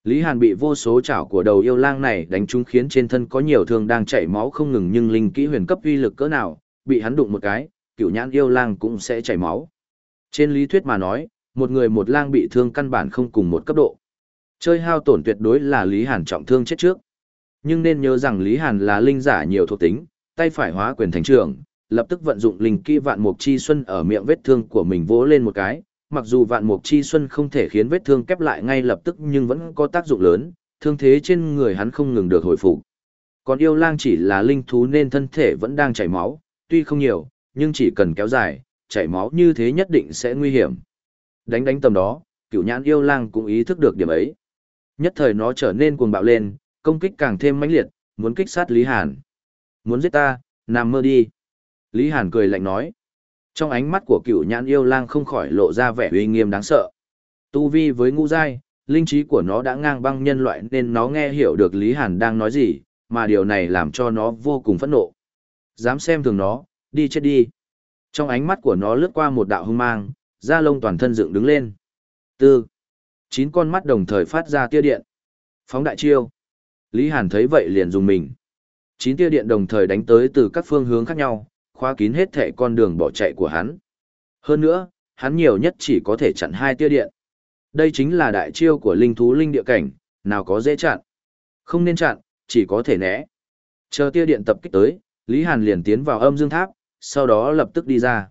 Lý Hàn bị vô số chảo của đầu yêu lang này đánh trúng khiến trên thân có nhiều thương đang chảy máu không ngừng nhưng linh kỹ huyền cấp uy lực cỡ nào, bị hắn đụng một cái, cựu nhãn yêu lang cũng sẽ chảy máu. Trên lý thuyết mà nói, một người một lang bị thương căn bản không cùng một cấp độ. Chơi hao tổn tuyệt đối là Lý Hàn trọng thương chết trước. Nhưng nên nhớ rằng Lý Hàn là linh giả nhiều thuộc tính, tay phải hóa quyền thành trưởng, lập tức vận dụng linh kỹ vạn mục chi xuân ở miệng vết thương của mình vỗ lên một cái, mặc dù vạn mục chi xuân không thể khiến vết thương kép lại ngay lập tức nhưng vẫn có tác dụng lớn, thương thế trên người hắn không ngừng được hồi phục. Còn yêu lang chỉ là linh thú nên thân thể vẫn đang chảy máu, tuy không nhiều, nhưng chỉ cần kéo dài, chảy máu như thế nhất định sẽ nguy hiểm. Đánh đánh tầm đó, cửu nhãn yêu lang cũng ý thức được điểm ấy. Nhất thời nó trở nên cuồng bạo lên, công kích càng thêm mãnh liệt, muốn kích sát Lý Hàn. Muốn giết ta, nằm mơ đi. Lý Hàn cười lạnh nói. Trong ánh mắt của cựu nhãn yêu lang không khỏi lộ ra vẻ uy nghiêm đáng sợ. Tu vi với ngũ giai, linh trí của nó đã ngang băng nhân loại nên nó nghe hiểu được Lý Hàn đang nói gì, mà điều này làm cho nó vô cùng phẫn nộ. Dám xem thường nó, đi chết đi. Trong ánh mắt của nó lướt qua một đạo hung mang, da lông toàn thân dựng đứng lên. Tư. Chín con mắt đồng thời phát ra tia điện. Phóng đại chiêu. Lý Hàn thấy vậy liền dùng mình. Chín tia điện đồng thời đánh tới từ các phương hướng khác nhau, khóa kín hết thệ con đường bỏ chạy của hắn. Hơn nữa, hắn nhiều nhất chỉ có thể chặn hai tia điện. Đây chính là đại chiêu của linh thú linh địa cảnh, nào có dễ chặn. Không nên chặn, chỉ có thể né. Chờ tia điện tập kích tới, Lý Hàn liền tiến vào âm dương tháp, sau đó lập tức đi ra.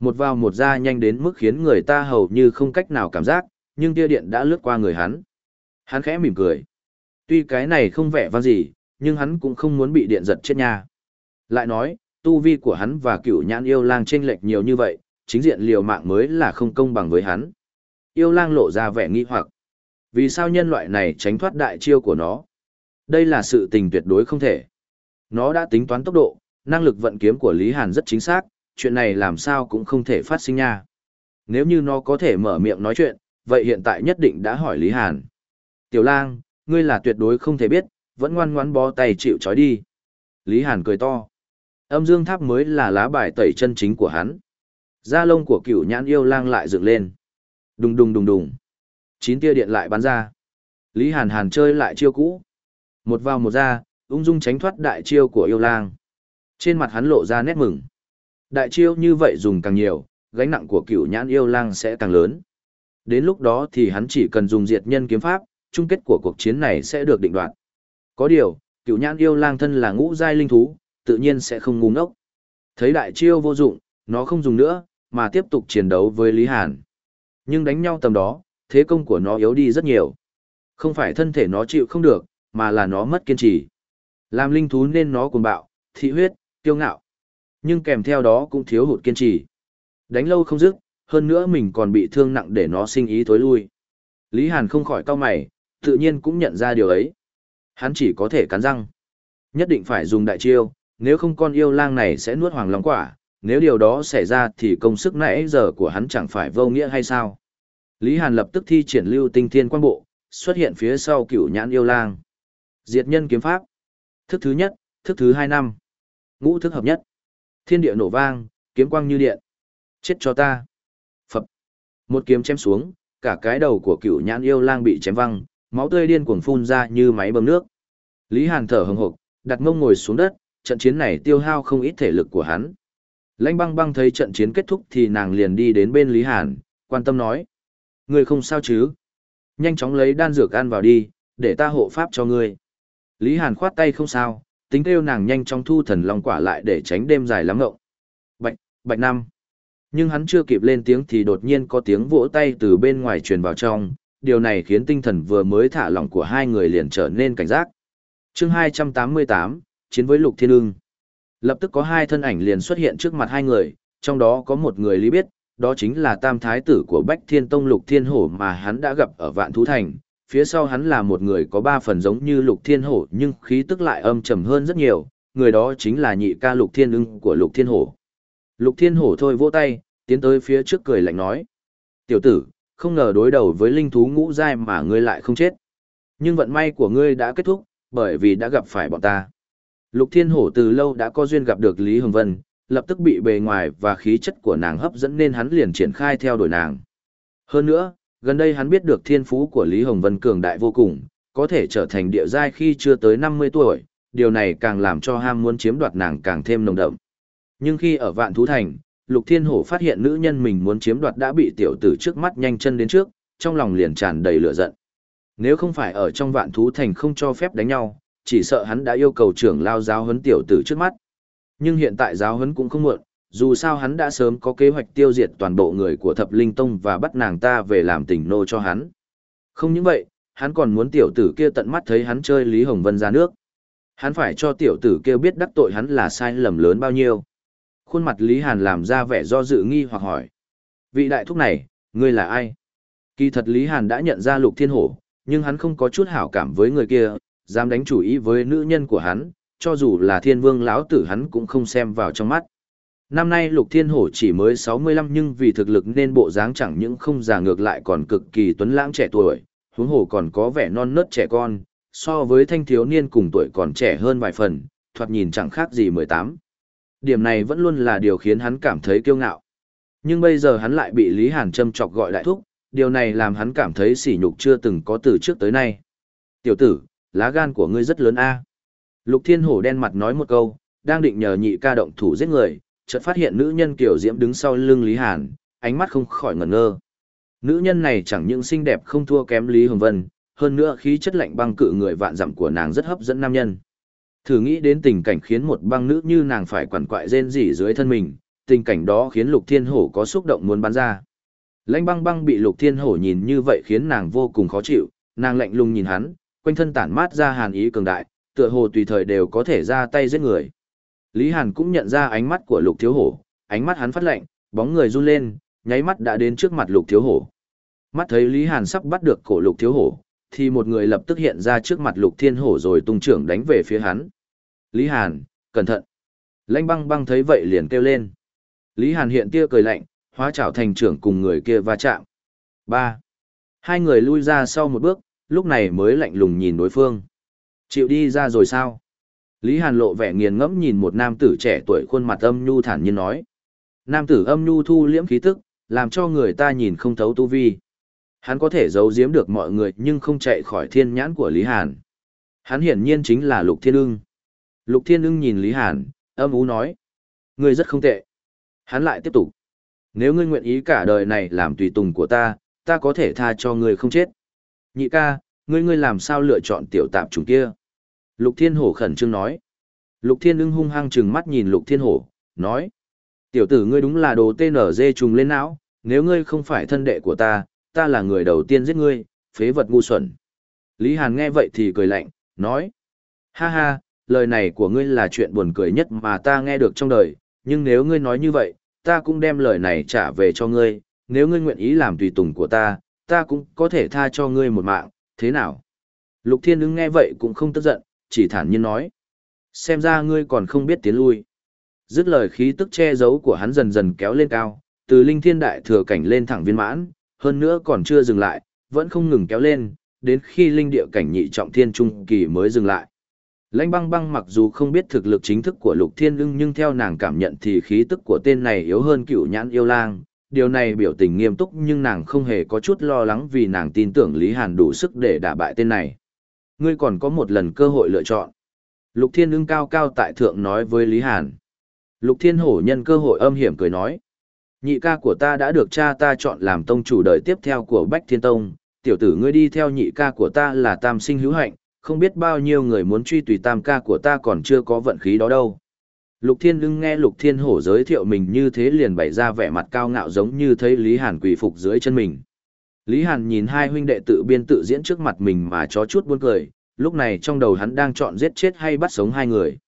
Một vào một ra nhanh đến mức khiến người ta hầu như không cách nào cảm giác, nhưng tia điện đã lướt qua người hắn. Hắn khẽ mỉm cười. Tuy cái này không vẻ vang gì, nhưng hắn cũng không muốn bị điện giật chết nha. Lại nói, tu vi của hắn và cựu nhãn yêu lang chênh lệch nhiều như vậy, chính diện liều mạng mới là không công bằng với hắn. Yêu lang lộ ra vẻ nghi hoặc. Vì sao nhân loại này tránh thoát đại chiêu của nó? Đây là sự tình tuyệt đối không thể. Nó đã tính toán tốc độ, năng lực vận kiếm của Lý Hàn rất chính xác, chuyện này làm sao cũng không thể phát sinh nha. Nếu như nó có thể mở miệng nói chuyện, vậy hiện tại nhất định đã hỏi Lý Hàn. Tiểu lang, ngươi là tuyệt đối không thể biết, vẫn ngoan ngoãn bó tay chịu trói đi. Lý Hàn cười to. Âm dương tháp mới là lá bài tẩy chân chính của hắn. Da lông của cựu nhãn yêu lang lại dựng lên. Đùng đùng đùng đùng. Chín tia điện lại bắn ra. Lý Hàn Hàn chơi lại chiêu cũ. Một vào một ra, ung dung tránh thoát đại chiêu của yêu lang. Trên mặt hắn lộ ra nét mừng. Đại chiêu như vậy dùng càng nhiều, gánh nặng của cựu nhãn yêu lang sẽ càng lớn. Đến lúc đó thì hắn chỉ cần dùng diệt nhân kiếm pháp, chung kết của cuộc chiến này sẽ được định đoạt. Có điều, cựu nhãn yêu lang thân là ngũ giai linh thú, tự nhiên sẽ không ngu ngốc. Thấy đại chiêu vô dụng, nó không dùng nữa, mà tiếp tục chiến đấu với Lý Hàn. Nhưng đánh nhau tầm đó, thế công của nó yếu đi rất nhiều. Không phải thân thể nó chịu không được, mà là nó mất kiên trì. Làm linh thú nên nó cuồng bạo, thị huyết, kiêu ngạo. Nhưng kèm theo đó cũng thiếu hụt kiên trì. Đánh lâu không dứt, hơn nữa mình còn bị thương nặng để nó sinh ý tối lui. Lý Hàn không khỏi cau mày, tự nhiên cũng nhận ra điều ấy. Hắn chỉ có thể cắn răng. Nhất định phải dùng đại chiêu, nếu không con yêu lang này sẽ nuốt hoàng long quả, nếu điều đó xảy ra thì công sức nãy giờ của hắn chẳng phải vô nghĩa hay sao. Lý Hàn lập tức thi triển lưu tinh thiên quang bộ, xuất hiện phía sau cửu nhãn yêu lang. Diệt nhân kiếm pháp. Thức thứ nhất, thức thứ hai năm. Ngũ thức hợp nhất. Thiên địa nổ vang, kiếm quang như điện. Chết cho ta. Phập. Một kiếm chém xuống, cả cái đầu của cửu nhãn yêu lang bị chém văng, máu tươi điên cuồng phun ra như máy bơm nước. Lý Hàn thở hừng hực, đặt mông ngồi xuống đất, trận chiến này tiêu hao không ít thể lực của hắn. Lãnh băng băng thấy trận chiến kết thúc thì nàng liền đi đến bên Lý Hàn, quan tâm nói. Người không sao chứ? Nhanh chóng lấy đan dược ăn vào đi, để ta hộ pháp cho ngươi. Lý Hàn khoát tay không sao, tính kêu nàng nhanh chóng thu thần long quả lại để tránh đêm dài lắm ngộng. Bạch, bạch năm. Nhưng hắn chưa kịp lên tiếng thì đột nhiên có tiếng vỗ tay từ bên ngoài truyền vào trong, điều này khiến tinh thần vừa mới thả lỏng của hai người liền trở nên cảnh giác. chương 288, chiến với lục thiên ưng. Lập tức có hai thân ảnh liền xuất hiện trước mặt hai người, trong đó có một người lý biết, đó chính là tam thái tử của Bách Thiên Tông Lục Thiên Hổ mà hắn đã gặp ở Vạn Thú Thành. Phía sau hắn là một người có ba phần giống như Lục Thiên Hổ nhưng khí tức lại âm trầm hơn rất nhiều, người đó chính là nhị ca Lục Thiên ưng của Lục Thiên Hổ. Lục Thiên Hổ thôi vỗ tay, tiến tới phía trước cười lạnh nói. Tiểu tử, không ngờ đối đầu với linh thú ngũ giai mà ngươi lại không chết. Nhưng vận may của ngươi đã kết thúc, bởi vì đã gặp phải bọn ta. Lục Thiên Hổ từ lâu đã có duyên gặp được Lý Hồng Vân, lập tức bị bề ngoài và khí chất của nàng hấp dẫn nên hắn liền triển khai theo đuổi nàng. Hơn nữa, gần đây hắn biết được thiên phú của Lý Hồng Vân cường đại vô cùng, có thể trở thành địa giai khi chưa tới 50 tuổi, điều này càng làm cho ham muốn chiếm đoạt nàng càng thêm nồng đậm. Nhưng khi ở Vạn Thú Thành, Lục Thiên Hổ phát hiện nữ nhân mình muốn chiếm đoạt đã bị tiểu tử trước mắt nhanh chân đến trước, trong lòng liền tràn đầy lửa giận. Nếu không phải ở trong Vạn Thú Thành không cho phép đánh nhau, chỉ sợ hắn đã yêu cầu trưởng lao giáo huấn tiểu tử trước mắt. Nhưng hiện tại giáo huấn cũng không muộn, dù sao hắn đã sớm có kế hoạch tiêu diệt toàn bộ người của thập linh tông và bắt nàng ta về làm tình nô cho hắn. Không những vậy, hắn còn muốn tiểu tử kia tận mắt thấy hắn chơi Lý Hồng Vân ra nước. Hắn phải cho tiểu tử kia biết đắc tội hắn là sai lầm lớn bao nhiêu. Khuôn mặt Lý Hàn làm ra vẻ do dự nghi hoặc hỏi. Vị đại thúc này, ngươi là ai? Kỳ thật Lý Hàn đã nhận ra lục thiên hổ, nhưng hắn không có chút hảo cảm với người kia, dám đánh chủ ý với nữ nhân của hắn, cho dù là thiên vương lão tử hắn cũng không xem vào trong mắt. Năm nay lục thiên hổ chỉ mới 65 nhưng vì thực lực nên bộ dáng chẳng những không già ngược lại còn cực kỳ tuấn lãng trẻ tuổi, huống hổ còn có vẻ non nớt trẻ con, so với thanh thiếu niên cùng tuổi còn trẻ hơn vài phần, thoạt nhìn chẳng khác gì 18. Điểm này vẫn luôn là điều khiến hắn cảm thấy kiêu ngạo. Nhưng bây giờ hắn lại bị Lý Hàn châm chọc gọi đại thúc, điều này làm hắn cảm thấy sỉ nhục chưa từng có từ trước tới nay. Tiểu tử, lá gan của ngươi rất lớn a. Lục Thiên Hổ đen mặt nói một câu, đang định nhờ nhị ca động thủ giết người, chợt phát hiện nữ nhân kiểu diễm đứng sau lưng Lý Hàn, ánh mắt không khỏi ngẩn ngơ. Nữ nhân này chẳng những xinh đẹp không thua kém Lý Hồng Vân, hơn nữa khí chất lạnh băng cự người vạn dặm của nàng rất hấp dẫn nam nhân. Thử nghĩ đến tình cảnh khiến một băng nữ như nàng phải quằn quại rên rỉ dưới thân mình, tình cảnh đó khiến Lục Thiên Hổ có xúc động muốn bắn ra. Lãnh băng băng bị Lục Thiên Hổ nhìn như vậy khiến nàng vô cùng khó chịu, nàng lạnh lùng nhìn hắn, quanh thân tản mát ra hàn ý cường đại, tựa hồ tùy thời đều có thể ra tay giết người. Lý Hàn cũng nhận ra ánh mắt của Lục Thiếu Hổ, ánh mắt hắn phát lạnh, bóng người run lên, nháy mắt đã đến trước mặt Lục Thiếu Hổ. Mắt thấy Lý Hàn sắp bắt được cổ Lục Thiếu Hổ, thì một người lập tức hiện ra trước mặt Lục Thiên Hổ rồi tung trưởng đánh về phía hắn. Lý Hàn, cẩn thận. Lãnh băng băng thấy vậy liền kêu lên. Lý Hàn hiện tia cười lạnh, hóa trảo thành trưởng cùng người kia va chạm. 3. Hai người lui ra sau một bước, lúc này mới lạnh lùng nhìn đối phương. Chịu đi ra rồi sao? Lý Hàn lộ vẻ nghiền ngẫm nhìn một nam tử trẻ tuổi khuôn mặt âm nhu thản nhiên nói. Nam tử âm nhu thu liễm khí tức, làm cho người ta nhìn không thấu tu vi. Hắn có thể giấu giếm được mọi người nhưng không chạy khỏi thiên nhãn của Lý Hàn. Hắn hiển nhiên chính là Lục Thiên Ưng. Lục Thiên ưng nhìn Lý Hàn, âm ú nói. Ngươi rất không tệ. Hắn lại tiếp tục. Nếu ngươi nguyện ý cả đời này làm tùy tùng của ta, ta có thể tha cho ngươi không chết. Nhị ca, ngươi ngươi làm sao lựa chọn tiểu tạp chủng kia? Lục Thiên Hổ khẩn trương nói. Lục Thiên ưng hung hăng trừng mắt nhìn Lục Thiên Hổ, nói. Tiểu tử ngươi đúng là đồ TNZ trùng lên não, nếu ngươi không phải thân đệ của ta, ta là người đầu tiên giết ngươi, phế vật ngu xuẩn. Lý Hàn nghe vậy thì cười lạnh, nói. Ha ha, lời này của ngươi là chuyện buồn cười nhất mà ta nghe được trong đời, nhưng nếu ngươi nói như vậy, ta cũng đem lời này trả về cho ngươi, nếu ngươi nguyện ý làm tùy tùng của ta, ta cũng có thể tha cho ngươi một mạng, thế nào? Lục Thiên ứng nghe vậy cũng không tức giận, chỉ thản nhiên nói. Xem ra ngươi còn không biết tiến lui. Dứt lời khí tức che giấu của hắn dần dần kéo lên cao, từ linh thiên đại thừa cảnh lên thẳng viên mãn, hơn nữa còn chưa dừng lại, vẫn không ngừng kéo lên, đến khi linh địa cảnh nhị trọng thiên trung kỳ mới dừng lại. Lãnh băng băng mặc dù không biết thực lực chính thức của lục thiên ưng nhưng theo nàng cảm nhận thì khí tức của tên này yếu hơn cựu nhãn yêu lang. Điều này biểu tình nghiêm túc nhưng nàng không hề có chút lo lắng vì nàng tin tưởng Lý Hàn đủ sức để đả bại tên này. Ngươi còn có một lần cơ hội lựa chọn. Lục thiên ưng cao cao tại thượng nói với Lý Hàn. Lục thiên hổ nhân cơ hội âm hiểm cười nói. Nhị ca của ta đã được cha ta chọn làm tông chủ đời tiếp theo của Bách Thiên Tông, tiểu tử ngươi đi theo nhị ca của ta là tam sinh hữu hạnh, không biết bao nhiêu người muốn truy tùy tam ca của ta còn chưa có vận khí đó đâu. Lục Thiên Đưng nghe Lục Thiên Hổ giới thiệu mình như thế liền bày ra vẻ mặt cao ngạo giống như thấy Lý Hàn quỳ phục dưới chân mình. Lý Hàn nhìn hai huynh đệ tự biên tự diễn trước mặt mình mà chó chút buồn cười, lúc này trong đầu hắn đang chọn giết chết hay bắt sống hai người.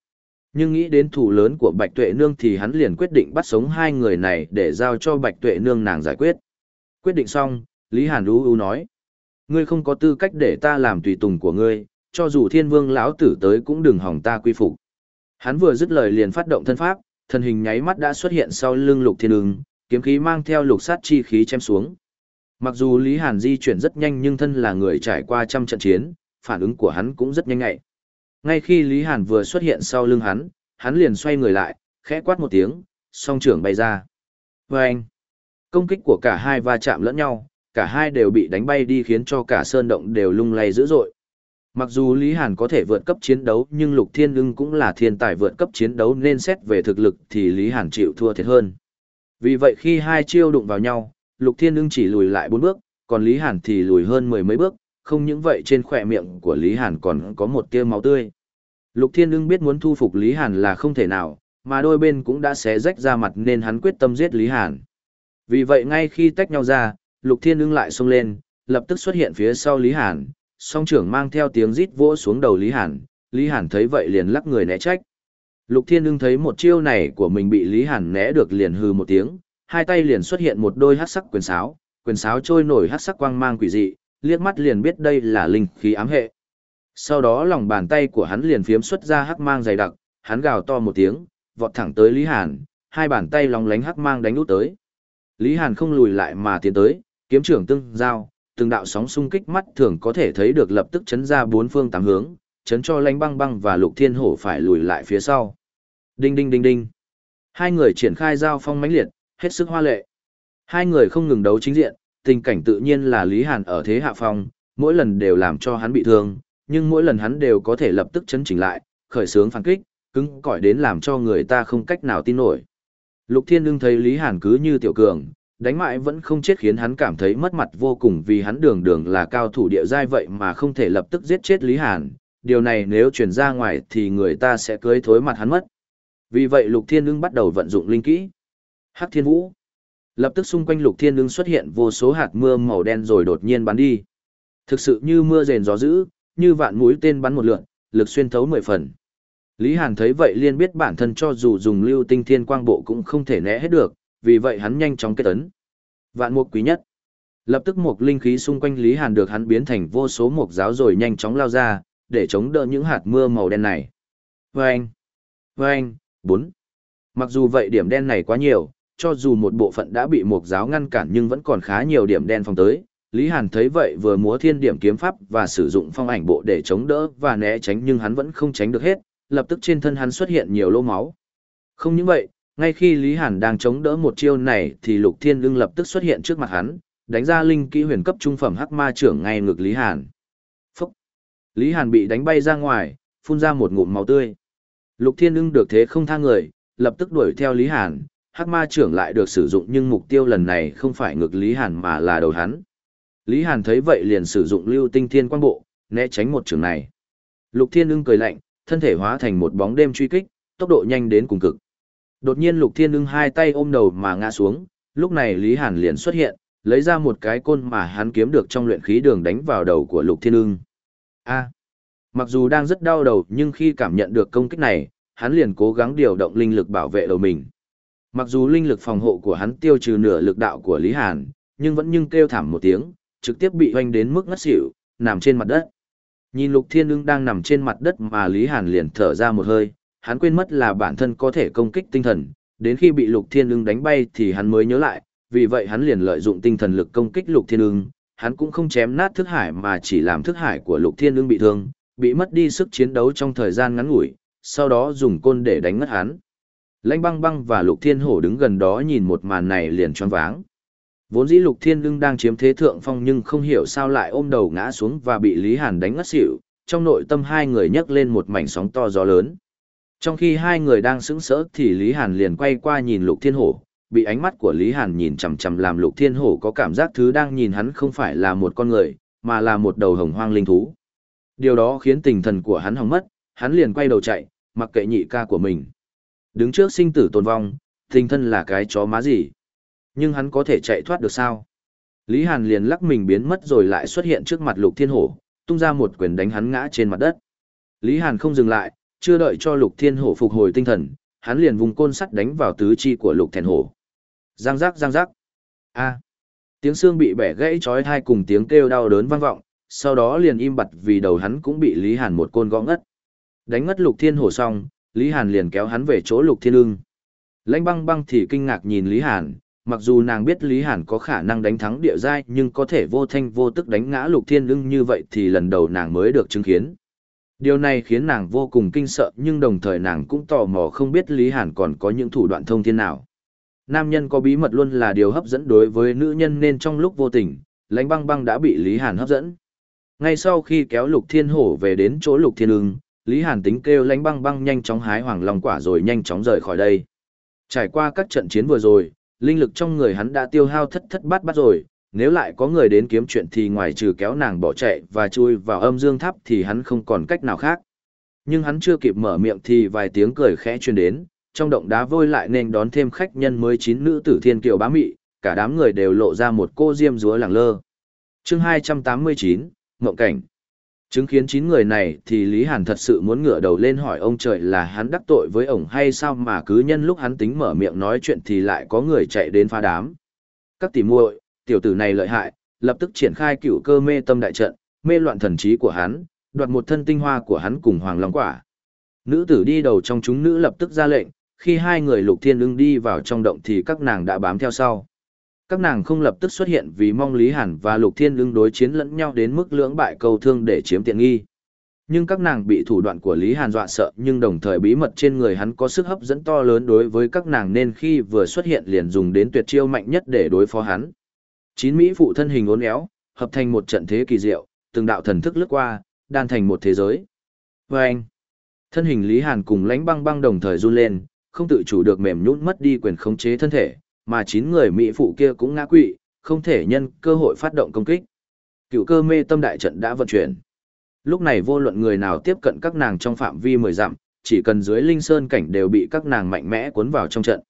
Nhưng nghĩ đến thủ lớn của Bạch Tuệ Nương thì hắn liền quyết định bắt sống hai người này để giao cho Bạch Tuệ Nương nàng giải quyết. Quyết định xong, Lý Hàn ú ú nói. Ngươi không có tư cách để ta làm tùy tùng của ngươi, cho dù thiên vương lão tử tới cũng đừng hỏng ta quy phục. Hắn vừa dứt lời liền phát động thân pháp, thân hình nháy mắt đã xuất hiện sau lưng lục thiên ưng, kiếm khí mang theo lục sát chi khí chém xuống. Mặc dù Lý Hàn di chuyển rất nhanh nhưng thân là người trải qua trăm trận chiến, phản ứng của hắn cũng rất nhanh ngại. Ngay khi Lý Hàn vừa xuất hiện sau lưng hắn, hắn liền xoay người lại, khẽ quát một tiếng, song trưởng bay ra. Vâng! anh, công kích của cả hai va chạm lẫn nhau, cả hai đều bị đánh bay đi khiến cho cả sơn động đều lung lay dữ dội. Mặc dù Lý Hàn có thể vượt cấp chiến đấu nhưng Lục Thiên Ưng cũng là thiên tài vượt cấp chiến đấu nên xét về thực lực thì Lý Hàn chịu thua thiệt hơn. Vì vậy khi hai chiêu đụng vào nhau, Lục Thiên Ưng chỉ lùi lại bốn bước, còn Lý Hàn thì lùi hơn mười mấy bước, không những vậy trên khỏe miệng của Lý Hàn còn có một tia máu tươi. Lục Thiên Ưng biết muốn thu phục Lý Hàn là không thể nào, mà đôi bên cũng đã xé rách ra mặt nên hắn quyết tâm giết Lý Hàn. Vì vậy ngay khi tách nhau ra, Lục Thiên Ưng lại xông lên, lập tức xuất hiện phía sau Lý Hàn, song trưởng mang theo tiếng rít vỗ xuống đầu Lý Hàn, Lý Hàn thấy vậy liền lắc người né trách. Lục Thiên Ưng thấy một chiêu này của mình bị Lý Hàn né được liền hừ một tiếng, hai tay liền xuất hiện một đôi hắc sắc quyền sáo, quyền sáo trôi nổi hắc sắc quang mang quỷ dị, liếc mắt liền biết đây là linh khí ám hệ. Sau đó lòng bàn tay của hắn liền phiếm xuất ra hắc mang dày đặc, hắn gào to một tiếng, vọt thẳng tới Lý Hàn, hai bàn tay lóng lánh hắc mang đánh út tới. Lý Hàn không lùi lại mà tiến tới, kiếm trưởng tương giao, từng đạo sóng xung kích mắt thường có thể thấy được lập tức chấn ra bốn phương tám hướng, chấn cho Lãnh Băng Băng và Lục Thiên Hổ phải lùi lại phía sau. Đinh đinh đinh đinh. Hai người triển khai giao phong mãnh liệt, hết sức hoa lệ. Hai người không ngừng đấu chính diện, tình cảnh tự nhiên là Lý Hàn ở thế hạ phong, mỗi lần đều làm cho hắn bị thương, nhưng mỗi lần hắn đều có thể lập tức chấn chỉnh lại, khởi sướng phản kích, cứng cỏi đến làm cho người ta không cách nào tin nổi. Lục Thiên Đương thấy Lý Hàn cứ như tiểu cường, đánh mãi vẫn không chết khiến hắn cảm thấy mất mặt vô cùng vì hắn đường đường là cao thủ địa giai vậy mà không thể lập tức giết chết Lý Hàn, điều này nếu truyền ra ngoài thì người ta sẽ cưới thối mặt hắn mất. Vì vậy Lục Thiên Ưng bắt đầu vận dụng linh kỹ. Hắc Thiên Vũ. Lập tức xung quanh Lục Thiên Ưng xuất hiện vô số hạt mưa màu đen rồi đột nhiên bắn đi. Thực sự như mưa rền gió dữ, như vạn mũi tên bắn một lượn, lực xuyên thấu mười phần. Lý Hàn thấy vậy liền biết bản thân cho dù dùng lưu tinh thiên quang bộ cũng không thể né hết được, vì vậy hắn nhanh chóng kết ấn. Vạn mục quý nhất. Lập tức một linh khí xung quanh Lý Hàn được hắn biến thành vô số mục giáo rồi nhanh chóng lao ra, để chống đỡ những hạt mưa màu đen này. Vâng! Vâng! bốn. Mặc dù vậy điểm đen này quá nhiều, cho dù một bộ phận đã bị mục giáo ngăn cản nhưng vẫn còn khá nhiều điểm đen phong tới. Lý Hàn thấy vậy vừa múa thiên điểm kiếm pháp và sử dụng phong ảnh bộ để chống đỡ và né tránh nhưng hắn vẫn không tránh được hết, lập tức trên thân hắn xuất hiện nhiều lỗ máu. Không những vậy, ngay khi Lý Hàn đang chống đỡ một chiêu này thì Lục Thiên Ưng lập tức xuất hiện trước mặt hắn, đánh ra linh kỹ huyền cấp trung phẩm hắc ma trưởng ngay ngực Lý Hàn. Phúc! Lý Hàn bị đánh bay ra ngoài, phun ra một ngụm máu tươi. Lục Thiên ưng được thế không tha người, lập tức đuổi theo Lý Hàn, Hắc Ma trưởng lại được sử dụng nhưng mục tiêu lần này không phải ngực Lý Hàn mà là đầu hắn. Lý Hàn thấy vậy liền sử dụng lưu tinh thiên quang bộ, né tránh một trường này. Lục Thiên ưng cười lạnh, thân thể hóa thành một bóng đêm truy kích, tốc độ nhanh đến cùng cực. Đột nhiên Lục Thiên ưng hai tay ôm đầu mà ngã xuống, lúc này Lý Hàn liền xuất hiện, lấy ra một cái côn mà hắn kiếm được trong luyện khí đường đánh vào đầu của Lục Thiên ưng. A. mặc dù đang rất đau đầu nhưng khi cảm nhận được công kích này, hắn liền cố gắng điều động linh lực bảo vệ đầu mình. Mặc dù linh lực phòng hộ của hắn tiêu trừ nửa lực đạo của Lý Hàn, nhưng vẫn nhưng kêu thảm một tiếng, trực tiếp bị hoanh đến mức ngất xỉu, nằm trên mặt đất. Nhìn Lục Thiên Ưng đang nằm trên mặt đất mà Lý Hàn liền thở ra một hơi, hắn quên mất là bản thân có thể công kích tinh thần, đến khi bị Lục Thiên Ưng đánh bay thì hắn mới nhớ lại, vì vậy hắn liền lợi dụng tinh thần lực công kích Lục Thiên Ưng, hắn cũng không chém nát thức hải mà chỉ làm thức hải của Lục Thiên Ưng bị thương, bị mất đi sức chiến đấu trong thời gian ngắn ngủi, sau đó dùng côn để đánh ngất hắn. Lãnh băng băng và Lục Thiên Hổ đứng gần đó nhìn một màn này liền choáng váng. Vốn dĩ Lục Thiên Ưng đang chiếm thế thượng phong nhưng không hiểu sao lại ôm đầu ngã xuống và bị Lý Hàn đánh ngất xỉu, trong nội tâm hai người nhấc lên một mảnh sóng to gió lớn. Trong khi hai người đang sững sỡ thì Lý Hàn liền quay qua nhìn Lục Thiên Hổ, bị ánh mắt của Lý Hàn nhìn chằm chằm làm Lục Thiên Hổ có cảm giác thứ đang nhìn hắn không phải là một con người, mà là một đầu hồng hoang linh thú. Điều đó khiến tinh thần của hắn hỏng mất, hắn liền quay đầu chạy, mặc kệ nhị ca của mình. Đứng trước sinh tử tồn vong, tình thân là cái chó má gì. Nhưng hắn có thể chạy thoát được sao? Lý Hàn liền lắc mình biến mất rồi lại xuất hiện trước mặt Lục Thiên Hổ, tung ra một quyền đánh hắn ngã trên mặt đất. Lý Hàn không dừng lại, chưa đợi cho Lục Thiên Hổ phục hồi tinh thần, hắn liền vùng côn sắt đánh vào tứ chi của Lục thèn Hổ. Giang giác giang giác. A. Tiếng xương bị bẻ gãy chói thai cùng tiếng kêu đau đớn vang vọng, sau đó liền im bặt vì đầu hắn cũng bị Lý Hàn một côn gõ ngất. Đánh ngất Lục Thiên Hổ xong, Lý Hàn liền kéo hắn về chỗ Lục Thiên Lương. Lãnh băng băng thì kinh ngạc nhìn Lý Hàn, mặc dù nàng biết Lý Hàn có khả năng đánh thắng địa giai nhưng có thể vô thanh vô tức đánh ngã Lục Thiên lưng như vậy thì lần đầu nàng mới được chứng kiến. Điều này khiến nàng vô cùng kinh sợ nhưng đồng thời nàng cũng tò mò không biết Lý Hàn còn có những thủ đoạn thông thiên nào. Nam nhân có bí mật luôn là điều hấp dẫn đối với nữ nhân nên trong lúc vô tình, lãnh băng băng đã bị Lý Hàn hấp dẫn. Ngay sau khi kéo Lục Thiên Hổ về đến chỗ Lục Thiên ưng, Lý Hàn tính kêu lãnh băng băng nhanh chóng hái hoàng long quả rồi nhanh chóng rời khỏi đây. Trải qua các trận chiến vừa rồi, linh lực trong người hắn đã tiêu hao thất thất bát bát rồi, nếu lại có người đến kiếm chuyện thì ngoài trừ kéo nàng bỏ chạy và chui vào âm dương tháp thì hắn không còn cách nào khác. Nhưng hắn chưa kịp mở miệng thì vài tiếng cười khẽ truyền đến, trong động đá vôi lại nên đón thêm khách nhân mới chín nữ tử thiên kiều bá mị, cả đám người đều lộ ra một cô diêm rúa lẳng lơ. chương 289, Mộng Cảnh Chứng kiến chín người này thì Lý Hàn thật sự muốn ngửa đầu lên hỏi ông trời là hắn đắc tội với ổng hay sao mà cứ nhân lúc hắn tính mở miệng nói chuyện thì lại có người chạy đến phá đám. Các tỷ muội, tiểu tử này lợi hại, lập tức triển khai cựu cơ mê tâm đại trận, mê loạn thần trí của hắn, đoạt một thân tinh hoa của hắn cùng Hoàng Long Quả. Nữ tử đi đầu trong chúng nữ lập tức ra lệnh, khi hai người lục thiên ưng đi vào trong động thì các nàng đã bám theo sau. Các nàng không lập tức xuất hiện vì mong Lý Hàn và lục thiên ưng đối chiến lẫn nhau đến mức lưỡng bại cầu thương để chiếm tiện nghi. Nhưng các nàng bị thủ đoạn của Lý Hàn dọa sợ nhưng đồng thời bí mật trên người hắn có sức hấp dẫn to lớn đối với các nàng nên khi vừa xuất hiện liền dùng đến tuyệt chiêu mạnh nhất để đối phó hắn. Chín Mỹ phụ thân hình uốn éo, hợp thành một trận thế kỳ diệu, từng đạo thần thức lướt qua, đan thành một thế giới. Và anh, thân hình Lý Hàn cùng lãnh băng băng đồng thời run lên, không tự chủ được mềm nhũn mất đi quyền khống chế thân thể, mà chín người mỹ phụ kia cũng ngã quỵ, không thể nhân cơ hội phát động công kích. Cựu cơ mê tâm đại trận đã vận chuyển. Lúc này vô luận người nào tiếp cận các nàng trong phạm vi mười dặm, chỉ cần dưới linh sơn cảnh đều bị các nàng mạnh mẽ cuốn vào trong trận.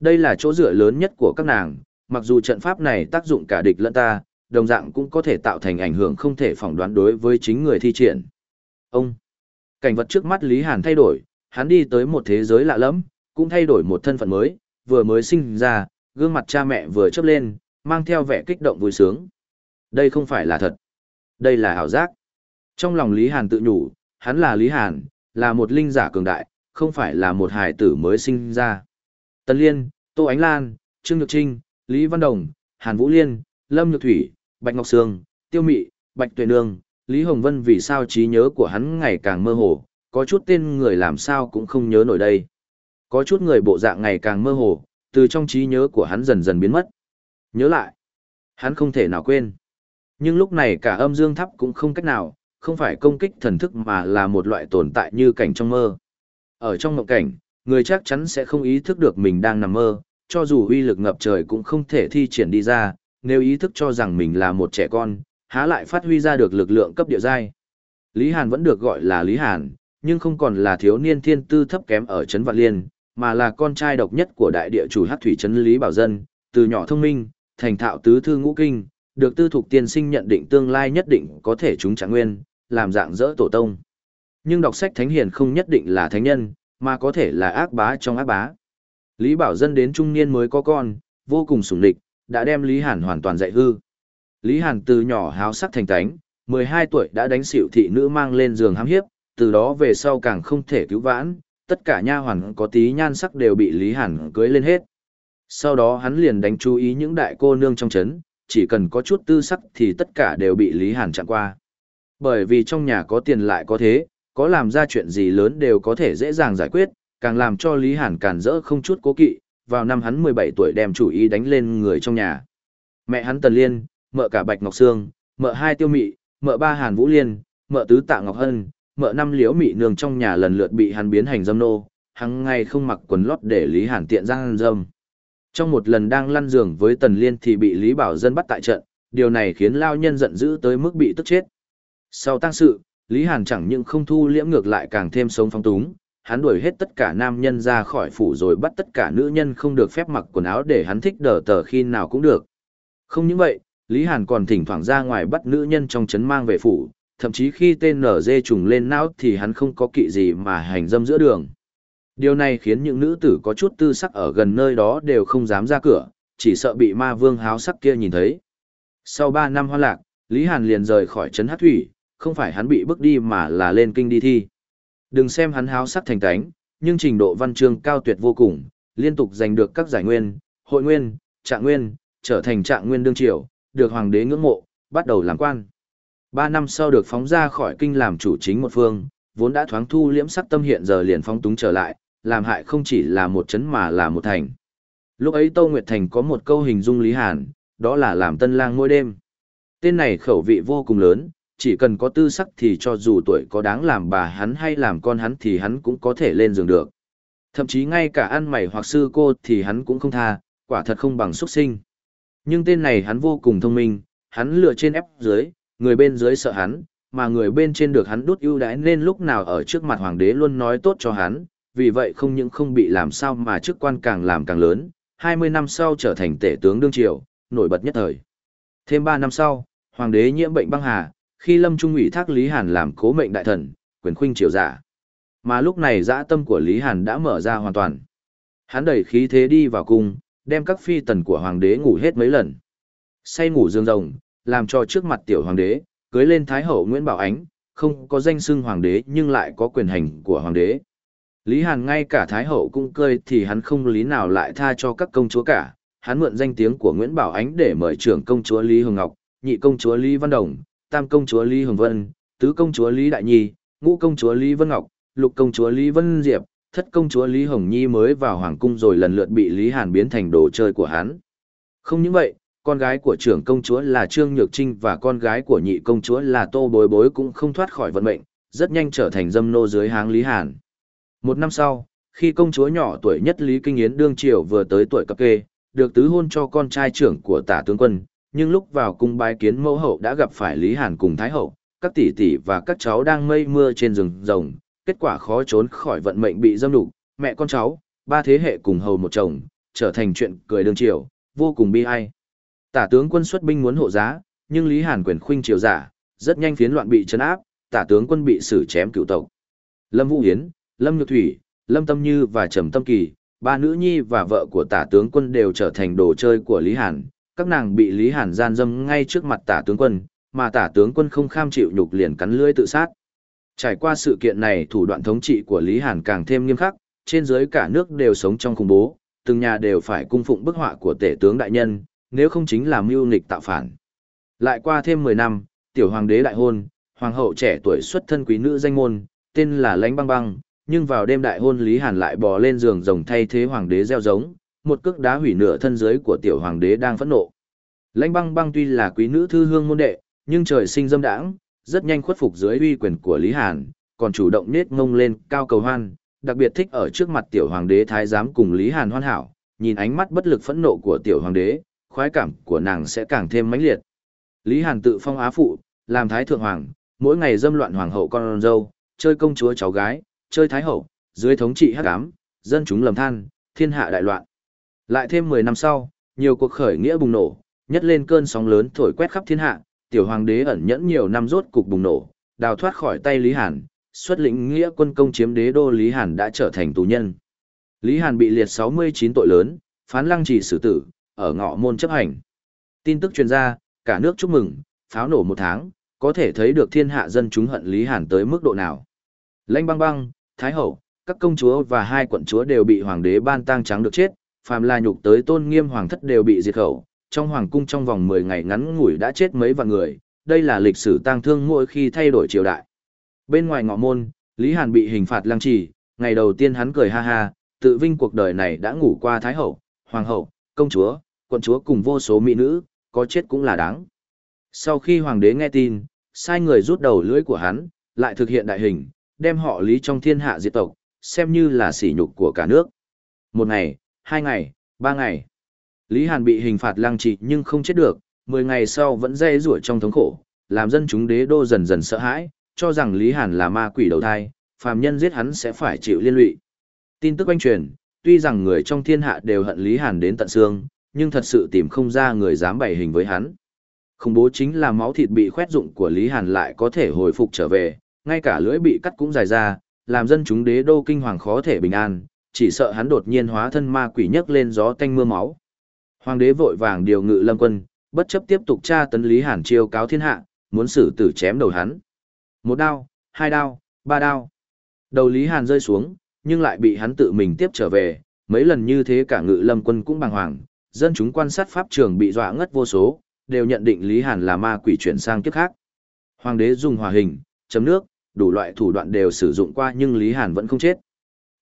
Đây là chỗ dựa lớn nhất của các nàng, mặc dù trận pháp này tác dụng cả địch lẫn ta, đồng dạng cũng có thể tạo thành ảnh hưởng không thể phỏng đoán đối với chính người thi triển. Ông, cảnh vật trước mắt Lý Hàn thay đổi, hắn đi tới một thế giới lạ lẫm, cũng thay đổi một thân phận mới, vừa mới sinh ra, gương mặt cha mẹ vừa chớp lên, mang theo vẻ kích động vui sướng. Đây không phải là thật. Đây là ảo giác. Trong lòng Lý Hàn tự nhủ, hắn là Lý Hàn, là một linh giả cường đại, không phải là một hài tử mới sinh ra. Tân Liên, Tô Ánh Lan, Trương Nhược Trinh, Lý Văn Đồng, Hàn Vũ Liên, Lâm Nhược Thủy, Bạch Ngọc Sương, Tiêu Mị, Bạch Tuệ Nương, Lý Hồng Vân vì sao trí nhớ của hắn ngày càng mơ hồ, có chút tên người làm sao cũng không nhớ nổi đây. Có chút người bộ dạng ngày càng mơ hồ, từ trong trí nhớ của hắn dần dần biến mất. Nhớ lại, hắn không thể nào quên. Nhưng lúc này cả âm dương thắp cũng không cách nào, không phải công kích thần thức mà là một loại tồn tại như cảnh trong mơ. Ở trong mộng cảnh, người chắc chắn sẽ không ý thức được mình đang nằm mơ, cho dù uy lực ngập trời cũng không thể thi triển đi ra, nếu ý thức cho rằng mình là một trẻ con, há lại phát huy ra được lực lượng cấp địa giai. Lý Hàn vẫn được gọi là Lý Hàn, nhưng không còn là thiếu niên thiên tư thấp kém ở Trấn Vạn Liên, mà là con trai độc nhất của đại địa chủ Hắc thủy trấn Lý Bảo Dân, từ nhỏ thông minh, thành thạo tứ thư ngũ kinh, được tư thục tiên sinh nhận định tương lai nhất định có thể chúng trạng nguyên, làm dạng dỡ tổ tông. Nhưng đọc sách thánh hiền không nhất định là thánh nhân, mà có thể là ác bá trong ác bá. Lý Bảo Dân đến trung niên mới có con, vô cùng sủng địch, đã đem Lý Hàn hoàn toàn dạy hư. Lý Hàn từ nhỏ háo sắc thành tánh, 12 tuổi đã đánh xỉu thị nữ mang lên giường hãm hiếp, từ đó về sau càng không thể cứu vãn, tất cả nha hoàn có tí nhan sắc đều bị Lý Hàn cưới lên hết. Sau đó hắn liền đánh chú ý những đại cô nương trong chấn, chỉ cần có chút tư sắc thì tất cả đều bị Lý Hàn chặn qua. Bởi vì trong nhà có tiền lại có thế, có làm ra chuyện gì lớn đều có thể dễ dàng giải quyết, càng làm cho Lý Hàn càn rỡ không chút cố kỵ, vào năm hắn 17 tuổi đem chủ ý đánh lên người trong nhà. Mẹ hắn Tần Liên, mợ cả Bạch Ngọc Sương, mợ hai Tiêu Mị, mợ ba Hàn Vũ Liên, mợ tứ Tạ Ngọc Hân, mợ năm Liễu Mị nương trong nhà lần lượt bị hắn biến hành dâm nô, Hắn ngày không mặc quần lót để Lý Hàn tiện giang dâm. Trong một lần đang lăn giường với Tần Liên thì bị Lý Bảo Dân bắt tại trận, điều này khiến lao nhân giận dữ tới mức bị tức chết. Sau tang sự, Lý Hàn chẳng những không thu liễm ngược lại càng thêm sống phong túng, hắn đuổi hết tất cả nam nhân ra khỏi phủ rồi bắt tất cả nữ nhân không được phép mặc quần áo để hắn thích đờ tờ khi nào cũng được. Không những vậy, Lý Hàn còn thỉnh thoảng ra ngoài bắt nữ nhân trong trấn mang về phủ, thậm chí khi tên nở dê trùng lên não thì hắn không có kỵ gì mà hành dâm giữa đường. Điều này khiến những nữ tử có chút tư sắc ở gần nơi đó đều không dám ra cửa, chỉ sợ bị ma vương háo sắc kia nhìn thấy. Sau 3 năm hoa lạc, Lý Hàn liền rời khỏi trấn Hát Thủy, không phải hắn bị bước đi mà là lên kinh đi thi. Đừng xem hắn háo sắc thành tánh, nhưng trình độ văn chương cao tuyệt vô cùng, liên tục giành được các giải nguyên, hội nguyên, trạng nguyên, trở thành trạng nguyên đương triều, được hoàng đế ngưỡng mộ, bắt đầu làm quan. Ba năm sau được phóng ra khỏi kinh làm chủ chính một phương, vốn đã thoáng thu liễm sắc tâm hiện giờ liền phóng túng trở lại, làm hại không chỉ là một chấn mà là một thành. Lúc ấy Tô Nguyệt Thành có một câu hình dung Lý Hàn, đó là làm tân lang mỗi đêm. Tên này khẩu vị vô cùng lớn, chỉ cần có tư sắc thì cho dù tuổi có đáng làm bà hắn hay làm con hắn thì hắn cũng có thể lên giường được. Thậm chí ngay cả ăn mày hoặc sư cô thì hắn cũng không tha, quả thật không bằng xuất sinh. Nhưng tên này hắn vô cùng thông minh, hắn lựa trên ép dưới, người bên dưới sợ hắn, mà người bên trên được hắn đút ưu đãi nên lúc nào ở trước mặt hoàng đế luôn nói tốt cho hắn, vì vậy không những không bị làm sao mà chức quan càng làm càng lớn, 20 năm sau trở thành tể tướng đương triều, nổi bật nhất thời. Thêm 3 năm sau, hoàng đế nhiễm bệnh băng hà, khi Lâm Trung ủy thác Lý Hàn làm cố mệnh đại thần, quyền khuynh triều giả. Mà lúc này dã tâm của Lý Hàn đã mở ra hoàn toàn. Hắn đẩy khí thế đi vào cung, đem các phi tần của hoàng đế ngủ hết mấy lần. Say ngủ dương rồng, làm cho trước mặt tiểu hoàng đế, cưới lên thái hậu Nguyễn Bảo Ánh, không có danh xưng hoàng đế nhưng lại có quyền hành của hoàng đế. Lý Hàn ngay cả thái hậu cũng cơi thì hắn không lý nào lại tha cho các công chúa cả, hắn mượn danh tiếng của Nguyễn Bảo Ánh để mời trưởng công chúa Lý Hồng Ngọc, nhị công chúa Lý Văn Đồng, tam công chúa Lý Hồng Vân, tứ công chúa Lý Đại Nhi, ngũ công chúa Lý Vân Ngọc, lục công chúa Lý Vân Diệp, thất công chúa Lý Hồng Nhi mới vào hoàng cung rồi lần lượt bị Lý Hàn biến thành đồ chơi của hắn. Không những vậy, con gái của trưởng công chúa là Trương Nhược Trinh và con gái của nhị công chúa là Tô Bối Bối cũng không thoát khỏi vận mệnh, rất nhanh trở thành dâm nô dưới háng Lý Hàn. Một năm sau, khi công chúa nhỏ tuổi nhất Lý Kinh Yến đương triều vừa tới tuổi cập kê, được tứ hôn cho con trai trưởng của tả tướng quân, nhưng lúc vào cung bái kiến mẫu hậu đã gặp phải Lý Hàn cùng Thái hậu, các tỷ tỷ và các cháu đang mây mưa trên rừng rồng, kết quả khó trốn khỏi vận mệnh bị dâm đục, mẹ con cháu, ba thế hệ cùng hầu một chồng, trở thành chuyện cười đương triều, vô cùng bi ai. Tả tướng quân xuất binh muốn hộ giá, nhưng Lý Hàn quyền khuynh triều giả, rất nhanh phiến loạn bị trấn áp, tả tướng quân bị xử chém cựu tộc. Lâm Vũ Hiến, Lâm Nhược Thủy, Lâm Tâm Như và Trầm Tâm Kỳ, ba nữ nhi và vợ của tả tướng quân đều trở thành đồ chơi của Lý Hàn, các nàng bị Lý Hàn gian dâm ngay trước mặt tả tướng quân, mà tả tướng quân không kham chịu nhục liền cắn lưỡi tự sát. Trải qua sự kiện này thủ đoạn thống trị của Lý Hàn càng thêm nghiêm khắc, trên dưới cả nước đều sống trong khủng bố, từng nhà đều phải cung phụng bức họa của tể tướng đại nhân, nếu không chính là mưu nghịch tạo phản. Lại qua thêm 10 năm, tiểu hoàng đế đại hôn, hoàng hậu trẻ tuổi xuất thân quý nữ danh môn, tên là Lánh Băng Băng, nhưng vào đêm đại hôn Lý Hàn lại bò lên giường rồng thay thế hoàng đế gieo giống, một cước đá hủy nửa thân dưới của tiểu hoàng đế đang phẫn nộ. Lãnh băng băng tuy là quý nữ thư hương môn đệ, nhưng trời sinh dâm đãng, rất nhanh khuất phục dưới uy quyền của Lý Hàn, còn chủ động nết ngông lên cao cầu hoan, đặc biệt thích ở trước mặt tiểu hoàng đế thái giám cùng Lý Hàn hoan hảo, nhìn ánh mắt bất lực phẫn nộ của tiểu hoàng đế, khoái cảm của nàng sẽ càng thêm mãnh liệt. Lý Hàn tự phong á phụ, làm thái thượng hoàng, mỗi ngày dâm loạn hoàng hậu con dâu, chơi công chúa cháu gái, chơi thái hậu, dưới thống trị hắc ám, dân chúng lầm than, thiên hạ đại loạn. Lại thêm 10 năm sau, nhiều cuộc khởi nghĩa bùng nổ, nhất lên cơn sóng lớn thổi quét khắp thiên hạ, tiểu hoàng đế ẩn nhẫn nhiều năm rốt cục bùng nổ, đào thoát khỏi tay Lý Hàn, xuất lĩnh nghĩa quân công chiếm đế đô Lý Hàn đã trở thành tù nhân. Lý Hàn bị liệt 69 tội lớn, phán lăng trì xử tử, ở ngọ môn chấp hành. Tin tức truyền ra, cả nước chúc mừng, pháo nổ một tháng, có thể thấy được thiên hạ dân chúng hận Lý Hàn tới mức độ nào. Lanh băng băng, Thái Hậu, các công chúa và hai quận chúa đều bị hoàng đế ban tang trắng được chết, phàm là nhục tới tôn nghiêm hoàng thất đều bị diệt khẩu, trong hoàng cung trong vòng 10 ngày ngắn ngủi đã chết mấy vạn người, đây là lịch sử tang thương mỗi khi thay đổi triều đại. Bên ngoài ngọ môn, Lý Hàn bị hình phạt lăng trì, ngày đầu tiên hắn cười ha ha, tự vinh cuộc đời này đã ngủ qua thái hậu, hoàng hậu, công chúa, quận chúa cùng vô số mỹ nữ, có chết cũng là đáng. Sau khi hoàng đế nghe tin, sai người rút đầu lưỡi của hắn, lại thực hiện đại hình, đem họ Lý trong thiên hạ diệt tộc, xem như là sỉ nhục của cả nước. Một ngày, hai ngày, ba ngày. Lý Hàn bị hình phạt lăng trì nhưng không chết được, mười ngày sau vẫn dây rủa trong thống khổ, làm dân chúng đế đô dần dần sợ hãi, cho rằng Lý Hàn là ma quỷ đầu thai, phàm nhân giết hắn sẽ phải chịu liên lụy. Tin tức quanh truyền, tuy rằng người trong thiên hạ đều hận Lý Hàn đến tận xương, nhưng thật sự tìm không ra người dám bày hình với hắn. Không bố chính là máu thịt bị khoét dụng của Lý Hàn lại có thể hồi phục trở về, ngay cả lưỡi bị cắt cũng dài ra, làm dân chúng đế đô kinh hoàng khó thể bình an, chỉ sợ hắn đột nhiên hóa thân ma quỷ nhấc lên gió tanh mưa máu. Hoàng đế vội vàng điều ngự lâm quân, bất chấp tiếp tục tra tấn Lý Hàn chiêu cáo thiên hạ, muốn xử tử chém đầu hắn. Một đao, hai đao, ba đao. Đầu Lý Hàn rơi xuống, nhưng lại bị hắn tự mình tiếp trở về, mấy lần như thế cả ngự lâm quân cũng bàng hoàng, dân chúng quan sát pháp trường bị dọa ngất vô số, đều nhận định Lý Hàn là ma quỷ chuyển sang kiếp khác. Hoàng đế dùng hòa hình, chấm nước, đủ loại thủ đoạn đều sử dụng qua nhưng Lý Hàn vẫn không chết.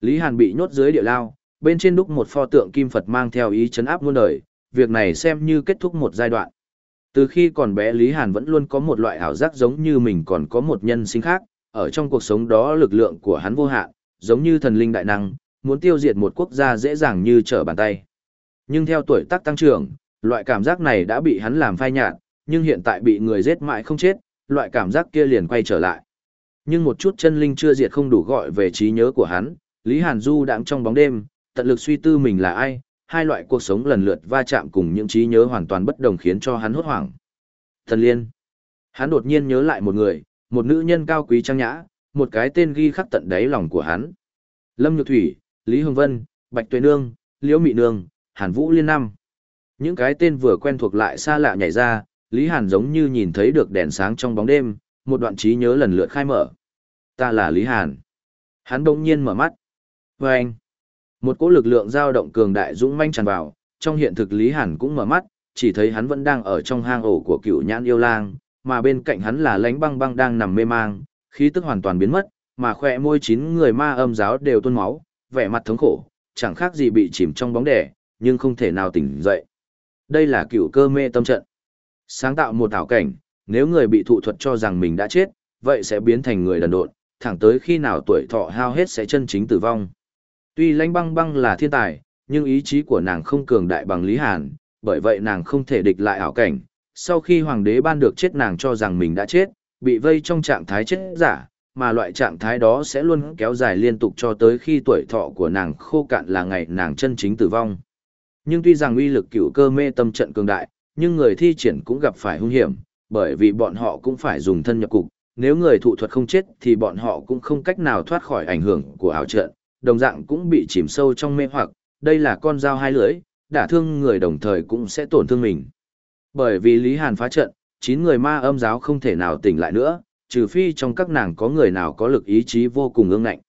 Lý Hàn bị nhốt dưới địa lao, bên trên đúc một pho tượng kim Phật mang theo ý chấn áp muôn đời, việc này xem như kết thúc một giai đoạn. Từ khi còn bé Lý Hàn vẫn luôn có một loại ảo giác giống như mình còn có một nhân sinh khác, ở trong cuộc sống đó lực lượng của hắn vô hạn, giống như thần linh đại năng, muốn tiêu diệt một quốc gia dễ dàng như trở bàn tay. Nhưng theo tuổi tác tăng trưởng, loại cảm giác này đã bị hắn làm phai nhạt, nhưng hiện tại bị người giết mãi không chết, loại cảm giác kia liền quay trở lại. Nhưng một chút chân linh chưa diệt không đủ gọi về trí nhớ của hắn, Lý Hàn Du đang trong bóng đêm, tận lực suy tư mình là ai, hai loại cuộc sống lần lượt va chạm cùng những trí nhớ hoàn toàn bất đồng khiến cho hắn hốt hoảng. Thần Liên. Hắn đột nhiên nhớ lại một người, một nữ nhân cao quý trang nhã, một cái tên ghi khắc tận đáy lòng của hắn. Lâm Nhược Thủy, Lý Hồng Vân, Bạch Tuệ Nương, Liễu Mị Nương, Hàn Vũ Liên Năm. Những cái tên vừa quen thuộc lại xa lạ nhảy ra, Lý Hàn giống như nhìn thấy được đèn sáng trong bóng đêm, một đoạn trí nhớ lần lượt khai mở. Ta là Lý Hàn. Hắn đông nhiên mở mắt. Và anh. Một cỗ lực lượng dao động cường đại dũng manh tràn vào, trong hiện thực Lý Hàn cũng mở mắt, chỉ thấy hắn vẫn đang ở trong hang ổ của cựu nhãn yêu lang, mà bên cạnh hắn là lánh băng băng đang nằm mê mang, khí tức hoàn toàn biến mất, mà khỏe môi chín người ma âm giáo đều tuôn máu, vẻ mặt thống khổ, chẳng khác gì bị chìm trong bóng đẻ, nhưng không thể nào tỉnh dậy. Đây là cựu cơ mê tâm trận. Sáng tạo một ảo cảnh, nếu người bị thụ thuật cho rằng mình đã chết, vậy sẽ biến thành người đần độn, thẳng tới khi nào tuổi thọ hao hết sẽ chân chính tử vong. Tuy lãnh băng băng là thiên tài, nhưng ý chí của nàng không cường đại bằng Lý Hàn, bởi vậy nàng không thể địch lại ảo cảnh. Sau khi hoàng đế ban được chết nàng cho rằng mình đã chết, bị vây trong trạng thái chết giả, mà loại trạng thái đó sẽ luôn kéo dài liên tục cho tới khi tuổi thọ của nàng khô cạn là ngày nàng chân chính tử vong. Nhưng tuy rằng uy lực cựu cơ mê tâm trận cường đại, nhưng người thi triển cũng gặp phải hung hiểm, bởi vì bọn họ cũng phải dùng thân nhập cục, nếu người thụ thuật không chết thì bọn họ cũng không cách nào thoát khỏi ảnh hưởng của ảo trận, đồng dạng cũng bị chìm sâu trong mê hoặc, đây là con dao hai lưỡi, đả thương người đồng thời cũng sẽ tổn thương mình. Bởi vì Lý Hàn phá trận, chín người ma âm giáo không thể nào tỉnh lại nữa, trừ phi trong các nàng có người nào có lực ý chí vô cùng ương ngạnh.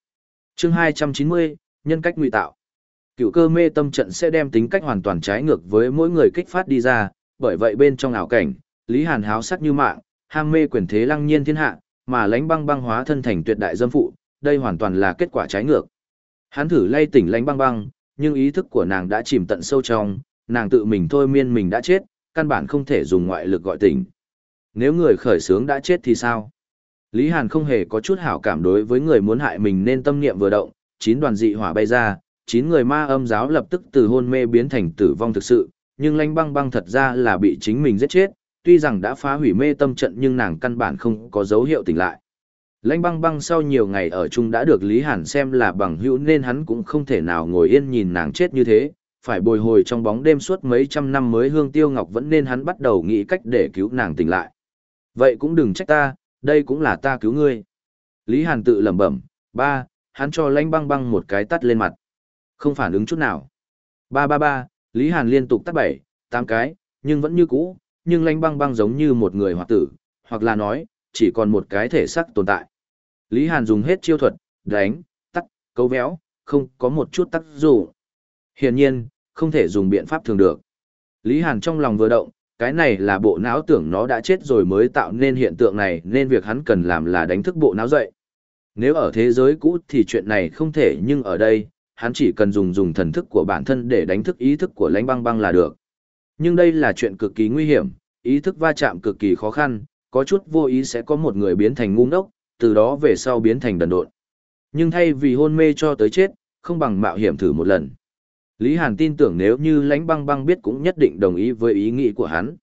Chương 290, nhân cách ngụy tạo. Cựu cơ mê tâm trận sẽ đem tính cách hoàn toàn trái ngược với mỗi người kích phát đi ra, bởi vậy bên trong ảo cảnh, Lý Hàn háo sắc như mạng, ham mê quyền thế lăng nhiên thiên hạ, mà lánh băng băng hóa thân thành tuyệt đại dâm phụ, đây hoàn toàn là kết quả trái ngược. Hắn thử lay tỉnh lánh băng băng, nhưng ý thức của nàng đã chìm tận sâu trong, nàng tự mình thôi miên mình đã chết, căn bản không thể dùng ngoại lực gọi tỉnh. Nếu người khởi sướng đã chết thì sao? Lý Hàn không hề có chút hảo cảm đối với người muốn hại mình nên tâm niệm vừa động, chín đoàn dị hỏa bay ra, chín người ma âm giáo lập tức từ hôn mê biến thành tử vong thực sự, nhưng lanh băng băng thật ra là bị chính mình giết chết, tuy rằng đã phá hủy mê tâm trận nhưng nàng căn bản không có dấu hiệu tỉnh lại. Lãnh băng băng sau nhiều ngày ở chung đã được Lý Hàn xem là bằng hữu nên hắn cũng không thể nào ngồi yên nhìn nàng chết như thế, phải bồi hồi trong bóng đêm suốt mấy trăm năm mới hương tiêu ngọc vẫn nên hắn bắt đầu nghĩ cách để cứu nàng tỉnh lại. Vậy cũng đừng trách ta, đây cũng là ta cứu ngươi. Lý Hàn tự lẩm bẩm, ba, hắn cho lãnh băng băng một cái tắt lên mặt. Không phản ứng chút nào. Ba ba ba, Lý Hàn liên tục tắt bảy, tám cái, nhưng vẫn như cũ, nhưng lãnh băng băng giống như một người hoặc tử, hoặc là nói, chỉ còn một cái thể xác tồn tại. Lý Hàn dùng hết chiêu thuật, đánh, tắt, câu véo, không có một chút tác dụng. Hiển nhiên, không thể dùng biện pháp thường được. Lý Hàn trong lòng vừa động, cái này là bộ não tưởng nó đã chết rồi mới tạo nên hiện tượng này nên việc hắn cần làm là đánh thức bộ não dậy. Nếu ở thế giới cũ thì chuyện này không thể nhưng ở đây, hắn chỉ cần dùng dùng thần thức của bản thân để đánh thức ý thức của lãnh băng băng là được. Nhưng đây là chuyện cực kỳ nguy hiểm, ý thức va chạm cực kỳ khó khăn, có chút vô ý sẽ có một người biến thành ngu ngốc, từ đó về sau biến thành đần độn. Nhưng thay vì hôn mê cho tới chết, không bằng mạo hiểm thử một lần. Lý Hàn tin tưởng nếu như lãnh băng băng biết cũng nhất định đồng ý với ý nghĩ của hắn.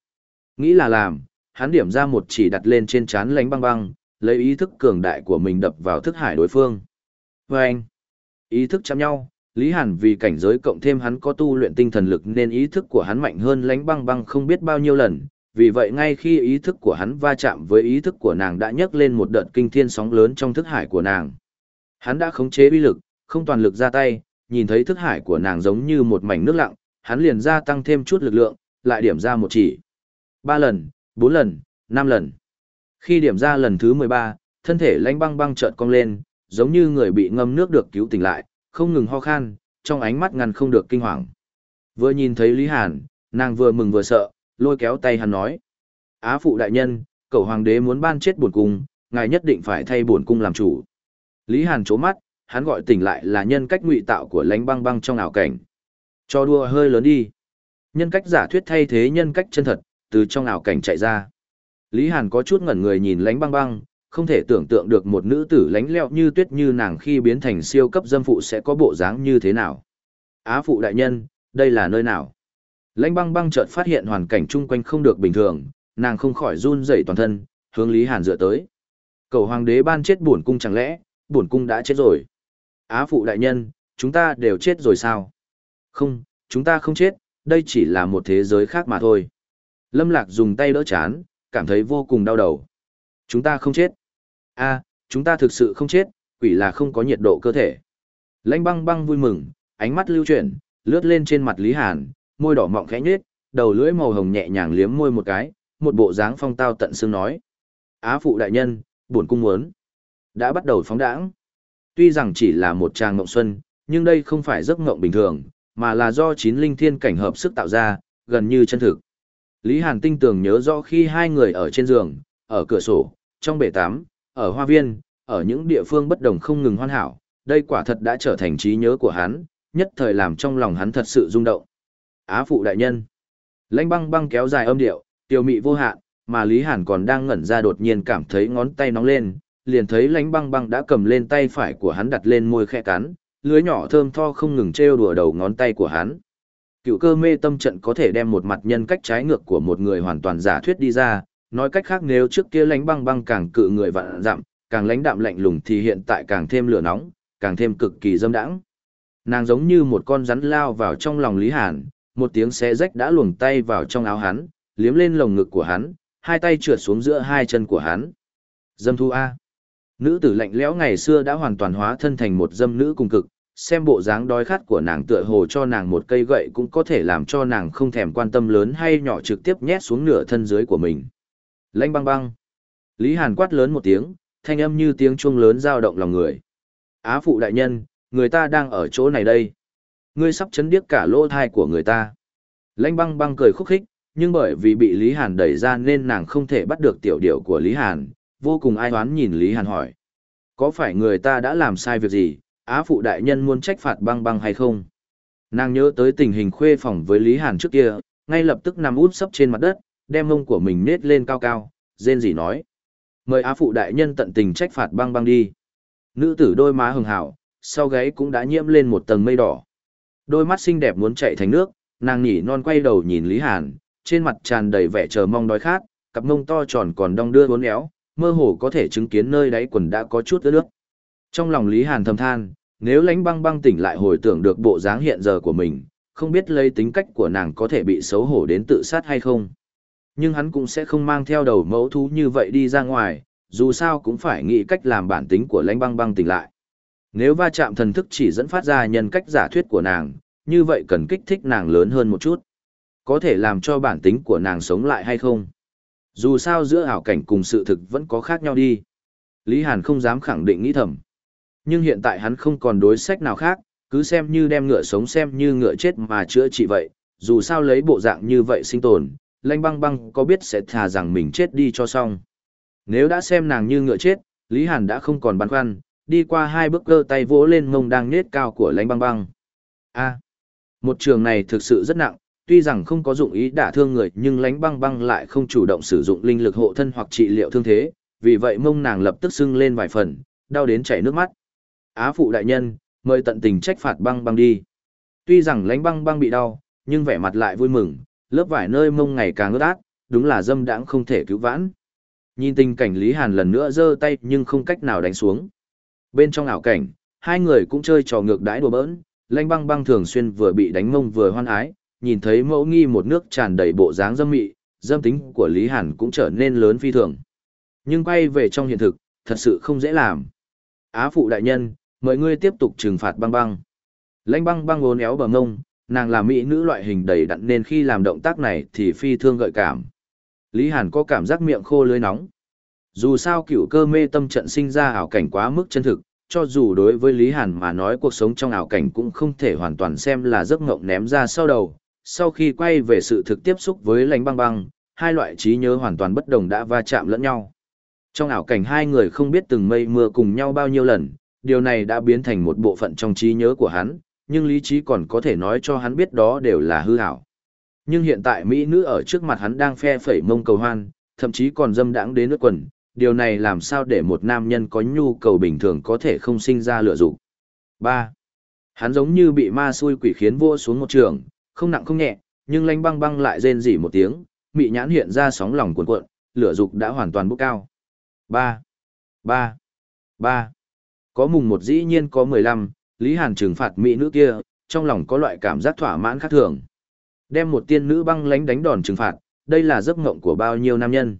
Nghĩ là làm, hắn điểm ra một chỉ đặt lên trên chán lãnh băng băng, lấy ý thức cường đại của mình đập vào thức hải đối phương. Và anh, ý thức chạm nhau, Lý Hàn vì cảnh giới cộng thêm hắn có tu luyện tinh thần lực nên ý thức của hắn mạnh hơn lãnh băng băng không biết bao nhiêu lần. Vì vậy ngay khi ý thức của hắn va chạm với ý thức của nàng đã nhấc lên một đợt kinh thiên sóng lớn trong thức hải của nàng. Hắn đã khống chế uy lực, không toàn lực ra tay, nhìn thấy thức hải của nàng giống như một mảnh nước lặng, hắn liền gia tăng thêm chút lực lượng, lại điểm ra một chỉ. Ba lần, bốn lần, năm lần. Khi điểm ra lần thứ mười ba, thân thể lãnh băng băng chợt cong lên, giống như người bị ngâm nước được cứu tỉnh lại, không ngừng ho khan, trong ánh mắt ngăn không được kinh hoàng. Vừa nhìn thấy Lý Hàn, nàng vừa mừng vừa sợ, lôi kéo tay hắn nói. Á phụ đại nhân, cậu hoàng đế muốn ban chết buồn cung, ngài nhất định phải thay buồn cung làm chủ. Lý Hàn chố mắt, hắn gọi tỉnh lại là nhân cách ngụy tạo của lánh băng băng trong ảo cảnh. Cho đua hơi lớn đi. Nhân cách giả thuyết thay thế nhân cách chân thật, từ trong ảo cảnh chạy ra. Lý Hàn có chút ngẩn người nhìn lánh băng băng, không thể tưởng tượng được một nữ tử lánh leo như tuyết như nàng khi biến thành siêu cấp dâm phụ sẽ có bộ dáng như thế nào. Á phụ đại nhân, đây là nơi nào? Lãnh băng băng chợt phát hiện hoàn cảnh chung quanh không được bình thường, nàng không khỏi run rẩy toàn thân, hướng Lý Hàn dựa tới. Cầu hoàng đế ban chết buồn cung chẳng lẽ, buồn cung đã chết rồi. Á phụ đại nhân, chúng ta đều chết rồi sao? Không, chúng ta không chết, đây chỉ là một thế giới khác mà thôi. Lâm Lạc dùng tay đỡ chán, cảm thấy vô cùng đau đầu. Chúng ta không chết. a chúng ta thực sự không chết, quỷ là không có nhiệt độ cơ thể. Lãnh băng băng vui mừng, ánh mắt lưu chuyển, lướt lên trên mặt Lý Hàn, môi đỏ mọng khẽ nhếch, đầu lưỡi màu hồng nhẹ nhàng liếm môi một cái, một bộ dáng phong tao tận xương nói. Á phụ đại nhân, buồn cung muốn. Đã bắt đầu phóng đãng. Tuy rằng chỉ là một tràng ngộng xuân, nhưng đây không phải giấc ngộng bình thường, mà là do chín linh thiên cảnh hợp sức tạo ra, gần như chân thực. Lý Hàn tinh tường nhớ rõ khi hai người ở trên giường, ở cửa sổ, trong bể tắm, ở hoa viên, ở những địa phương bất đồng không ngừng hoàn hảo, đây quả thật đã trở thành trí nhớ của hắn, nhất thời làm trong lòng hắn thật sự rung động. Á phụ đại nhân. Lãnh băng băng kéo dài âm điệu, tiêu mị vô hạn, mà Lý Hàn còn đang ngẩn ra đột nhiên cảm thấy ngón tay nóng lên, liền thấy lãnh băng băng đã cầm lên tay phải của hắn đặt lên môi khẽ cắn, lưới nhỏ thơm tho không ngừng trêu đùa đầu ngón tay của hắn. Cựu cơ mê tâm trận có thể đem một mặt nhân cách trái ngược của một người hoàn toàn giả thuyết đi ra, nói cách khác nếu trước kia lãnh băng băng càng cự người vạn dặm, càng lãnh đạm lạnh lùng thì hiện tại càng thêm lửa nóng, càng thêm cực kỳ dâm đãng. Nàng giống như một con rắn lao vào trong lòng Lý Hàn, một tiếng xé rách đã luồng tay vào trong áo hắn, liếm lên lồng ngực của hắn, hai tay trượt xuống giữa hai chân của hắn. Dâm thu A. Nữ tử lạnh lẽo ngày xưa đã hoàn toàn hóa thân thành một dâm nữ cùng cực, xem bộ dáng đói khát của nàng tựa hồ cho nàng một cây gậy cũng có thể làm cho nàng không thèm quan tâm lớn hay nhỏ trực tiếp nhét xuống nửa thân dưới của mình. Lanh băng băng. Lý Hàn quát lớn một tiếng, thanh âm như tiếng chuông lớn dao động lòng người. Á phụ đại nhân, người ta đang ở chỗ này đây. Ngươi sắp chấn điếc cả lỗ thai của người ta. Lanh băng băng cười khúc khích, nhưng bởi vì bị Lý Hàn đẩy ra nên nàng không thể bắt được tiểu điệu của Lý Hàn, vô cùng ai oán nhìn Lý Hàn hỏi. Có phải người ta đã làm sai việc gì, Á phụ đại nhân muốn trách phạt băng băng hay không? Nàng nhớ tới tình hình khuê phòng với Lý Hàn trước kia, ngay lập tức nằm út sấp trên mặt đất, đem mông của mình nết lên cao cao, rên rỉ nói. Mời Á phụ đại nhân tận tình trách phạt băng băng đi. Nữ tử đôi má hường hảo, sau gáy cũng đã nhiễm lên một tầng mây đỏ. Đôi mắt xinh đẹp muốn chạy thành nước, nàng nhỉ non quay đầu nhìn Lý Hàn, trên mặt tràn đầy vẻ chờ mong đói khát, cặp mông to tròn còn đong đưa uốn éo, mơ hồ có thể chứng kiến nơi đáy quần đã có chút ướt nước. Trong lòng Lý Hàn thầm than, nếu lánh băng băng tỉnh lại hồi tưởng được bộ dáng hiện giờ của mình, không biết lấy tính cách của nàng có thể bị xấu hổ đến tự sát hay không. Nhưng hắn cũng sẽ không mang theo đầu mẫu thú như vậy đi ra ngoài, dù sao cũng phải nghĩ cách làm bản tính của lánh băng băng tỉnh lại. Nếu va chạm thần thức chỉ dẫn phát ra nhân cách giả thuyết của nàng, như vậy cần kích thích nàng lớn hơn một chút. Có thể làm cho bản tính của nàng sống lại hay không? Dù sao giữa ảo cảnh cùng sự thực vẫn có khác nhau đi. Lý Hàn không dám khẳng định nghĩ thầm. Nhưng hiện tại hắn không còn đối sách nào khác, cứ xem như đem ngựa sống xem như ngựa chết mà chữa trị vậy. Dù sao lấy bộ dạng như vậy sinh tồn, lanh băng băng có biết sẽ thà rằng mình chết đi cho xong. Nếu đã xem nàng như ngựa chết, Lý Hàn đã không còn băn khoăn, đi qua hai bước cơ tay vỗ lên mông đang nết cao của lãnh băng băng. A, một trường này thực sự rất nặng, tuy rằng không có dụng ý đả thương người nhưng lánh băng băng lại không chủ động sử dụng linh lực hộ thân hoặc trị liệu thương thế, vì vậy mông nàng lập tức sưng lên vài phần, đau đến chảy nước mắt. Á phụ đại nhân, mời tận tình trách phạt băng băng đi. Tuy rằng lánh băng băng bị đau, nhưng vẻ mặt lại vui mừng, lớp vải nơi mông ngày càng ướt át, đúng là dâm đãng không thể cứu vãn. Nhìn tình cảnh Lý Hàn lần nữa giơ tay nhưng không cách nào đánh xuống. Bên trong ảo cảnh, hai người cũng chơi trò ngược đãi đùa bỡn, lanh băng băng thường xuyên vừa bị đánh mông vừa hoan ái, nhìn thấy mẫu nghi một nước tràn đầy bộ dáng dâm mị, dâm tính của Lý Hàn cũng trở nên lớn phi thường. Nhưng quay về trong hiện thực, thật sự không dễ làm. Á phụ đại nhân, mời ngươi tiếp tục trừng phạt băng băng. lanh băng băng ngốn éo bờ mông nàng là mỹ nữ loại hình đầy đặn nên khi làm động tác này thì phi thương gợi cảm. Lý Hàn có cảm giác miệng khô lưới nóng. Dù sao cựu cơ mê tâm trận sinh ra ảo cảnh quá mức chân thực, cho dù đối với Lý Hàn mà nói cuộc sống trong ảo cảnh cũng không thể hoàn toàn xem là giấc ngộng ném ra sau đầu. Sau khi quay về sự thực tiếp xúc với Lánh băng băng, hai loại trí nhớ hoàn toàn bất đồng đã va chạm lẫn nhau. Trong ảo cảnh hai người không biết từng mây mưa cùng nhau bao nhiêu lần, điều này đã biến thành một bộ phận trong trí nhớ của hắn, nhưng lý trí còn có thể nói cho hắn biết đó đều là hư ảo. Nhưng hiện tại Mỹ nữ ở trước mặt hắn đang phe phẩy mông cầu hoan, thậm chí còn dâm đãng đến nước quần, điều này làm sao để một nam nhân có nhu cầu bình thường có thể không sinh ra lựa dục. 3. Hắn giống như bị ma xui quỷ khiến vua xuống một trường, không nặng không nhẹ, nhưng lanh băng băng lại rên rỉ một tiếng, mị nhãn hiện ra sóng lòng cuộn cuộn, lửa dục đã hoàn toàn bốc cao. 3. 3. 3. Có mùng một dĩ nhiên có 15, Lý Hàn trừng phạt mỹ nữ kia, trong lòng có loại cảm giác thỏa mãn khác thường. Đem một tiên nữ băng lánh đánh đòn trừng phạt, đây là giấc mộng của bao nhiêu nam nhân.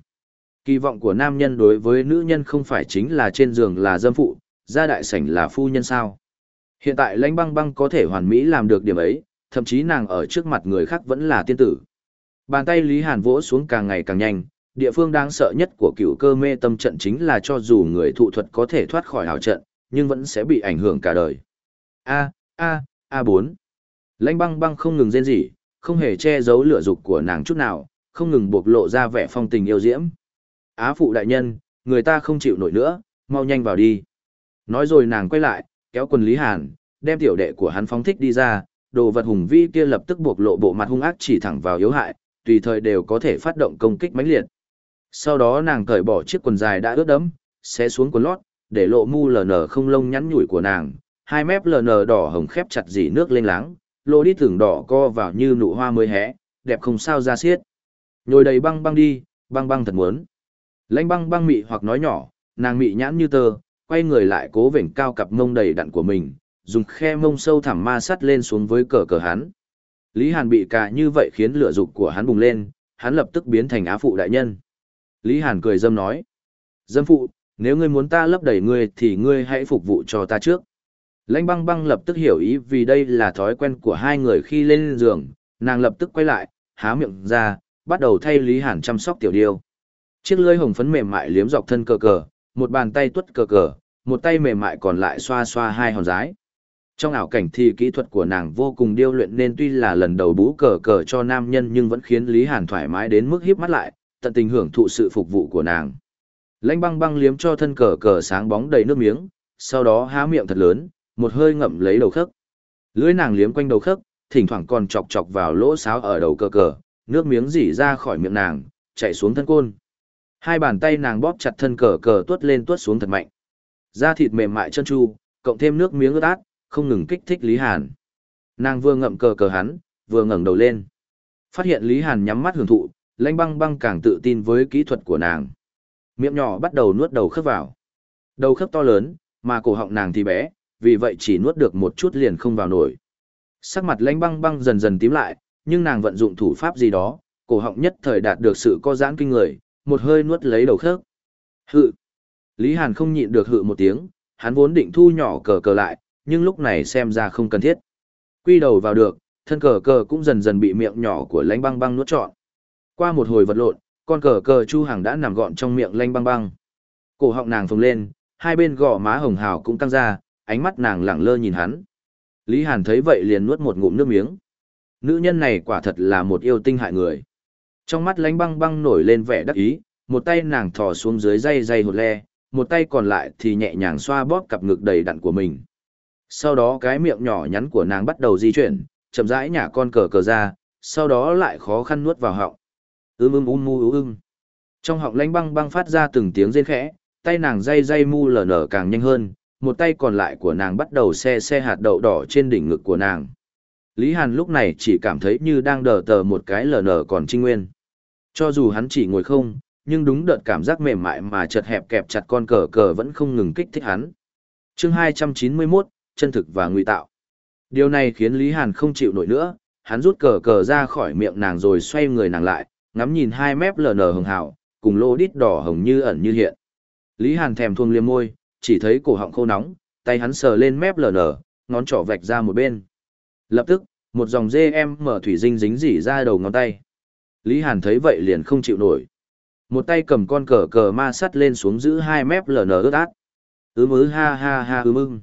Kỳ vọng của nam nhân đối với nữ nhân không phải chính là trên giường là dâm phụ, ra đại sảnh là phu nhân sao. Hiện tại lãnh băng băng có thể hoàn mỹ làm được điểm ấy, thậm chí nàng ở trước mặt người khác vẫn là tiên tử. Bàn tay Lý Hàn vỗ xuống càng ngày càng nhanh, địa phương đáng sợ nhất của cựu cơ mê tâm trận chính là cho dù người thụ thuật có thể thoát khỏi hào trận, nhưng vẫn sẽ bị ảnh hưởng cả đời. A, A, A4. Lãnh băng băng không ngừng rên rỉ, không hề che giấu lửa dục của nàng chút nào, không ngừng bộc lộ ra vẻ phong tình yêu diễm. Á phụ đại nhân, người ta không chịu nổi nữa, mau nhanh vào đi. Nói rồi nàng quay lại, kéo quần Lý Hàn, đem tiểu đệ của hắn phóng thích đi ra, đồ vật hùng vi kia lập tức buộc lộ bộ mặt hung ác chỉ thẳng vào yếu hại, tùy thời đều có thể phát động công kích mãnh liệt. Sau đó nàng cởi bỏ chiếc quần dài đã ướt đẫm, xé xuống quần lót, để lộ mu ln không lông nhắn nhủi của nàng, hai mép ln đỏ hồng khép chặt dỉ nước lên láng, lô đi tưởng đỏ co vào như nụ hoa mới hé, đẹp không sao ra xiết. Nhồi đầy băng băng đi, băng băng thật muốn. Lãnh băng băng mị hoặc nói nhỏ, nàng mị nhãn như tơ, quay người lại cố vểnh cao cặp mông đầy đặn của mình, dùng khe mông sâu thẳm ma sắt lên xuống với cờ cờ hắn. Lý Hàn bị cả như vậy khiến lửa dục của hắn bùng lên, hắn lập tức biến thành á phụ đại nhân. Lý Hàn cười dâm nói, dâm phụ, nếu ngươi muốn ta lấp đầy ngươi thì ngươi hãy phục vụ cho ta trước. Lãnh băng băng lập tức hiểu ý vì đây là thói quen của hai người khi lên giường, nàng lập tức quay lại, há miệng ra, bắt đầu thay Lý Hàn chăm sóc tiểu điêu. Chiếc lưỡi hồng phấn mềm mại liếm dọc thân cờ cờ, một bàn tay tuất cờ cờ, một tay mềm mại còn lại xoa xoa hai hòn rái. Trong ảo cảnh thì kỹ thuật của nàng vô cùng điêu luyện nên tuy là lần đầu bú cờ cờ cho nam nhân nhưng vẫn khiến Lý Hàn thoải mái đến mức híp mắt lại, tận tình hưởng thụ sự phục vụ của nàng. Lãnh băng băng liếm cho thân cờ cờ sáng bóng đầy nước miếng, sau đó há miệng thật lớn, một hơi ngậm lấy đầu khớp. Lưỡi nàng liếm quanh đầu khớp, thỉnh thoảng còn chọc chọc vào lỗ sáo ở đầu cờ cờ, nước miếng dỉ ra khỏi miệng nàng, chảy xuống thân côn. Hai bàn tay nàng bóp chặt thân cờ cờ tuốt lên tuốt xuống thật mạnh. Da thịt mềm mại chân chu, cộng thêm nước miếng ướt át, không ngừng kích thích Lý Hàn. Nàng vừa ngậm cờ cờ hắn, vừa ngẩng đầu lên. Phát hiện Lý Hàn nhắm mắt hưởng thụ, lãnh băng băng càng tự tin với kỹ thuật của nàng. Miệng nhỏ bắt đầu nuốt đầu khớp vào. Đầu khớp to lớn, mà cổ họng nàng thì bé, vì vậy chỉ nuốt được một chút liền không vào nổi. Sắc mặt lãnh băng băng dần dần tím lại, nhưng nàng vận dụng thủ pháp gì đó, cổ họng nhất thời đạt được sự co giãn kinh người, một hơi nuốt lấy đầu khớp. Hự. Lý Hàn không nhịn được hự một tiếng, hắn vốn định thu nhỏ cờ cờ lại, nhưng lúc này xem ra không cần thiết. Quy đầu vào được, thân cờ cờ cũng dần dần bị miệng nhỏ của lãnh băng băng nuốt trọn. Qua một hồi vật lộn, con cờ cờ chu Hằng đã nằm gọn trong miệng lãnh băng băng. Cổ họng nàng phồng lên, hai bên gò má hồng hào cũng căng ra, ánh mắt nàng lẳng lơ nhìn hắn. Lý Hàn thấy vậy liền nuốt một ngụm nước miếng. Nữ nhân này quả thật là một yêu tinh hại người. Trong mắt lánh băng băng nổi lên vẻ đắc ý, một tay nàng thò xuống dưới dây dây hột le, một tay còn lại thì nhẹ nhàng xoa bóp cặp ngực đầy đặn của mình. Sau đó cái miệng nhỏ nhắn của nàng bắt đầu di chuyển, chậm rãi nhả con cờ cờ ra, sau đó lại khó khăn nuốt vào họng. Ưm ưm um mu ưm. Trong họng lánh băng băng phát ra từng tiếng rên khẽ, tay nàng dây dây mu lờ nở càng nhanh hơn, một tay còn lại của nàng bắt đầu xe xe hạt đậu đỏ trên đỉnh ngực của nàng. Lý Hàn lúc này chỉ cảm thấy như đang đờ tờ một cái lờ nở còn trinh nguyên. Cho dù hắn chỉ ngồi không, nhưng đúng đợt cảm giác mềm mại mà chật hẹp kẹp chặt con cờ cờ vẫn không ngừng kích thích hắn. chương 291, chân thực và ngụy tạo. Điều này khiến Lý Hàn không chịu nổi nữa, hắn rút cờ cờ ra khỏi miệng nàng rồi xoay người nàng lại, ngắm nhìn hai mép lờ nở hồng hào, cùng lô đít đỏ hồng như ẩn như hiện. Lý Hàn thèm thuông liêm môi, chỉ thấy cổ họng khô nóng, tay hắn sờ lên mép lờ nở, ngón trỏ vạch ra một bên. Lập tức, một dòng dê em mở thủy dinh dính dỉ ra đầu ngón tay. Lý Hàn thấy vậy liền không chịu nổi. Một tay cầm con cờ cờ ma sắt lên xuống giữ hai mép lờ nở ướt át. Ưm ứ ha ha ha ưm ưng.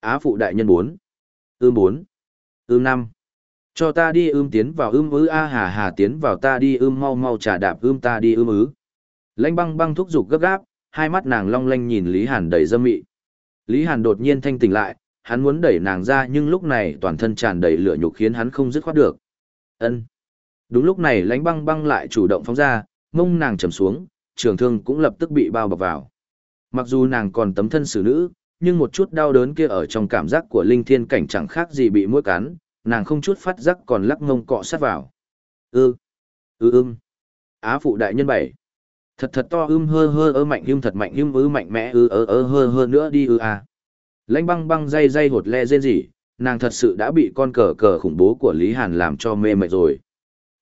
Á phụ đại nhân 4. Ưm 4. Ưm năm. Cho ta đi ưm tiến vào ưm ứ a hà hà tiến vào ta đi ưm mau mau trả đạp ưm ta đi ưm ứ. Lãnh băng băng thúc giục gấp gáp, hai mắt nàng long lanh nhìn Lý Hàn đầy dâm mị. Lý Hàn đột nhiên thanh tỉnh lại, hắn muốn đẩy nàng ra nhưng lúc này toàn thân tràn đầy lửa nhục khiến hắn không dứt khoát được. Ân. Đúng lúc này lãnh băng băng lại chủ động phóng ra, mông nàng trầm xuống, trường thương cũng lập tức bị bao bọc vào. Mặc dù nàng còn tấm thân xử nữ, nhưng một chút đau đớn kia ở trong cảm giác của linh thiên cảnh chẳng khác gì bị mũi cắn, nàng không chút phát giác còn lắc mông cọ sát vào. Ư, ư ưm. Á phụ đại nhân bảy. Thật thật to ưm hơ hơ ơ mạnh ưm thật mạnh ưm ư mạnh mẽ ư ơ ơ hơ hơ nữa đi ư à. Lãnh băng băng dây dây hột le dên gì, nàng thật sự đã bị con cờ cờ khủng bố của Lý Hàn làm cho mê mệt rồi.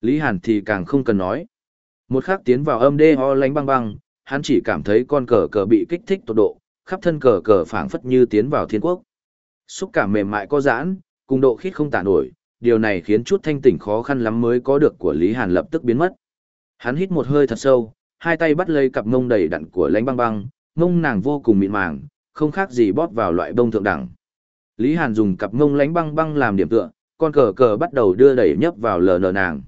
Lý Hàn thì càng không cần nói. Một khắc tiến vào âm đê ho lánh băng băng, hắn chỉ cảm thấy con cờ cờ bị kích thích tột độ, khắp thân cờ cờ phảng phất như tiến vào thiên quốc. Xúc cảm mềm mại có giãn, cùng độ khít không tả nổi, điều này khiến chút thanh tỉnh khó khăn lắm mới có được của Lý Hàn lập tức biến mất. Hắn hít một hơi thật sâu, hai tay bắt lấy cặp mông đầy đặn của lánh băng băng, mông nàng vô cùng mịn màng, không khác gì bóp vào loại bông thượng đẳng. Lý Hàn dùng cặp mông lánh băng băng làm điểm tựa, con cờ cờ bắt đầu đưa đẩy nhấp vào lờ nờ nàng.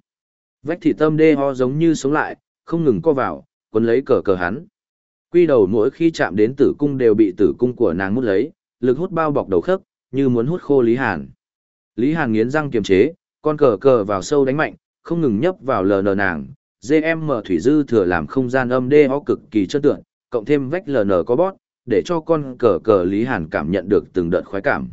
Vách thị tâm đê ho giống như sống lại, không ngừng co vào, quấn lấy cờ cờ hắn. Quy đầu mỗi khi chạm đến tử cung đều bị tử cung của nàng mút lấy, lực hút bao bọc đầu khớp, như muốn hút khô Lý Hàn. Lý Hàn nghiến răng kiềm chế, con cờ cờ vào sâu đánh mạnh, không ngừng nhấp vào lờ nờ nàng. GM thủy dư thừa làm không gian âm đê ho cực kỳ chất tượng, cộng thêm vách lờ nờ có bót, để cho con cờ cờ Lý Hàn cảm nhận được từng đợt khoái cảm.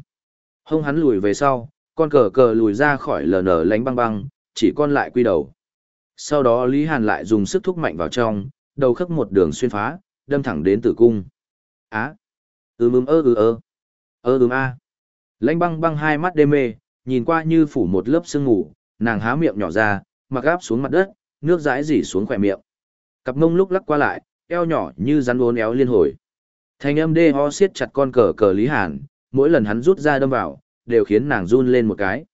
Hông hắn lùi về sau, con cờ cờ lùi ra khỏi lờ nờ lánh băng băng, chỉ con lại quy đầu. Sau đó Lý Hàn lại dùng sức thúc mạnh vào trong, đầu khắc một đường xuyên phá, đâm thẳng đến tử cung. Á! Ừm ừm ơ ư ơ! Ơ ừm a! Lãnh băng băng hai mắt đê mê, nhìn qua như phủ một lớp sương ngủ, nàng há miệng nhỏ ra, mặc áp xuống mặt đất, nước dãi dỉ xuống khỏe miệng. Cặp mông lúc lắc qua lại, eo nhỏ như rắn uốn éo liên hồi. Thanh âm đê ho siết chặt con cờ cờ Lý Hàn, mỗi lần hắn rút ra đâm vào, đều khiến nàng run lên một cái.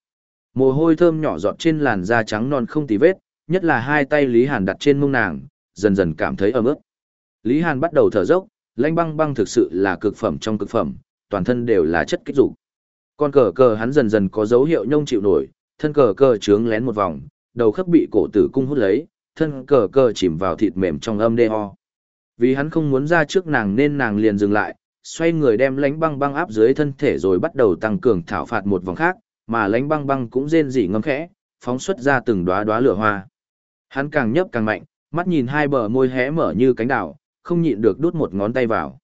Mồ hôi thơm nhỏ giọt trên làn da trắng non không tì vết, nhất là hai tay Lý Hàn đặt trên mông nàng, dần dần cảm thấy ấm ức. Lý Hàn bắt đầu thở dốc, lãnh băng băng thực sự là cực phẩm trong cực phẩm, toàn thân đều là chất kích dục. Con cờ cờ hắn dần dần có dấu hiệu nhông chịu nổi, thân cờ cờ trướng lén một vòng, đầu khớp bị cổ tử cung hút lấy, thân cờ cờ chìm vào thịt mềm trong âm đê ho. Vì hắn không muốn ra trước nàng nên nàng liền dừng lại, xoay người đem lãnh băng băng áp dưới thân thể rồi bắt đầu tăng cường thảo phạt một vòng khác, mà lãnh băng băng cũng rên rỉ ngâm khẽ, phóng xuất ra từng đóa đóa lửa hoa. Hắn càng nhấp càng mạnh, mắt nhìn hai bờ môi hé mở như cánh đảo, không nhịn được đút một ngón tay vào.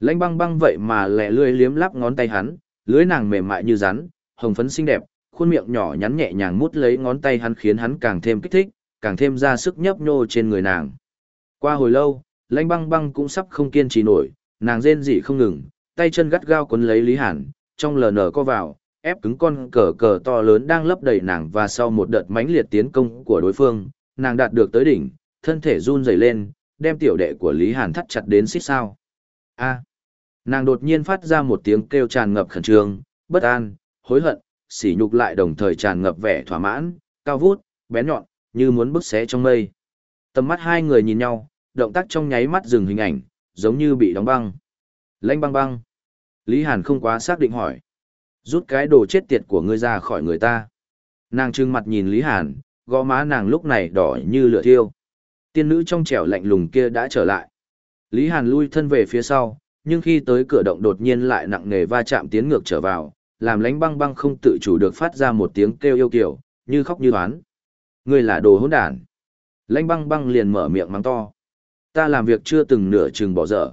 Lãnh băng băng vậy mà lẹ lươi liếm lắp ngón tay hắn, lưới nàng mềm mại như rắn, hồng phấn xinh đẹp, khuôn miệng nhỏ nhắn nhẹ nhàng mút lấy ngón tay hắn khiến hắn càng thêm kích thích, càng thêm ra sức nhấp nhô trên người nàng. Qua hồi lâu, lãnh băng băng cũng sắp không kiên trì nổi, nàng rên rỉ không ngừng, tay chân gắt gao quấn lấy Lý Hàn, trong lờ nở co vào, ép cứng con cờ cờ to lớn đang lấp đầy nàng và sau một đợt mãnh liệt tiến công của đối phương, nàng đạt được tới đỉnh, thân thể run rẩy lên, đem tiểu đệ của Lý Hàn thắt chặt đến xích sao. A. Nàng đột nhiên phát ra một tiếng kêu tràn ngập khẩn trương, bất an, hối hận, sỉ nhục lại đồng thời tràn ngập vẻ thỏa mãn, cao vút, bén nhọn, như muốn bước xé trong mây. Tầm mắt hai người nhìn nhau, động tác trong nháy mắt dừng hình ảnh, giống như bị đóng băng. Lanh băng băng. Lý Hàn không quá xác định hỏi. Rút cái đồ chết tiệt của ngươi ra khỏi người ta. Nàng trưng mặt nhìn Lý Hàn, gò má nàng lúc này đỏ như lửa thiêu. Tiên nữ trong trẻo lạnh lùng kia đã trở lại. Lý Hàn lui thân về phía sau, nhưng khi tới cửa động đột nhiên lại nặng nề va chạm tiến ngược trở vào, làm lánh băng băng không tự chủ được phát ra một tiếng kêu yêu kiểu, như khóc như toán. Ngươi là đồ hỗn đản. Lánh băng băng liền mở miệng mắng to. Ta làm việc chưa từng nửa chừng bỏ dở.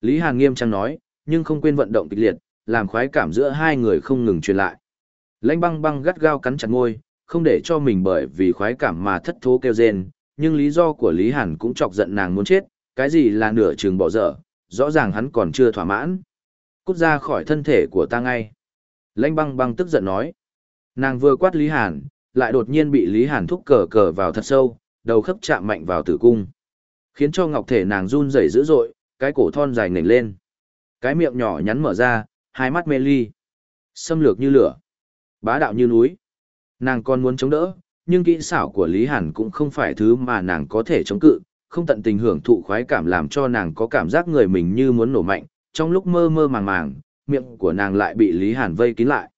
Lý Hàn nghiêm trang nói, nhưng không quên vận động kịch liệt, làm khoái cảm giữa hai người không ngừng truyền lại. Lãnh băng băng gắt gao cắn chặt môi, không để cho mình bởi vì khoái cảm mà thất thố kêu rên, nhưng lý do của Lý Hàn cũng chọc giận nàng muốn chết, cái gì là nửa chừng bỏ dở, rõ ràng hắn còn chưa thỏa mãn. Cút ra khỏi thân thể của ta ngay. Lãnh băng băng tức giận nói. Nàng vừa quát Lý Hàn, lại đột nhiên bị Lý Hàn thúc cờ cờ vào thật sâu, đầu khớp chạm mạnh vào tử cung. Khiến cho ngọc thể nàng run rẩy dữ dội, cái cổ thon dài ngẩng lên. Cái miệng nhỏ nhắn mở ra, hai mắt mê ly. Xâm lược như lửa. Bá đạo như núi. Nàng còn muốn chống đỡ, nhưng kỹ xảo của Lý Hàn cũng không phải thứ mà nàng có thể chống cự, không tận tình hưởng thụ khoái cảm làm cho nàng có cảm giác người mình như muốn nổ mạnh, trong lúc mơ mơ màng màng, miệng của nàng lại bị Lý Hàn vây kín lại.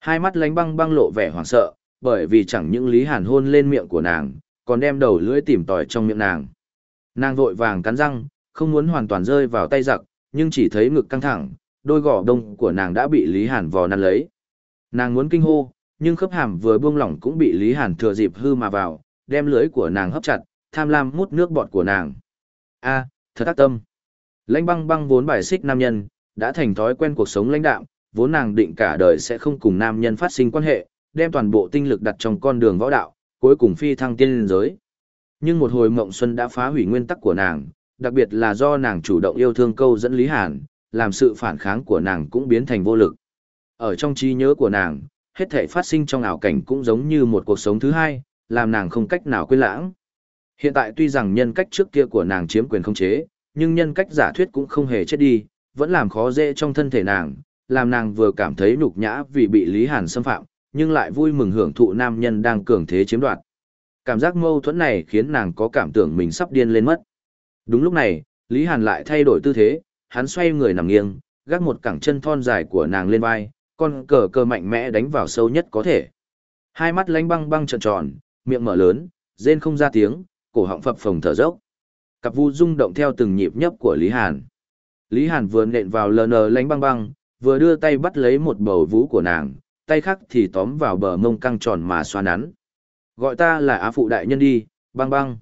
Hai mắt lánh băng băng lộ vẻ hoảng sợ, bởi vì chẳng những Lý Hàn hôn lên miệng của nàng, còn đem đầu lưỡi tìm tòi trong miệng nàng. Nàng vội vàng cắn răng, không muốn hoàn toàn rơi vào tay giặc, nhưng chỉ thấy ngực căng thẳng, đôi gò đông của nàng đã bị Lý Hàn vò năn lấy. Nàng muốn kinh hô, nhưng khớp hàm vừa buông lỏng cũng bị Lý Hàn thừa dịp hư mà vào, đem lưới của nàng hấp chặt, tham lam mút nước bọt của nàng. A, thật ác tâm. Lãnh băng băng vốn bài xích nam nhân, đã thành thói quen cuộc sống lãnh đạm, vốn nàng định cả đời sẽ không cùng nam nhân phát sinh quan hệ, đem toàn bộ tinh lực đặt trong con đường võ đạo, cuối cùng phi thăng tiên liên giới. Nhưng một hồi mộng xuân đã phá hủy nguyên tắc của nàng, đặc biệt là do nàng chủ động yêu thương câu dẫn Lý Hàn, làm sự phản kháng của nàng cũng biến thành vô lực. Ở trong trí nhớ của nàng, hết thể phát sinh trong ảo cảnh cũng giống như một cuộc sống thứ hai, làm nàng không cách nào quên lãng. Hiện tại tuy rằng nhân cách trước kia của nàng chiếm quyền không chế, nhưng nhân cách giả thuyết cũng không hề chết đi, vẫn làm khó dễ trong thân thể nàng, làm nàng vừa cảm thấy nhục nhã vì bị Lý Hàn xâm phạm, nhưng lại vui mừng hưởng thụ nam nhân đang cường thế chiếm đoạt. Cảm giác mâu thuẫn này khiến nàng có cảm tưởng mình sắp điên lên mất. Đúng lúc này, Lý Hàn lại thay đổi tư thế, hắn xoay người nằm nghiêng, gác một cẳng chân thon dài của nàng lên vai, con cờ cờ mạnh mẽ đánh vào sâu nhất có thể. Hai mắt lánh băng băng trợn tròn, miệng mở lớn, rên không ra tiếng, cổ họng phập phồng thở dốc. Cặp vu rung động theo từng nhịp nhấp của Lý Hàn. Lý Hàn vừa nện vào lờ nờ lánh băng băng, vừa đưa tay bắt lấy một bầu vú của nàng, tay khác thì tóm vào bờ mông căng tròn mà xoa nắn. Gọi ta là Á Phụ Đại Nhân đi, băng băng.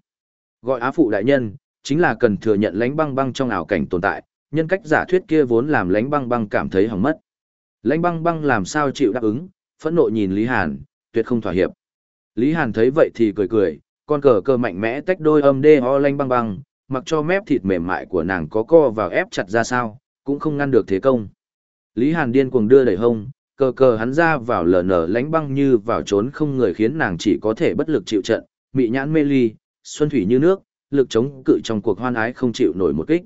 Gọi Á Phụ Đại Nhân, chính là cần thừa nhận lánh băng băng trong ảo cảnh tồn tại, nhân cách giả thuyết kia vốn làm lánh băng băng cảm thấy hỏng mất. Lánh băng băng làm sao chịu đáp ứng, phẫn nộ nhìn Lý Hàn, tuyệt không thỏa hiệp. Lý Hàn thấy vậy thì cười cười, con cờ cơ mạnh mẽ tách đôi âm đê ho lanh băng băng, mặc cho mép thịt mềm mại của nàng có co vào ép chặt ra sao, cũng không ngăn được thế công. Lý Hàn điên cuồng đưa đẩy hông, cờ cờ hắn ra vào lờ nở lánh băng như vào trốn không người khiến nàng chỉ có thể bất lực chịu trận, mị nhãn mê ly, xuân thủy như nước, lực chống cự trong cuộc hoan ái không chịu nổi một kích.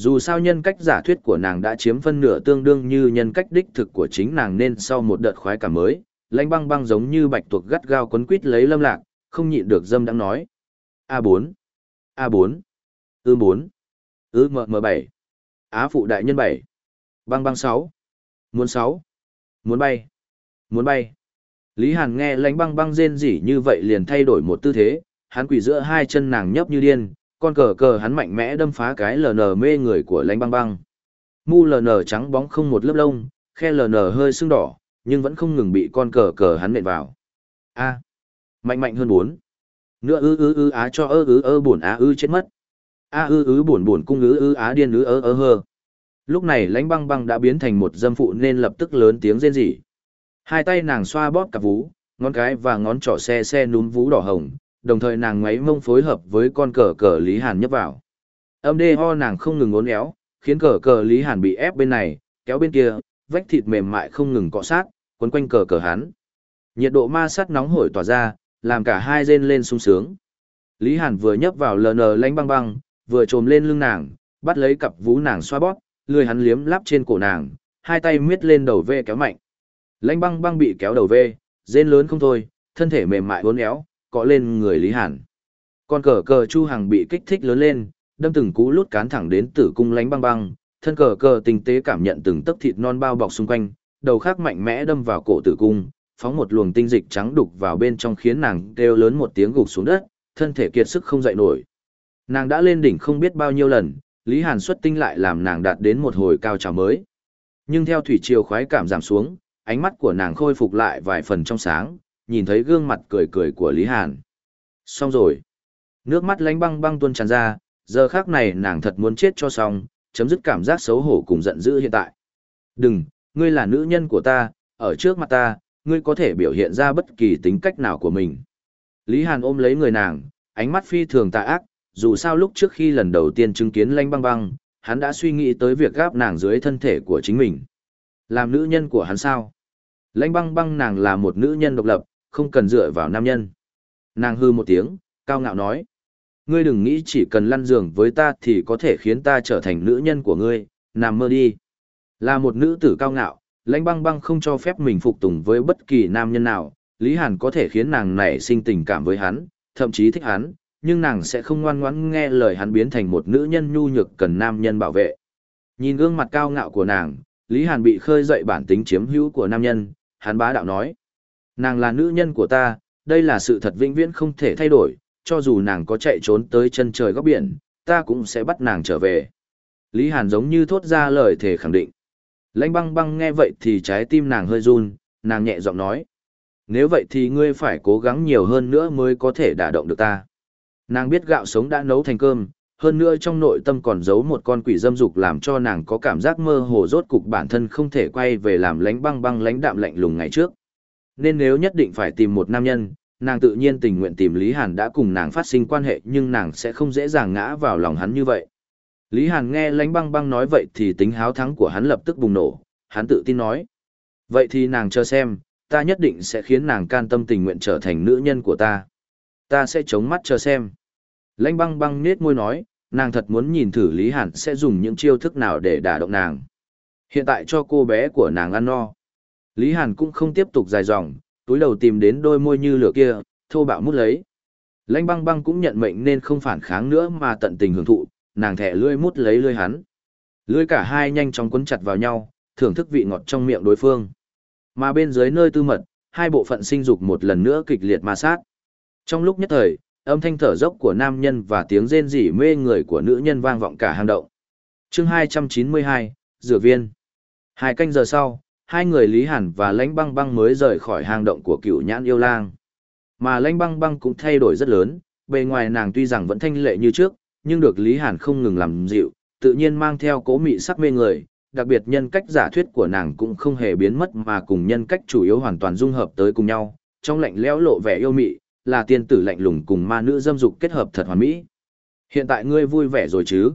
Dù sao nhân cách giả thuyết của nàng đã chiếm phân nửa tương đương như nhân cách đích thực của chính nàng nên sau một đợt khoái cảm mới, lãnh băng băng giống như bạch tuộc gắt gao quấn quít lấy lâm lạc, không nhịn được dâm đang nói. A4, A4, ư 4, ư m 7 Á phụ đại nhân 7, băng băng 6, muốn 6, muốn bay, muốn bay. Lý Hàn nghe lãnh băng băng rên rỉ như vậy liền thay đổi một tư thế, hắn quỳ giữa hai chân nàng nhấp như điên, con cờ cờ hắn mạnh mẽ đâm phá cái LN mê người của lãnh băng băng. Mu LN trắng bóng không một lớp lông, khe LN hơi sưng đỏ, nhưng vẫn không ngừng bị con cờ cờ hắn nện vào. A. mạnh mạnh hơn bốn. Nữa ư ư ư á cho ơ ư ơ buồn á ư chết mất. A ư ư buồn buồn cung ư ư á điên ư ơ ơ hơ. Lúc này lãnh băng băng đã biến thành một dâm phụ nên lập tức lớn tiếng rên rỉ. Hai tay nàng xoa bóp cặp vú, ngón cái và ngón trỏ xe xe núm vú đỏ hồng, đồng thời nàng ngáy mông phối hợp với con cờ cờ Lý Hàn nhấp vào. Âm đê ho nàng không ngừng uốn éo, khiến cờ cờ Lý Hàn bị ép bên này, kéo bên kia, vách thịt mềm mại không ngừng cọ sát, quấn quanh cờ cờ hắn. Nhiệt độ ma sát nóng hổi tỏa ra, làm cả hai rên lên sung sướng. Lý Hàn vừa nhấp vào LN lánh băng băng, vừa trồm lên lưng nàng, bắt lấy cặp vú nàng xoa bóp, lười hắn liếm lắp trên cổ nàng, hai tay miết lên đầu vê kéo mạnh. lanh băng băng bị kéo đầu vê, rên lớn không thôi, thân thể mềm mại uốn éo, cọ lên người Lý Hàn. Con cờ cờ Chu Hằng bị kích thích lớn lên, đâm từng cú lút cán thẳng đến tử cung lánh băng băng, thân cờ cờ tinh tế cảm nhận từng tấc thịt non bao bọc xung quanh, đầu khác mạnh mẽ đâm vào cổ tử cung, phóng một luồng tinh dịch trắng đục vào bên trong khiến nàng kêu lớn một tiếng gục xuống đất, thân thể kiệt sức không dậy nổi. Nàng đã lên đỉnh không biết bao nhiêu lần, Lý Hàn xuất tinh lại làm nàng đạt đến một hồi cao trào mới. Nhưng theo thủy triều khoái cảm giảm xuống, ánh mắt của nàng khôi phục lại vài phần trong sáng, nhìn thấy gương mặt cười cười của Lý Hàn. Xong rồi. Nước mắt lánh băng băng tuôn tràn ra, giờ khác này nàng thật muốn chết cho xong, chấm dứt cảm giác xấu hổ cùng giận dữ hiện tại. Đừng, ngươi là nữ nhân của ta, ở trước mặt ta, ngươi có thể biểu hiện ra bất kỳ tính cách nào của mình. Lý Hàn ôm lấy người nàng, ánh mắt phi thường tà ác, dù sao lúc trước khi lần đầu tiên chứng kiến lanh băng băng, hắn đã suy nghĩ tới việc gáp nàng dưới thân thể của chính mình. Làm nữ nhân của hắn sao? Lanh băng băng nàng là một nữ nhân độc lập, không cần dựa vào nam nhân. Nàng hư một tiếng, cao ngạo nói. Ngươi đừng nghĩ chỉ cần lăn giường với ta thì có thể khiến ta trở thành nữ nhân của ngươi, nằm mơ đi. Là một nữ tử cao ngạo, lãnh băng băng không cho phép mình phục tùng với bất kỳ nam nhân nào, Lý Hàn có thể khiến nàng nảy sinh tình cảm với hắn, thậm chí thích hắn, nhưng nàng sẽ không ngoan ngoãn nghe lời hắn biến thành một nữ nhân nhu nhược cần nam nhân bảo vệ. Nhìn gương mặt cao ngạo của nàng, Lý Hàn bị khơi dậy bản tính chiếm hữu của nam nhân, hắn bá đạo nói. Nàng là nữ nhân của ta, đây là sự thật vĩnh viễn không thể thay đổi, cho dù nàng có chạy trốn tới chân trời góc biển, ta cũng sẽ bắt nàng trở về. Lý Hàn giống như thốt ra lời thể khẳng định. Lãnh băng băng nghe vậy thì trái tim nàng hơi run, nàng nhẹ giọng nói. Nếu vậy thì ngươi phải cố gắng nhiều hơn nữa mới có thể đả động được ta. Nàng biết gạo sống đã nấu thành cơm, hơn nữa trong nội tâm còn giấu một con quỷ dâm dục làm cho nàng có cảm giác mơ hồ rốt cục bản thân không thể quay về làm lánh băng băng lánh đạm lạnh lùng ngày trước. Nên nếu nhất định phải tìm một nam nhân, nàng tự nhiên tình nguyện tìm Lý Hàn đã cùng nàng phát sinh quan hệ nhưng nàng sẽ không dễ dàng ngã vào lòng hắn như vậy. Lý Hàn nghe lánh băng băng nói vậy thì tính háo thắng của hắn lập tức bùng nổ, hắn tự tin nói. Vậy thì nàng chờ xem, ta nhất định sẽ khiến nàng can tâm tình nguyện trở thành nữ nhân của ta. Ta sẽ chống mắt chờ xem. Lãnh băng băng nết môi nói, nàng thật muốn nhìn thử Lý Hàn sẽ dùng những chiêu thức nào để đả động nàng. Hiện tại cho cô bé của nàng ăn no. Lý Hàn cũng không tiếp tục dài dòng, túi đầu tìm đến đôi môi như lửa kia, thô bạo mút lấy. Lãnh băng băng cũng nhận mệnh nên không phản kháng nữa mà tận tình hưởng thụ, nàng thẻ lươi mút lấy lươi hắn. Lươi cả hai nhanh chóng quấn chặt vào nhau, thưởng thức vị ngọt trong miệng đối phương. Mà bên dưới nơi tư mật, hai bộ phận sinh dục một lần nữa kịch liệt ma sát. Trong lúc nhất thời, âm thanh thở dốc của nam nhân và tiếng rên rỉ mê người của nữ nhân vang vọng cả hang động. Chương 292, Dược viên. Hai canh giờ sau, hai người Lý Hàn và Lãnh Băng Băng mới rời khỏi hang động của cựu nhãn yêu lang. Mà Lãnh Băng Băng cũng thay đổi rất lớn, bề ngoài nàng tuy rằng vẫn thanh lệ như trước, nhưng được Lý Hàn không ngừng làm dịu, tự nhiên mang theo cố mị sắc mê người, đặc biệt nhân cách giả thuyết của nàng cũng không hề biến mất mà cùng nhân cách chủ yếu hoàn toàn dung hợp tới cùng nhau, trong lạnh lẽo lộ vẻ yêu mị, là tiên tử lạnh lùng cùng ma nữ dâm dục kết hợp thật hoàn mỹ. Hiện tại ngươi vui vẻ rồi chứ?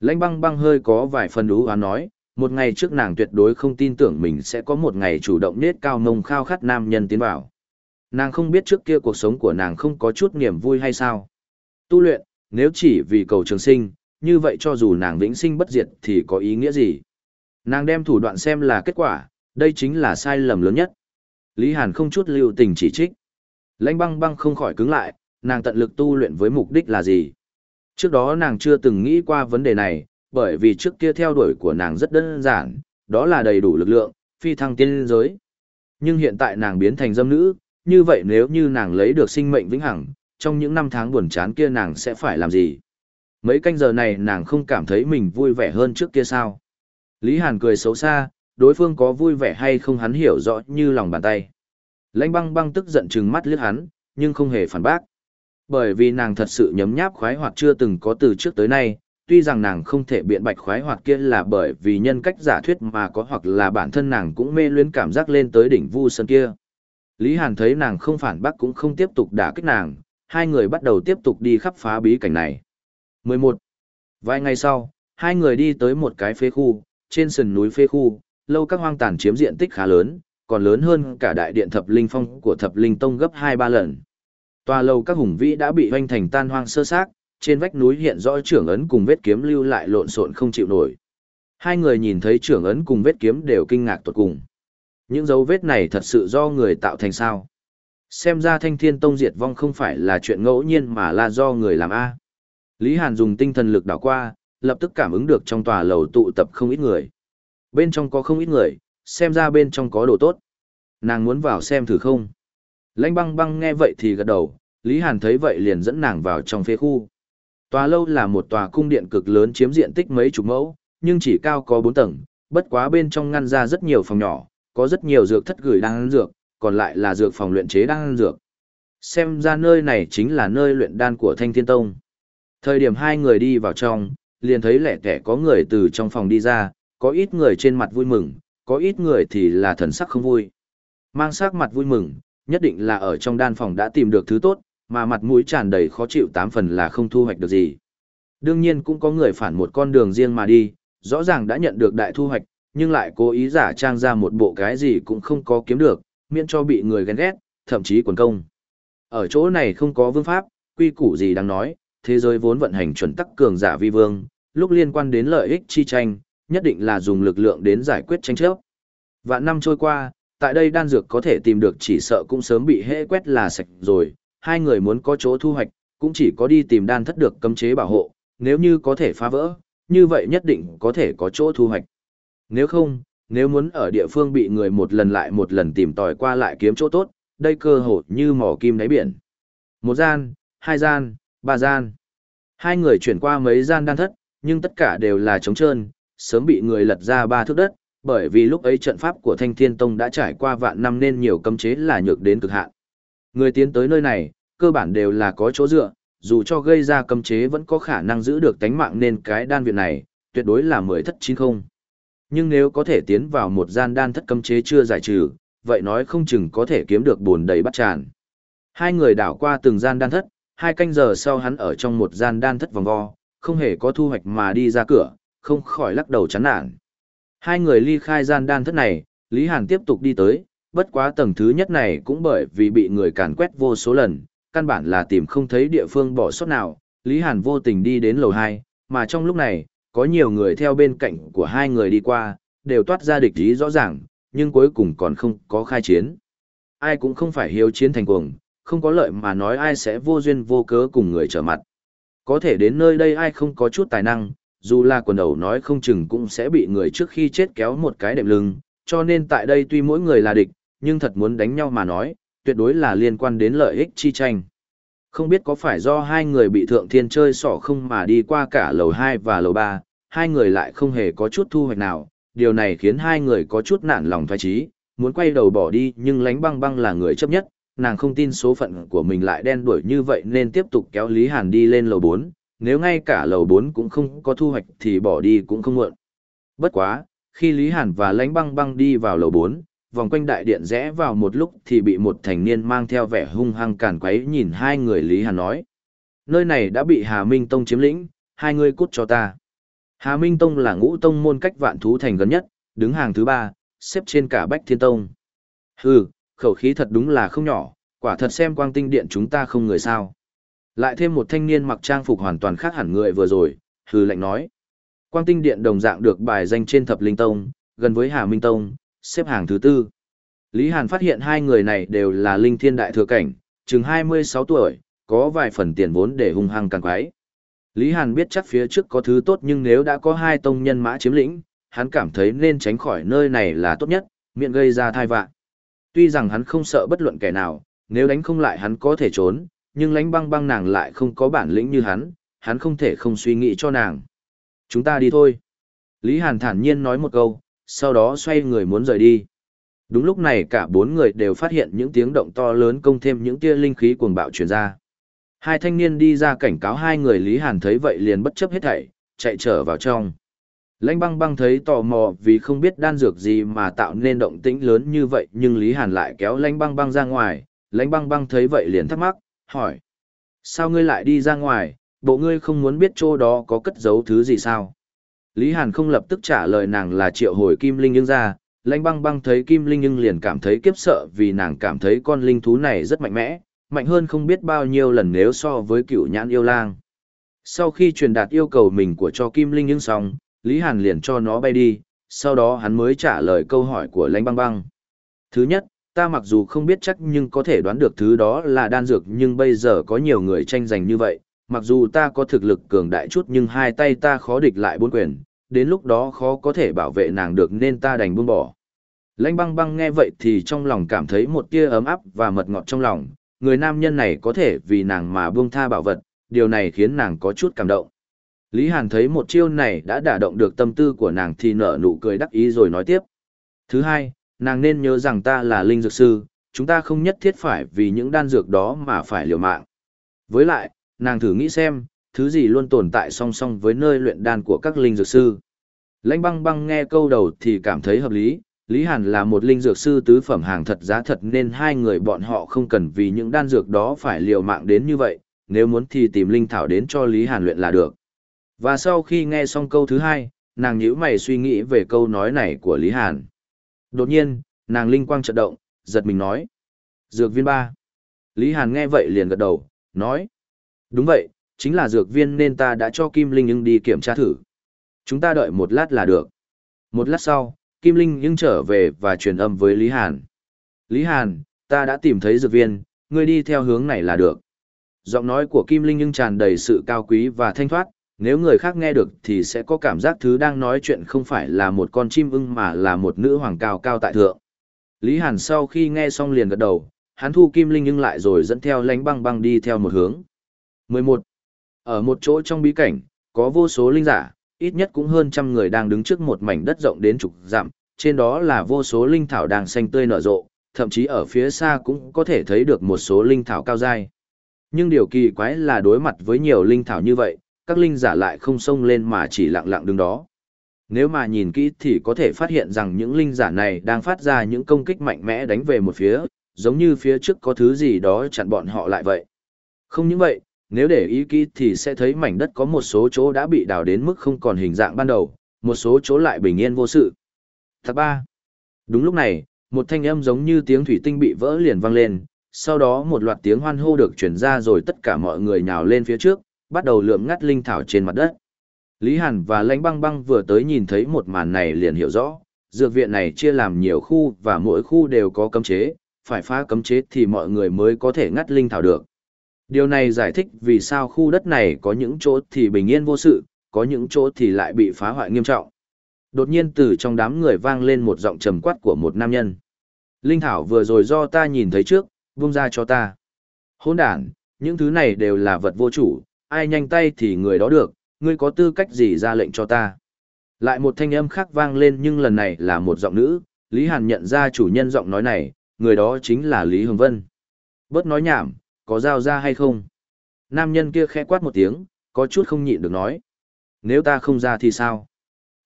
Lãnh băng băng hơi có vài phần đú hoán nói, một ngày trước nàng tuyệt đối không tin tưởng mình sẽ có một ngày chủ động nết cao mông khao khát nam nhân tiến vào. Nàng không biết trước kia cuộc sống của nàng không có chút niềm vui hay sao. Tu luyện, nếu chỉ vì cầu trường sinh, như vậy cho dù nàng vĩnh sinh bất diệt thì có ý nghĩa gì? Nàng đem thủ đoạn xem là kết quả, đây chính là sai lầm lớn nhất. Lý Hàn không chút lưu tình chỉ trích. Lãnh băng băng không khỏi cứng lại, nàng tận lực tu luyện với mục đích là gì? Trước đó nàng chưa từng nghĩ qua vấn đề này, bởi vì trước kia theo đuổi của nàng rất đơn giản, đó là đầy đủ lực lượng, phi thăng tiên giới. Nhưng hiện tại nàng biến thành dâm nữ, như vậy nếu như nàng lấy được sinh mệnh vĩnh hằng, trong những năm tháng buồn chán kia nàng sẽ phải làm gì? Mấy canh giờ này nàng không cảm thấy mình vui vẻ hơn trước kia sao? Lý Hàn cười xấu xa, đối phương có vui vẻ hay không hắn hiểu rõ như lòng bàn tay. Lãnh băng băng tức giận trừng mắt liếc hắn, nhưng không hề phản bác. Bởi vì nàng thật sự nhấm nháp khoái hoặc chưa từng có từ trước tới nay, tuy rằng nàng không thể biện bạch khoái hoạt kia là bởi vì nhân cách giả thuyết mà có hoặc là bản thân nàng cũng mê luyến cảm giác lên tới đỉnh vu sơn kia. Lý Hàn thấy nàng không phản bác cũng không tiếp tục đả kích nàng, hai người bắt đầu tiếp tục đi khắp phá bí cảnh này. 11. Vài ngày sau, hai người đi tới một cái phế khu, trên sườn núi phế khu, lâu các hoang tàn chiếm diện tích khá lớn, còn lớn hơn cả đại điện thập linh phong của thập linh tông gấp 2-3 lần. Tòa lâu các hùng vĩ đã bị hoanh thành tan hoang sơ xác, trên vách núi hiện rõ trưởng ấn cùng vết kiếm lưu lại lộn xộn không chịu nổi. Hai người nhìn thấy trưởng ấn cùng vết kiếm đều kinh ngạc tột cùng. Những dấu vết này thật sự do người tạo thành sao? Xem ra thanh thiên tông diệt vong không phải là chuyện ngẫu nhiên mà là do người làm A. Lý Hàn dùng tinh thần lực đảo qua, lập tức cảm ứng được trong tòa lầu tụ tập không ít người. Bên trong có không ít người, xem ra bên trong có đồ tốt. Nàng muốn vào xem thử không? Lãnh băng băng nghe vậy thì gật đầu, Lý Hàn thấy vậy liền dẫn nàng vào trong phế khu. Tòa lâu là một tòa cung điện cực lớn chiếm diện tích mấy chục mẫu, nhưng chỉ cao có 4 tầng, bất quá bên trong ngăn ra rất nhiều phòng nhỏ, có rất nhiều dược thất gửi đang ăn dược, còn lại là dược phòng luyện chế đang ăn dược. Xem ra nơi này chính là nơi luyện đan của Thanh Thiên Tông. Thời điểm hai người đi vào trong, liền thấy lẻ tẻ có người từ trong phòng đi ra, có ít người trên mặt vui mừng, có ít người thì là thần sắc không vui. Mang sắc mặt vui mừng, nhất định là ở trong đan phòng đã tìm được thứ tốt, mà mặt mũi tràn đầy khó chịu tám phần là không thu hoạch được gì. Đương nhiên cũng có người phản một con đường riêng mà đi, rõ ràng đã nhận được đại thu hoạch, nhưng lại cố ý giả trang ra một bộ cái gì cũng không có kiếm được, miễn cho bị người ghen ghét, thậm chí quần công. Ở chỗ này không có vương pháp, quy củ gì đáng nói, thế giới vốn vận hành chuẩn tắc cường giả vi vương, lúc liên quan đến lợi ích chi tranh, nhất định là dùng lực lượng đến giải quyết tranh chấp. Vạn năm trôi qua, tại đây đan dược có thể tìm được chỉ sợ cũng sớm bị hễ quét là sạch rồi, hai người muốn có chỗ thu hoạch, cũng chỉ có đi tìm đan thất được cấm chế bảo hộ, nếu như có thể phá vỡ, như vậy nhất định có thể có chỗ thu hoạch. Nếu không, nếu muốn ở địa phương bị người một lần lại một lần tìm tòi qua lại kiếm chỗ tốt, đây cơ hội như mỏ kim đáy biển. Một gian, hai gian, ba gian. Hai người chuyển qua mấy gian đan thất, nhưng tất cả đều là trống trơn, sớm bị người lật ra ba thước đất, bởi vì lúc ấy trận pháp của Thanh Thiên Tông đã trải qua vạn năm nên nhiều cấm chế là nhược đến cực hạn. Người tiến tới nơi này, cơ bản đều là có chỗ dựa, dù cho gây ra cấm chế vẫn có khả năng giữ được tánh mạng nên cái đan viện này, tuyệt đối là mười thất chín không. Nhưng nếu có thể tiến vào một gian đan thất cấm chế chưa giải trừ, vậy nói không chừng có thể kiếm được bồn đầy bắt tràn. Hai người đảo qua từng gian đan thất, hai canh giờ sau hắn ở trong một gian đan thất vòng vo, không hề có thu hoạch mà đi ra cửa, không khỏi lắc đầu chán nản. Hai người ly khai gian đan thất này, Lý Hàn tiếp tục đi tới, bất quá tầng thứ nhất này cũng bởi vì bị người càn quét vô số lần, căn bản là tìm không thấy địa phương bỏ sót nào, Lý Hàn vô tình đi đến lầu 2, mà trong lúc này, có nhiều người theo bên cạnh của hai người đi qua, đều toát ra địch ý rõ ràng, nhưng cuối cùng còn không có khai chiến. Ai cũng không phải hiếu chiến thành cuồng, không có lợi mà nói ai sẽ vô duyên vô cớ cùng người trở mặt. Có thể đến nơi đây ai không có chút tài năng, dù là quần đầu nói không chừng cũng sẽ bị người trước khi chết kéo một cái đệm lưng, cho nên tại đây tuy mỗi người là địch, nhưng thật muốn đánh nhau mà nói, tuyệt đối là liên quan đến lợi ích chi tranh. Không biết có phải do hai người bị thượng thiên chơi sỏ không mà đi qua cả lầu 2 và lầu 3, hai người lại không hề có chút thu hoạch nào, điều này khiến hai người có chút nản lòng thoái trí, muốn quay đầu bỏ đi nhưng lánh băng băng là người chấp nhất, nàng không tin số phận của mình lại đen đuổi như vậy nên tiếp tục kéo Lý Hàn đi lên lầu 4, nếu ngay cả lầu 4 cũng không có thu hoạch thì bỏ đi cũng không muộn. Bất quá, khi Lý Hàn và lánh băng băng đi vào lầu 4, vòng quanh đại điện rẽ vào một lúc thì bị một thành niên mang theo vẻ hung hăng càn quấy nhìn hai người Lý Hàn nói. Nơi này đã bị Hà Minh Tông chiếm lĩnh, hai người cút cho ta. Hà Minh Tông là ngũ tông môn cách vạn thú thành gần nhất, đứng hàng thứ ba, xếp trên cả Bách Thiên Tông. Hừ, khẩu khí thật đúng là không nhỏ, quả thật xem quang tinh điện chúng ta không người sao. Lại thêm một thanh niên mặc trang phục hoàn toàn khác hẳn người vừa rồi, hừ lạnh nói. Quang tinh điện đồng dạng được bài danh trên thập linh tông, gần với Hà Minh Tông, xếp hàng thứ tư. Lý Hàn phát hiện hai người này đều là linh thiên đại thừa cảnh, chừng 26 tuổi, có vài phần tiền vốn để hung hăng càng quái. Lý Hàn biết chắc phía trước có thứ tốt nhưng nếu đã có hai tông nhân mã chiếm lĩnh, hắn cảm thấy nên tránh khỏi nơi này là tốt nhất, miệng gây ra thai vạn. Tuy rằng hắn không sợ bất luận kẻ nào, nếu đánh không lại hắn có thể trốn, nhưng lánh băng băng nàng lại không có bản lĩnh như hắn, hắn không thể không suy nghĩ cho nàng. Chúng ta đi thôi. Lý Hàn thản nhiên nói một câu, sau đó xoay người muốn rời đi. Đúng lúc này cả bốn người đều phát hiện những tiếng động to lớn công thêm những tia linh khí cuồng bạo truyền ra. Hai thanh niên đi ra cảnh cáo hai người Lý Hàn thấy vậy liền bất chấp hết thảy, chạy trở vào trong. Lãnh băng băng thấy tò mò vì không biết đan dược gì mà tạo nên động tĩnh lớn như vậy nhưng Lý Hàn lại kéo lãnh băng băng ra ngoài, lãnh băng băng thấy vậy liền thắc mắc, hỏi. Sao ngươi lại đi ra ngoài, bộ ngươi không muốn biết chỗ đó có cất giấu thứ gì sao? Lý Hàn không lập tức trả lời nàng là triệu hồi Kim Linh Nhưng ra, lãnh băng băng thấy Kim Linh Nhưng liền cảm thấy kiếp sợ vì nàng cảm thấy con linh thú này rất mạnh mẽ, mạnh hơn không biết bao nhiêu lần nếu so với cựu nhãn yêu lang. Sau khi truyền đạt yêu cầu mình của cho Kim Linh Nhưng xong, Lý Hàn liền cho nó bay đi, sau đó hắn mới trả lời câu hỏi của lãnh băng băng. Thứ nhất, ta mặc dù không biết chắc nhưng có thể đoán được thứ đó là đan dược nhưng bây giờ có nhiều người tranh giành như vậy, mặc dù ta có thực lực cường đại chút nhưng hai tay ta khó địch lại bốn quyền, đến lúc đó khó có thể bảo vệ nàng được nên ta đành buông bỏ. Lãnh băng băng nghe vậy thì trong lòng cảm thấy một tia ấm áp và mật ngọt trong lòng, người nam nhân này có thể vì nàng mà buông tha bảo vật, điều này khiến nàng có chút cảm động. Lý Hàn thấy một chiêu này đã đả động được tâm tư của nàng thì nở nụ cười đắc ý rồi nói tiếp. Thứ hai, nàng nên nhớ rằng ta là linh dược sư, chúng ta không nhất thiết phải vì những đan dược đó mà phải liều mạng. Với lại, nàng thử nghĩ xem, thứ gì luôn tồn tại song song với nơi luyện đan của các linh dược sư. Lãnh băng băng nghe câu đầu thì cảm thấy hợp lý, Lý Hàn là một linh dược sư tứ phẩm hàng thật giá thật nên hai người bọn họ không cần vì những đan dược đó phải liều mạng đến như vậy, nếu muốn thì tìm linh thảo đến cho Lý Hàn luyện là được. Và sau khi nghe xong câu thứ hai, nàng nhíu mày suy nghĩ về câu nói này của Lý Hàn. Đột nhiên, nàng linh quang chợt động, giật mình nói. Dược viên ba. Lý Hàn nghe vậy liền gật đầu, nói. Đúng vậy, chính là dược viên nên ta đã cho Kim Linh nhưng đi kiểm tra thử. Chúng ta đợi một lát là được. Một lát sau, Kim Linh nhưng trở về và truyền âm với Lý Hàn. Lý Hàn, ta đã tìm thấy dược viên, ngươi đi theo hướng này là được. Giọng nói của Kim Linh nhưng tràn đầy sự cao quý và thanh thoát, nếu người khác nghe được thì sẽ có cảm giác thứ đang nói chuyện không phải là một con chim ưng mà là một nữ hoàng cao cao tại thượng. Lý Hàn sau khi nghe xong liền gật đầu, hắn thu Kim Linh nhưng lại rồi dẫn theo lánh băng băng đi theo một hướng. 11. Ở một chỗ trong bí cảnh, có vô số linh giả, ít nhất cũng hơn trăm người đang đứng trước một mảnh đất rộng đến chục dặm, trên đó là vô số linh thảo đang xanh tươi nở rộ, thậm chí ở phía xa cũng có thể thấy được một số linh thảo cao dai. Nhưng điều kỳ quái là đối mặt với nhiều linh thảo như vậy, các linh giả lại không xông lên mà chỉ lặng lặng đứng đó. Nếu mà nhìn kỹ thì có thể phát hiện rằng những linh giả này đang phát ra những công kích mạnh mẽ đánh về một phía, giống như phía trước có thứ gì đó chặn bọn họ lại vậy. Không những vậy, nếu để ý kỹ thì sẽ thấy mảnh đất có một số chỗ đã bị đào đến mức không còn hình dạng ban đầu, một số chỗ lại bình yên vô sự. Thật ba. Đúng lúc này, một thanh âm giống như tiếng thủy tinh bị vỡ liền vang lên, sau đó một loạt tiếng hoan hô được truyền ra rồi tất cả mọi người nhào lên phía trước, bắt đầu lượm ngắt linh thảo trên mặt đất. Lý Hàn và Lãnh Băng Băng vừa tới nhìn thấy một màn này liền hiểu rõ, dược viện này chia làm nhiều khu và mỗi khu đều có cấm chế, phải phá cấm chế thì mọi người mới có thể ngắt linh thảo được. Điều này giải thích vì sao khu đất này có những chỗ thì bình yên vô sự, có những chỗ thì lại bị phá hoại nghiêm trọng. Đột nhiên từ trong đám người vang lên một giọng trầm quát của một nam nhân. Linh thảo vừa rồi do ta nhìn thấy trước, vung ra cho ta. Hôn đàn, những thứ này đều là vật vô chủ, ai nhanh tay thì người đó được, ngươi có tư cách gì ra lệnh cho ta. Lại một thanh âm khác vang lên nhưng lần này là một giọng nữ, Lý Hàn nhận ra chủ nhân giọng nói này, người đó chính là Lý Hồng Vân. Bớt nói nhảm, có giao ra hay không? Nam nhân kia khẽ quát một tiếng, có chút không nhịn được nói. Nếu ta không ra thì sao?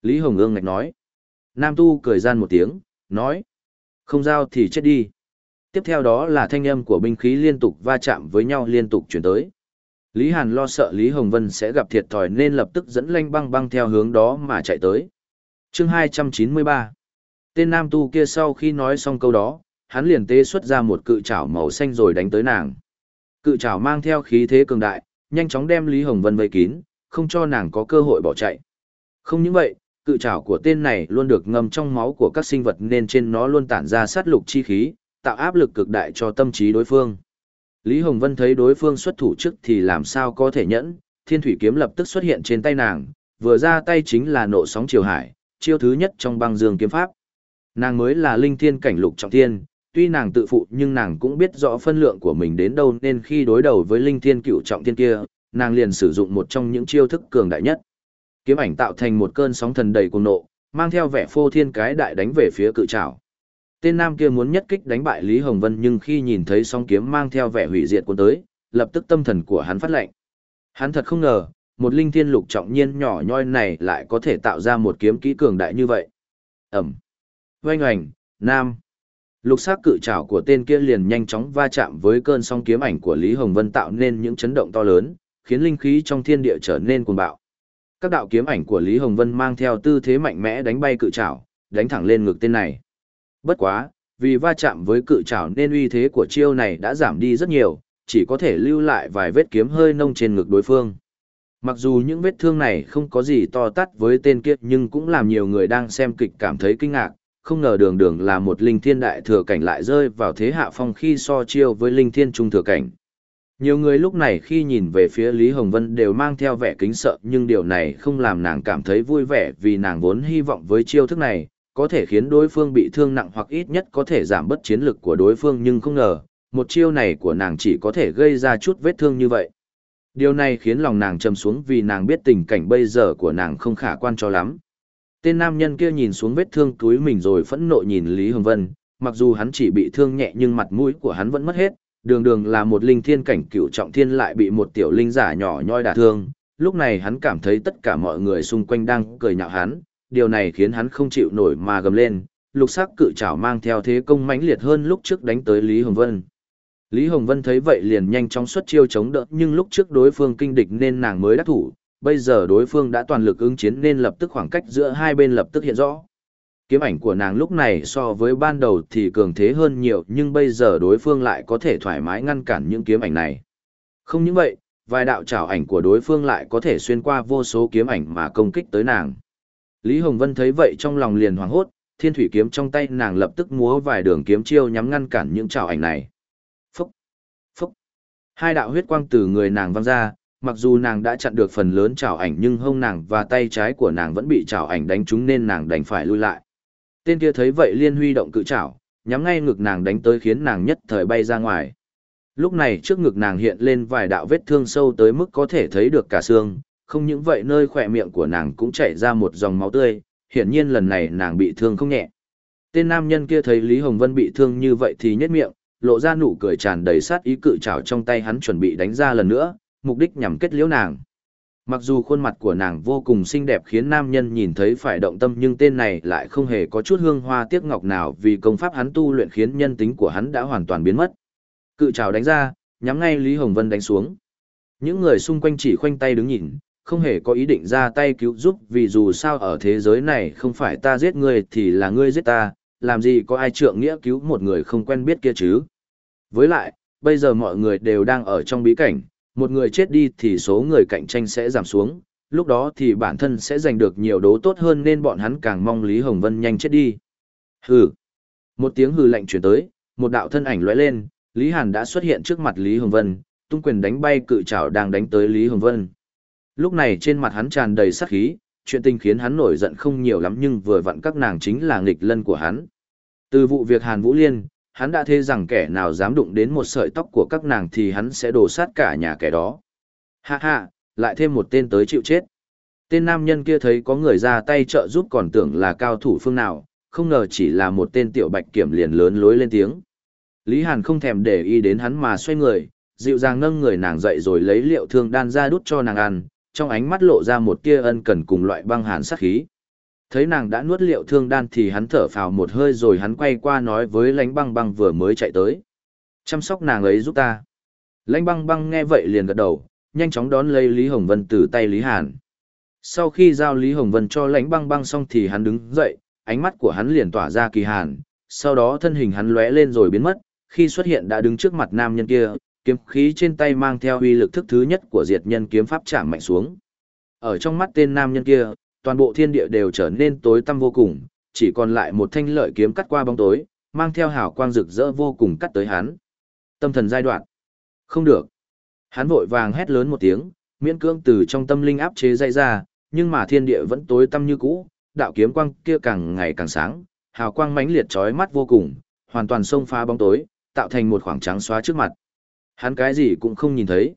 Lý Hồng ương ngạch nói. Nam tu cười gian một tiếng, nói. Không giao thì chết đi. Tiếp theo đó là thanh âm của binh khí liên tục va chạm với nhau liên tục chuyển tới. Lý Hàn lo sợ Lý Hồng Vân sẽ gặp thiệt thòi nên lập tức dẫn lanh băng băng theo hướng đó mà chạy tới. chương 293 Tên nam tu kia sau khi nói xong câu đó, hắn liền tế xuất ra một cự trảo màu xanh rồi đánh tới nàng. Cự trảo mang theo khí thế cường đại, nhanh chóng đem Lý Hồng Vân vây kín, không cho nàng có cơ hội bỏ chạy. Không những vậy, cự trảo của tên này luôn được ngâm trong máu của các sinh vật nên trên nó luôn tản ra sát lục chi khí, tạo áp lực cực đại cho tâm trí đối phương. Lý Hồng Vân thấy đối phương xuất thủ trước thì làm sao có thể nhẫn, thiên thủy kiếm lập tức xuất hiện trên tay nàng, vừa ra tay chính là nộ sóng triều hải, chiêu thứ nhất trong băng dương kiếm pháp. Nàng mới là linh thiên cảnh lục trọng thiên, tuy nàng tự phụ nhưng nàng cũng biết rõ phân lượng của mình đến đâu nên khi đối đầu với linh thiên cựu trọng thiên kia, nàng liền sử dụng một trong những chiêu thức cường đại nhất. Kiếm ảnh tạo thành một cơn sóng thần đầy cuồng nộ, mang theo vẻ phô thiên cái đại đánh về phía cự trảo. Tên nam kia muốn nhất kích đánh bại Lý Hồng Vân nhưng khi nhìn thấy song kiếm mang theo vẻ hủy diệt cuốn tới, lập tức tâm thần của hắn phát lệnh. Hắn thật không ngờ, một linh thiên lục trọng nhiên nhỏ nhoi này lại có thể tạo ra một kiếm kỹ cường đại như vậy. Ẩm. Oanh oành, nam. Lục sắc cự trảo của tên kia liền nhanh chóng va chạm với cơn sóng kiếm ảnh của Lý Hồng Vân tạo nên những chấn động to lớn, khiến linh khí trong thiên địa trở nên cuồng bạo. Các đạo kiếm ảnh của Lý Hồng Vân mang theo tư thế mạnh mẽ đánh bay cự trảo, đánh thẳng lên ngực tên này. Bất quá, vì va chạm với cự trảo nên uy thế của chiêu này đã giảm đi rất nhiều, chỉ có thể lưu lại vài vết kiếm hơi nông trên ngực đối phương. Mặc dù những vết thương này không có gì to tát với tên kia, nhưng cũng làm nhiều người đang xem kịch cảm thấy kinh ngạc, không ngờ đường đường là một linh thiên đại thừa cảnh lại rơi vào thế hạ phong khi so chiêu với linh thiên trung thừa cảnh. Nhiều người lúc này khi nhìn về phía Lý Hồng Vân đều mang theo vẻ kính sợ nhưng điều này không làm nàng cảm thấy vui vẻ vì nàng vốn hy vọng với chiêu thức này, có thể khiến đối phương bị thương nặng hoặc ít nhất có thể giảm bớt chiến lực của đối phương nhưng không ngờ, một chiêu này của nàng chỉ có thể gây ra chút vết thương như vậy. Điều này khiến lòng nàng trầm xuống vì nàng biết tình cảnh bây giờ của nàng không khả quan cho lắm. Tên nam nhân kia nhìn xuống vết thương túi mình rồi phẫn nộ nhìn Lý Hồng Vân, mặc dù hắn chỉ bị thương nhẹ nhưng mặt mũi của hắn vẫn mất hết, đường đường là một linh thiên cảnh cửu trọng thiên lại bị một tiểu linh giả nhỏ nhoi đả thương. Lúc này hắn cảm thấy tất cả mọi người xung quanh đang cười nhạo hắn, điều này khiến hắn không chịu nổi mà gầm lên, lục sắc cự trảo mang theo thế công mãnh liệt hơn lúc trước đánh tới Lý Hồng Vân. Lý Hồng Vân thấy vậy liền nhanh chóng xuất chiêu chống đỡ nhưng lúc trước đối phương kinh địch nên nàng mới đắc thủ, bây giờ đối phương đã toàn lực ứng chiến nên lập tức khoảng cách giữa hai bên lập tức hiện rõ. Kiếm ảnh của nàng lúc này so với ban đầu thì cường thế hơn nhiều nhưng bây giờ đối phương lại có thể thoải mái ngăn cản những kiếm ảnh này. Không những vậy, vài đạo trảo ảnh của đối phương lại có thể xuyên qua vô số kiếm ảnh mà công kích tới nàng. Lý Hồng Vân thấy vậy trong lòng liền hoảng hốt, thiên thủy kiếm trong tay nàng lập tức múa vài đường kiếm chiêu nhắm ngăn cản những trảo ảnh này. Phúc! Phúc! Hai đạo huyết quang từ người nàng văng ra, mặc dù nàng đã chặn được phần lớn chảo ảnh nhưng hông nàng và tay trái của nàng vẫn bị chảo ảnh đánh trúng nên nàng đành phải lui lại. Tên kia thấy vậy liên huy động cự chảo, nhắm ngay ngực nàng đánh tới khiến nàng nhất thời bay ra ngoài. Lúc này trước ngực nàng hiện lên vài đạo vết thương sâu tới mức có thể thấy được cả xương, không những vậy nơi khỏe miệng của nàng cũng chảy ra một dòng máu tươi, hiển nhiên lần này nàng bị thương không nhẹ. Tên nam nhân kia thấy Lý Hồng Vân bị thương như vậy thì nhếch miệng, lộ ra nụ cười tràn đầy sát ý cự trảo trong tay hắn chuẩn bị đánh ra lần nữa, mục đích nhằm kết liễu nàng. Mặc dù khuôn mặt của nàng vô cùng xinh đẹp khiến nam nhân nhìn thấy phải động tâm nhưng tên này lại không hề có chút hương hoa tiếc ngọc nào vì công pháp hắn tu luyện khiến nhân tính của hắn đã hoàn toàn biến mất. Cự trào đánh ra, nhắm ngay Lý Hồng Vân đánh xuống. Những người xung quanh chỉ khoanh tay đứng nhìn, không hề có ý định ra tay cứu giúp vì dù sao ở thế giới này không phải ta giết ngươi thì là ngươi giết ta, làm gì có ai trượng nghĩa cứu một người không quen biết kia chứ. Với lại, bây giờ mọi người đều đang ở trong bí cảnh, một người chết đi thì số người cạnh tranh sẽ giảm xuống, lúc đó thì bản thân sẽ giành được nhiều đố tốt hơn nên bọn hắn càng mong Lý Hồng Vân nhanh chết đi. Hừ. Một tiếng hừ lạnh chuyển tới, một đạo thân ảnh lóe lên, Lý Hàn đã xuất hiện trước mặt Lý Hồng Vân, tung quyền đánh bay cự trảo đang đánh tới Lý Hồng Vân. Lúc này trên mặt hắn tràn đầy sát khí, chuyện tình khiến hắn nổi giận không nhiều lắm nhưng vừa vặn các nàng chính là nghịch lân của hắn. Từ vụ việc Hàn Vũ Liên, hắn đã thế rằng kẻ nào dám đụng đến một sợi tóc của các nàng thì hắn sẽ đổ sát cả nhà kẻ đó. Ha ha, lại thêm một tên tới chịu chết. Tên nam nhân kia thấy có người ra tay trợ giúp còn tưởng là cao thủ phương nào, không ngờ chỉ là một tên tiểu bạch kiểm liền lớn lối lên tiếng. Lý Hàn không thèm để ý đến hắn mà xoay người, dịu dàng nâng người nàng dậy rồi lấy liệu thương đan ra đút cho nàng ăn, trong ánh mắt lộ ra một tia ân cần cùng loại băng hàn sát khí. Thấy nàng đã nuốt liệu thương đan thì hắn thở phào một hơi rồi hắn quay qua nói với lãnh băng băng vừa mới chạy tới. Chăm sóc nàng ấy giúp ta. Lãnh băng băng nghe vậy liền gật đầu, nhanh chóng đón lấy Lý Hồng Vân từ tay Lý Hàn. Sau khi giao Lý Hồng Vân cho lãnh băng băng xong thì hắn đứng dậy, ánh mắt của hắn liền tỏa ra kỳ hàn, sau đó thân hình hắn lóe lên rồi biến mất, khi xuất hiện đã đứng trước mặt nam nhân kia, kiếm khí trên tay mang theo uy lực thức thứ nhất của diệt nhân kiếm pháp chạm mạnh xuống. Ở trong mắt tên nam nhân kia, toàn bộ thiên địa đều trở nên tối tăm vô cùng, chỉ còn lại một thanh lợi kiếm cắt qua bóng tối, mang theo hào quang rực rỡ vô cùng cắt tới hắn. Tâm thần giai đoạn. Không được. Hắn vội vàng hét lớn một tiếng, miễn cưỡng từ trong tâm linh áp chế dây ra, nhưng mà thiên địa vẫn tối tăm như cũ, đạo kiếm quang kia càng ngày càng sáng, hào quang mãnh liệt chói mắt vô cùng, hoàn toàn xông phá bóng tối, tạo thành một khoảng trắng xóa trước mặt. Hắn cái gì cũng không nhìn thấy.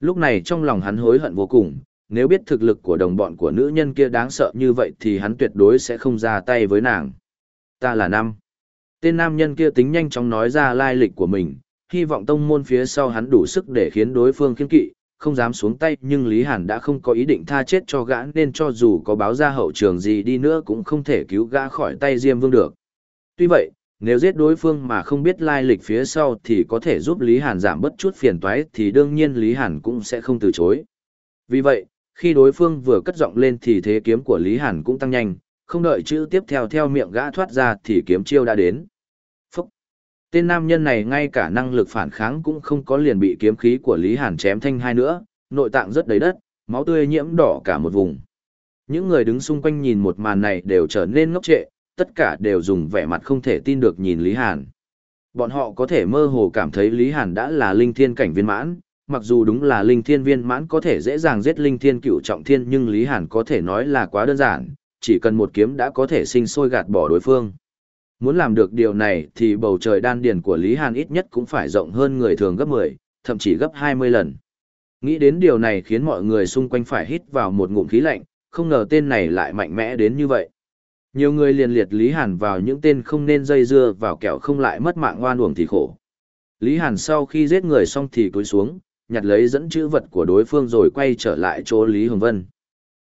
Lúc này trong lòng hắn hối hận vô cùng, nếu biết thực lực của đồng bọn của nữ nhân kia đáng sợ như vậy thì hắn tuyệt đối sẽ không ra tay với nàng. Ta là Năm. Tên nam nhân kia tính nhanh chóng nói ra lai lịch của mình, hy vọng tông môn phía sau hắn đủ sức để khiến đối phương kiên kỵ, không dám xuống tay nhưng Lý Hàn đã không có ý định tha chết cho gã nên cho dù có báo ra hậu trường gì đi nữa cũng không thể cứu gã khỏi tay Diêm Vương được. Tuy vậy, nếu giết đối phương mà không biết lai lịch phía sau thì có thể giúp Lý Hàn giảm bớt chút phiền toái thì đương nhiên Lý Hàn cũng sẽ không từ chối. Vì vậy, khi đối phương vừa cất giọng lên thì thế kiếm của Lý Hàn cũng tăng nhanh, không đợi chữ tiếp theo theo miệng gã thoát ra thì kiếm chiêu đã đến. Phúc! Tên nam nhân này ngay cả năng lực phản kháng cũng không có liền bị kiếm khí của Lý Hàn chém thanh hai nữa, nội tạng rất đầy đất, máu tươi nhiễm đỏ cả một vùng. Những người đứng xung quanh nhìn một màn này đều trở nên ngốc trệ, tất cả đều dùng vẻ mặt không thể tin được nhìn Lý Hàn. Bọn họ có thể mơ hồ cảm thấy Lý Hàn đã là linh thiên cảnh viên mãn, mặc dù đúng là linh thiên viên mãn có thể dễ dàng giết linh thiên cựu trọng thiên nhưng Lý Hàn có thể nói là quá đơn giản, chỉ cần một kiếm đã có thể sinh sôi gạt bỏ đối phương. Muốn làm được điều này thì bầu trời đan điền của Lý Hàn ít nhất cũng phải rộng hơn người thường gấp 10, thậm chí gấp 20 lần. Nghĩ đến điều này khiến mọi người xung quanh phải hít vào một ngụm khí lạnh, không ngờ tên này lại mạnh mẽ đến như vậy. Nhiều người liền liệt Lý Hàn vào những tên không nên dây dưa vào kẻo không lại mất mạng oan uổng thì khổ. Lý Hàn sau khi giết người xong thì cúi xuống, nhặt lấy dẫn chữ vật của đối phương rồi quay trở lại chỗ Lý Hồng Vân.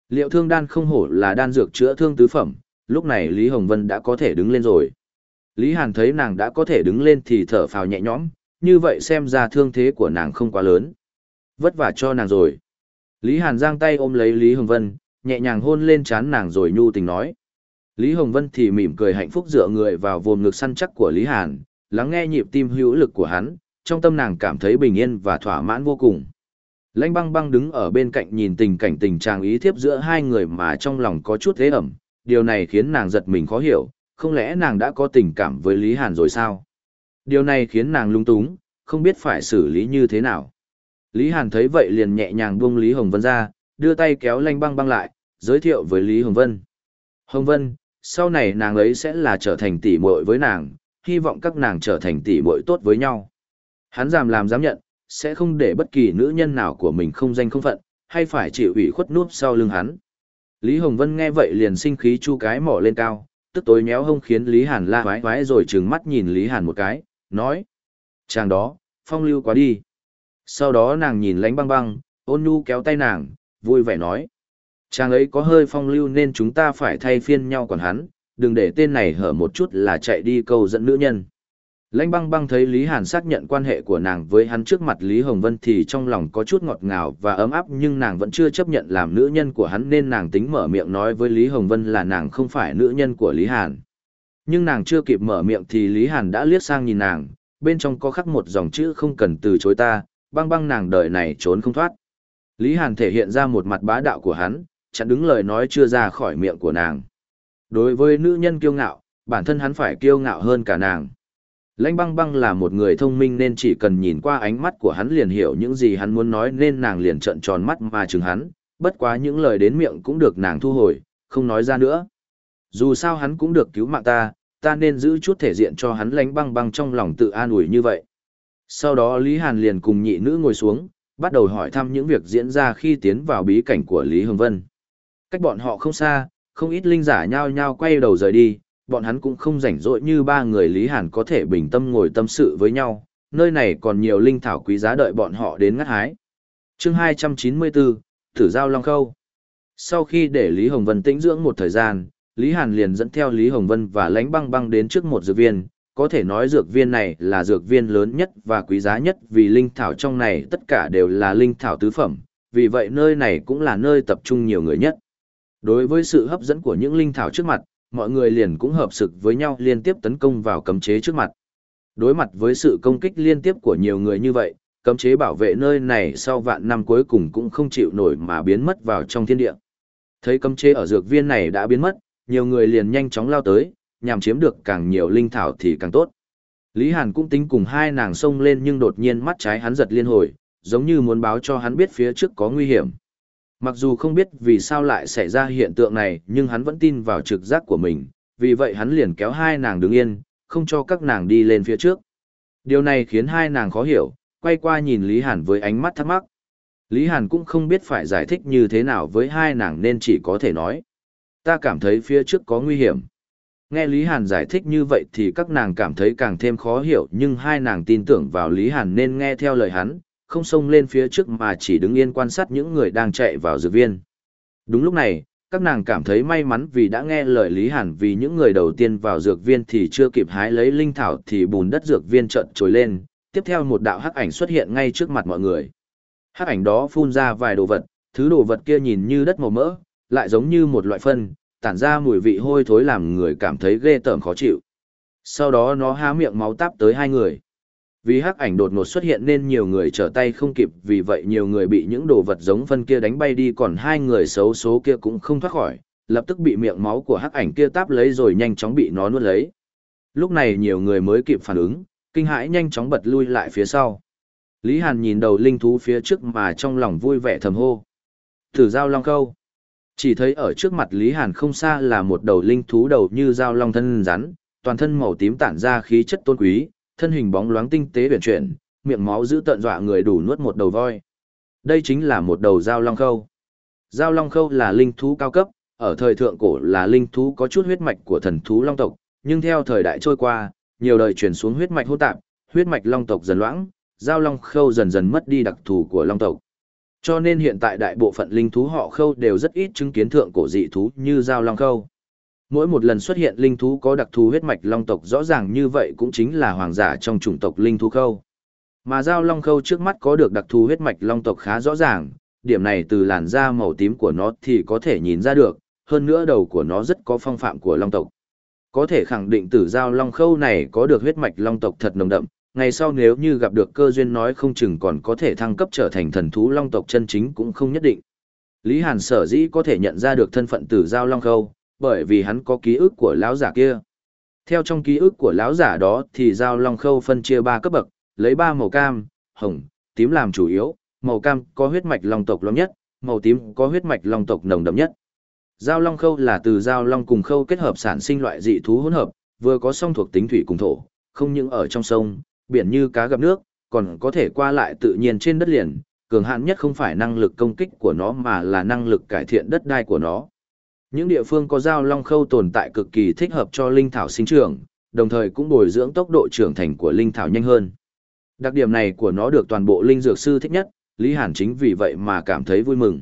Liệu thương đan không hổ là đan dược chữa thương tứ phẩm, lúc này Lý Hồng Vân đã có thể đứng lên rồi. Lý Hàn thấy nàng đã có thể đứng lên thì thở phào nhẹ nhõm, như vậy xem ra thương thế của nàng không quá lớn. Vất vả cho nàng rồi. Lý Hàn giang tay ôm lấy Lý Hồng Vân, nhẹ nhàng hôn lên trán nàng rồi nhu tình nói. Lý Hồng Vân thì mỉm cười hạnh phúc dựa người vào vùng ngực săn chắc của Lý Hàn, lắng nghe nhịp tim hữu lực của hắn, trong tâm nàng cảm thấy bình yên và thỏa mãn vô cùng. Lãnh băng băng đứng ở bên cạnh nhìn tình cảnh tình trạng ý thiếp giữa hai người mà trong lòng có chút thế ẩm, điều này khiến nàng giật mình khó hiểu, không lẽ nàng đã có tình cảm với Lý Hàn rồi sao? Điều này khiến nàng lung túng, không biết phải xử lý như thế nào. Lý Hàn thấy vậy liền nhẹ nhàng buông Lý Hồng Vân ra, đưa tay kéo lãnh băng băng lại, giới thiệu với Lý Hồng Vân. Hồng Vân, sau này nàng ấy sẽ là trở thành tỷ muội với nàng, hy vọng các nàng trở thành tỷ muội tốt với nhau. Hắn dám làm dám nhận, sẽ không để bất kỳ nữ nhân nào của mình không danh không phận, hay phải chịu ủy khuất núp sau lưng hắn. Lý Hồng Vân nghe vậy liền sinh khí chu cái mỏ lên cao, tức tối nhéo hông khiến Lý Hàn la vái vái rồi trừng mắt nhìn Lý Hàn một cái, nói. Chàng đó, phong lưu quá đi. Sau đó nàng nhìn lánh băng băng, ôn nhu kéo tay nàng, vui vẻ nói. Chàng ấy có hơi phong lưu nên chúng ta phải thay phiên nhau còn hắn, đừng để tên này hở một chút là chạy đi câu dẫn nữ nhân. Lãnh băng băng thấy Lý Hàn xác nhận quan hệ của nàng với hắn trước mặt Lý Hồng Vân thì trong lòng có chút ngọt ngào và ấm áp nhưng nàng vẫn chưa chấp nhận làm nữ nhân của hắn nên nàng tính mở miệng nói với Lý Hồng Vân là nàng không phải nữ nhân của Lý Hàn. Nhưng nàng chưa kịp mở miệng thì Lý Hàn đã liếc sang nhìn nàng, bên trong có khắc một dòng chữ không cần từ chối ta, băng băng nàng đời này trốn không thoát. Lý Hàn thể hiện ra một mặt bá đạo của hắn, chặn đứng lời nói chưa ra khỏi miệng của nàng. Đối với nữ nhân kiêu ngạo, bản thân hắn phải kiêu ngạo hơn cả nàng. Lãnh băng băng là một người thông minh nên chỉ cần nhìn qua ánh mắt của hắn liền hiểu những gì hắn muốn nói nên nàng liền trợn tròn mắt mà chừng hắn, bất quá những lời đến miệng cũng được nàng thu hồi, không nói ra nữa. Dù sao hắn cũng được cứu mạng ta, ta nên giữ chút thể diện cho hắn lãnh băng băng trong lòng tự an ủi như vậy. Sau đó Lý Hàn liền cùng nhị nữ ngồi xuống, bắt đầu hỏi thăm những việc diễn ra khi tiến vào bí cảnh của Lý Hồng Vân. Cách bọn họ không xa, không ít linh giả nhao nhao quay đầu rời đi, bọn hắn cũng không rảnh rỗi như ba người Lý Hàn có thể bình tâm ngồi tâm sự với nhau, nơi này còn nhiều linh thảo quý giá đợi bọn họ đến ngắt hái. chương 294, Thử Giao Long Khâu Sau khi để Lý Hồng Vân tĩnh dưỡng một thời gian, Lý Hàn liền dẫn theo Lý Hồng Vân và lánh băng băng đến trước một dược viên, có thể nói dược viên này là dược viên lớn nhất và quý giá nhất vì linh thảo trong này tất cả đều là linh thảo tứ phẩm, vì vậy nơi này cũng là nơi tập trung nhiều người nhất. Đối với sự hấp dẫn của những linh thảo trước mặt, mọi người liền cũng hợp sức với nhau liên tiếp tấn công vào cấm chế trước mặt. Đối mặt với sự công kích liên tiếp của nhiều người như vậy, cấm chế bảo vệ nơi này sau vạn năm cuối cùng cũng không chịu nổi mà biến mất vào trong thiên địa. Thấy cấm chế ở dược viên này đã biến mất, nhiều người liền nhanh chóng lao tới, nhằm chiếm được càng nhiều linh thảo thì càng tốt. Lý Hàn cũng tính cùng hai nàng xông lên nhưng đột nhiên mắt trái hắn giật liên hồi, giống như muốn báo cho hắn biết phía trước có nguy hiểm. Mặc dù không biết vì sao lại xảy ra hiện tượng này, nhưng hắn vẫn tin vào trực giác của mình, vì vậy hắn liền kéo hai nàng đứng yên, không cho các nàng đi lên phía trước. Điều này khiến hai nàng khó hiểu, quay qua nhìn Lý Hàn với ánh mắt thắc mắc. Lý Hàn cũng không biết phải giải thích như thế nào với hai nàng nên chỉ có thể nói. Ta cảm thấy phía trước có nguy hiểm. Nghe Lý Hàn giải thích như vậy thì các nàng cảm thấy càng thêm khó hiểu nhưng hai nàng tin tưởng vào Lý Hàn nên nghe theo lời hắn, không xông lên phía trước mà chỉ đứng yên quan sát những người đang chạy vào dược viên. Đúng lúc này, các nàng cảm thấy may mắn vì đã nghe lời Lý Hàn vì những người đầu tiên vào dược viên thì chưa kịp hái lấy linh thảo thì bùn đất dược viên trận trồi lên, tiếp theo một đạo hắc ảnh xuất hiện ngay trước mặt mọi người. Hắc ảnh đó phun ra vài đồ vật, thứ đồ vật kia nhìn như đất màu mỡ, lại giống như một loại phân, tản ra mùi vị hôi thối làm người cảm thấy ghê tởm khó chịu. Sau đó nó há miệng máu táp tới hai người. Vì hắc ảnh đột ngột xuất hiện nên nhiều người trở tay không kịp vì vậy nhiều người bị những đồ vật giống phân kia đánh bay đi còn hai người xấu số kia cũng không thoát khỏi, lập tức bị miệng máu của hắc ảnh kia táp lấy rồi nhanh chóng bị nó nuốt lấy. Lúc này nhiều người mới kịp phản ứng, kinh hãi nhanh chóng bật lui lại phía sau. Lý Hàn nhìn đầu linh thú phía trước mà trong lòng vui vẻ thầm hô. Thử giao long câu. Chỉ thấy ở trước mặt Lý Hàn không xa là một đầu linh thú đầu như dao long thân rắn, toàn thân màu tím tản ra khí chất tôn quý, thân hình bóng loáng tinh tế biển chuyển, miệng máu giữ tận dọa người đủ nuốt một đầu voi. Đây chính là một đầu dao long khâu. Dao long khâu là linh thú cao cấp, ở thời thượng cổ là linh thú có chút huyết mạch của thần thú long tộc, nhưng theo thời đại trôi qua, nhiều đời truyền xuống huyết mạch hỗn tạp, huyết mạch long tộc dần loãng, giao long khâu dần dần mất đi đặc thù của long tộc. Cho nên hiện tại đại bộ phận linh thú họ khâu đều rất ít chứng kiến thượng cổ dị thú như giao long khâu. Mỗi một lần xuất hiện linh thú có đặc thù huyết mạch long tộc rõ ràng như vậy cũng chính là hoàng giả trong chủng tộc linh thú khâu. Mà dao long khâu trước mắt có được đặc thù huyết mạch long tộc khá rõ ràng, điểm này từ làn da màu tím của nó thì có thể nhìn ra được, hơn nữa đầu của nó rất có phong phạm của long tộc. Có thể khẳng định tử giao long khâu này có được huyết mạch long tộc thật nồng đậm, ngày sau nếu như gặp được cơ duyên nói không chừng còn có thể thăng cấp trở thành thần thú long tộc chân chính cũng không nhất định. Lý Hàn sở dĩ có thể nhận ra được thân phận tử giao long khâu, bởi vì hắn có ký ức của lão giả kia. Theo trong ký ức của lão giả đó thì giao long khâu phân chia ba cấp bậc, lấy ba màu cam, hồng, tím làm chủ yếu, màu cam có huyết mạch long tộc long nhất, màu tím có huyết mạch long tộc nồng đậm nhất. Giao long khâu là từ giao long cùng khâu kết hợp sản sinh loại dị thú hỗn hợp, vừa có song thuộc tính thủy cùng thổ, không những ở trong sông, biển như cá gặp nước, còn có thể qua lại tự nhiên trên đất liền, cường hạn nhất không phải năng lực công kích của nó mà là năng lực cải thiện đất đai của nó. Những địa phương có giao long khâu tồn tại cực kỳ thích hợp cho linh thảo sinh trưởng, đồng thời cũng bồi dưỡng tốc độ trưởng thành của linh thảo nhanh hơn. Đặc điểm này của nó được toàn bộ linh dược sư thích nhất, Lý Hàn chính vì vậy mà cảm thấy vui mừng.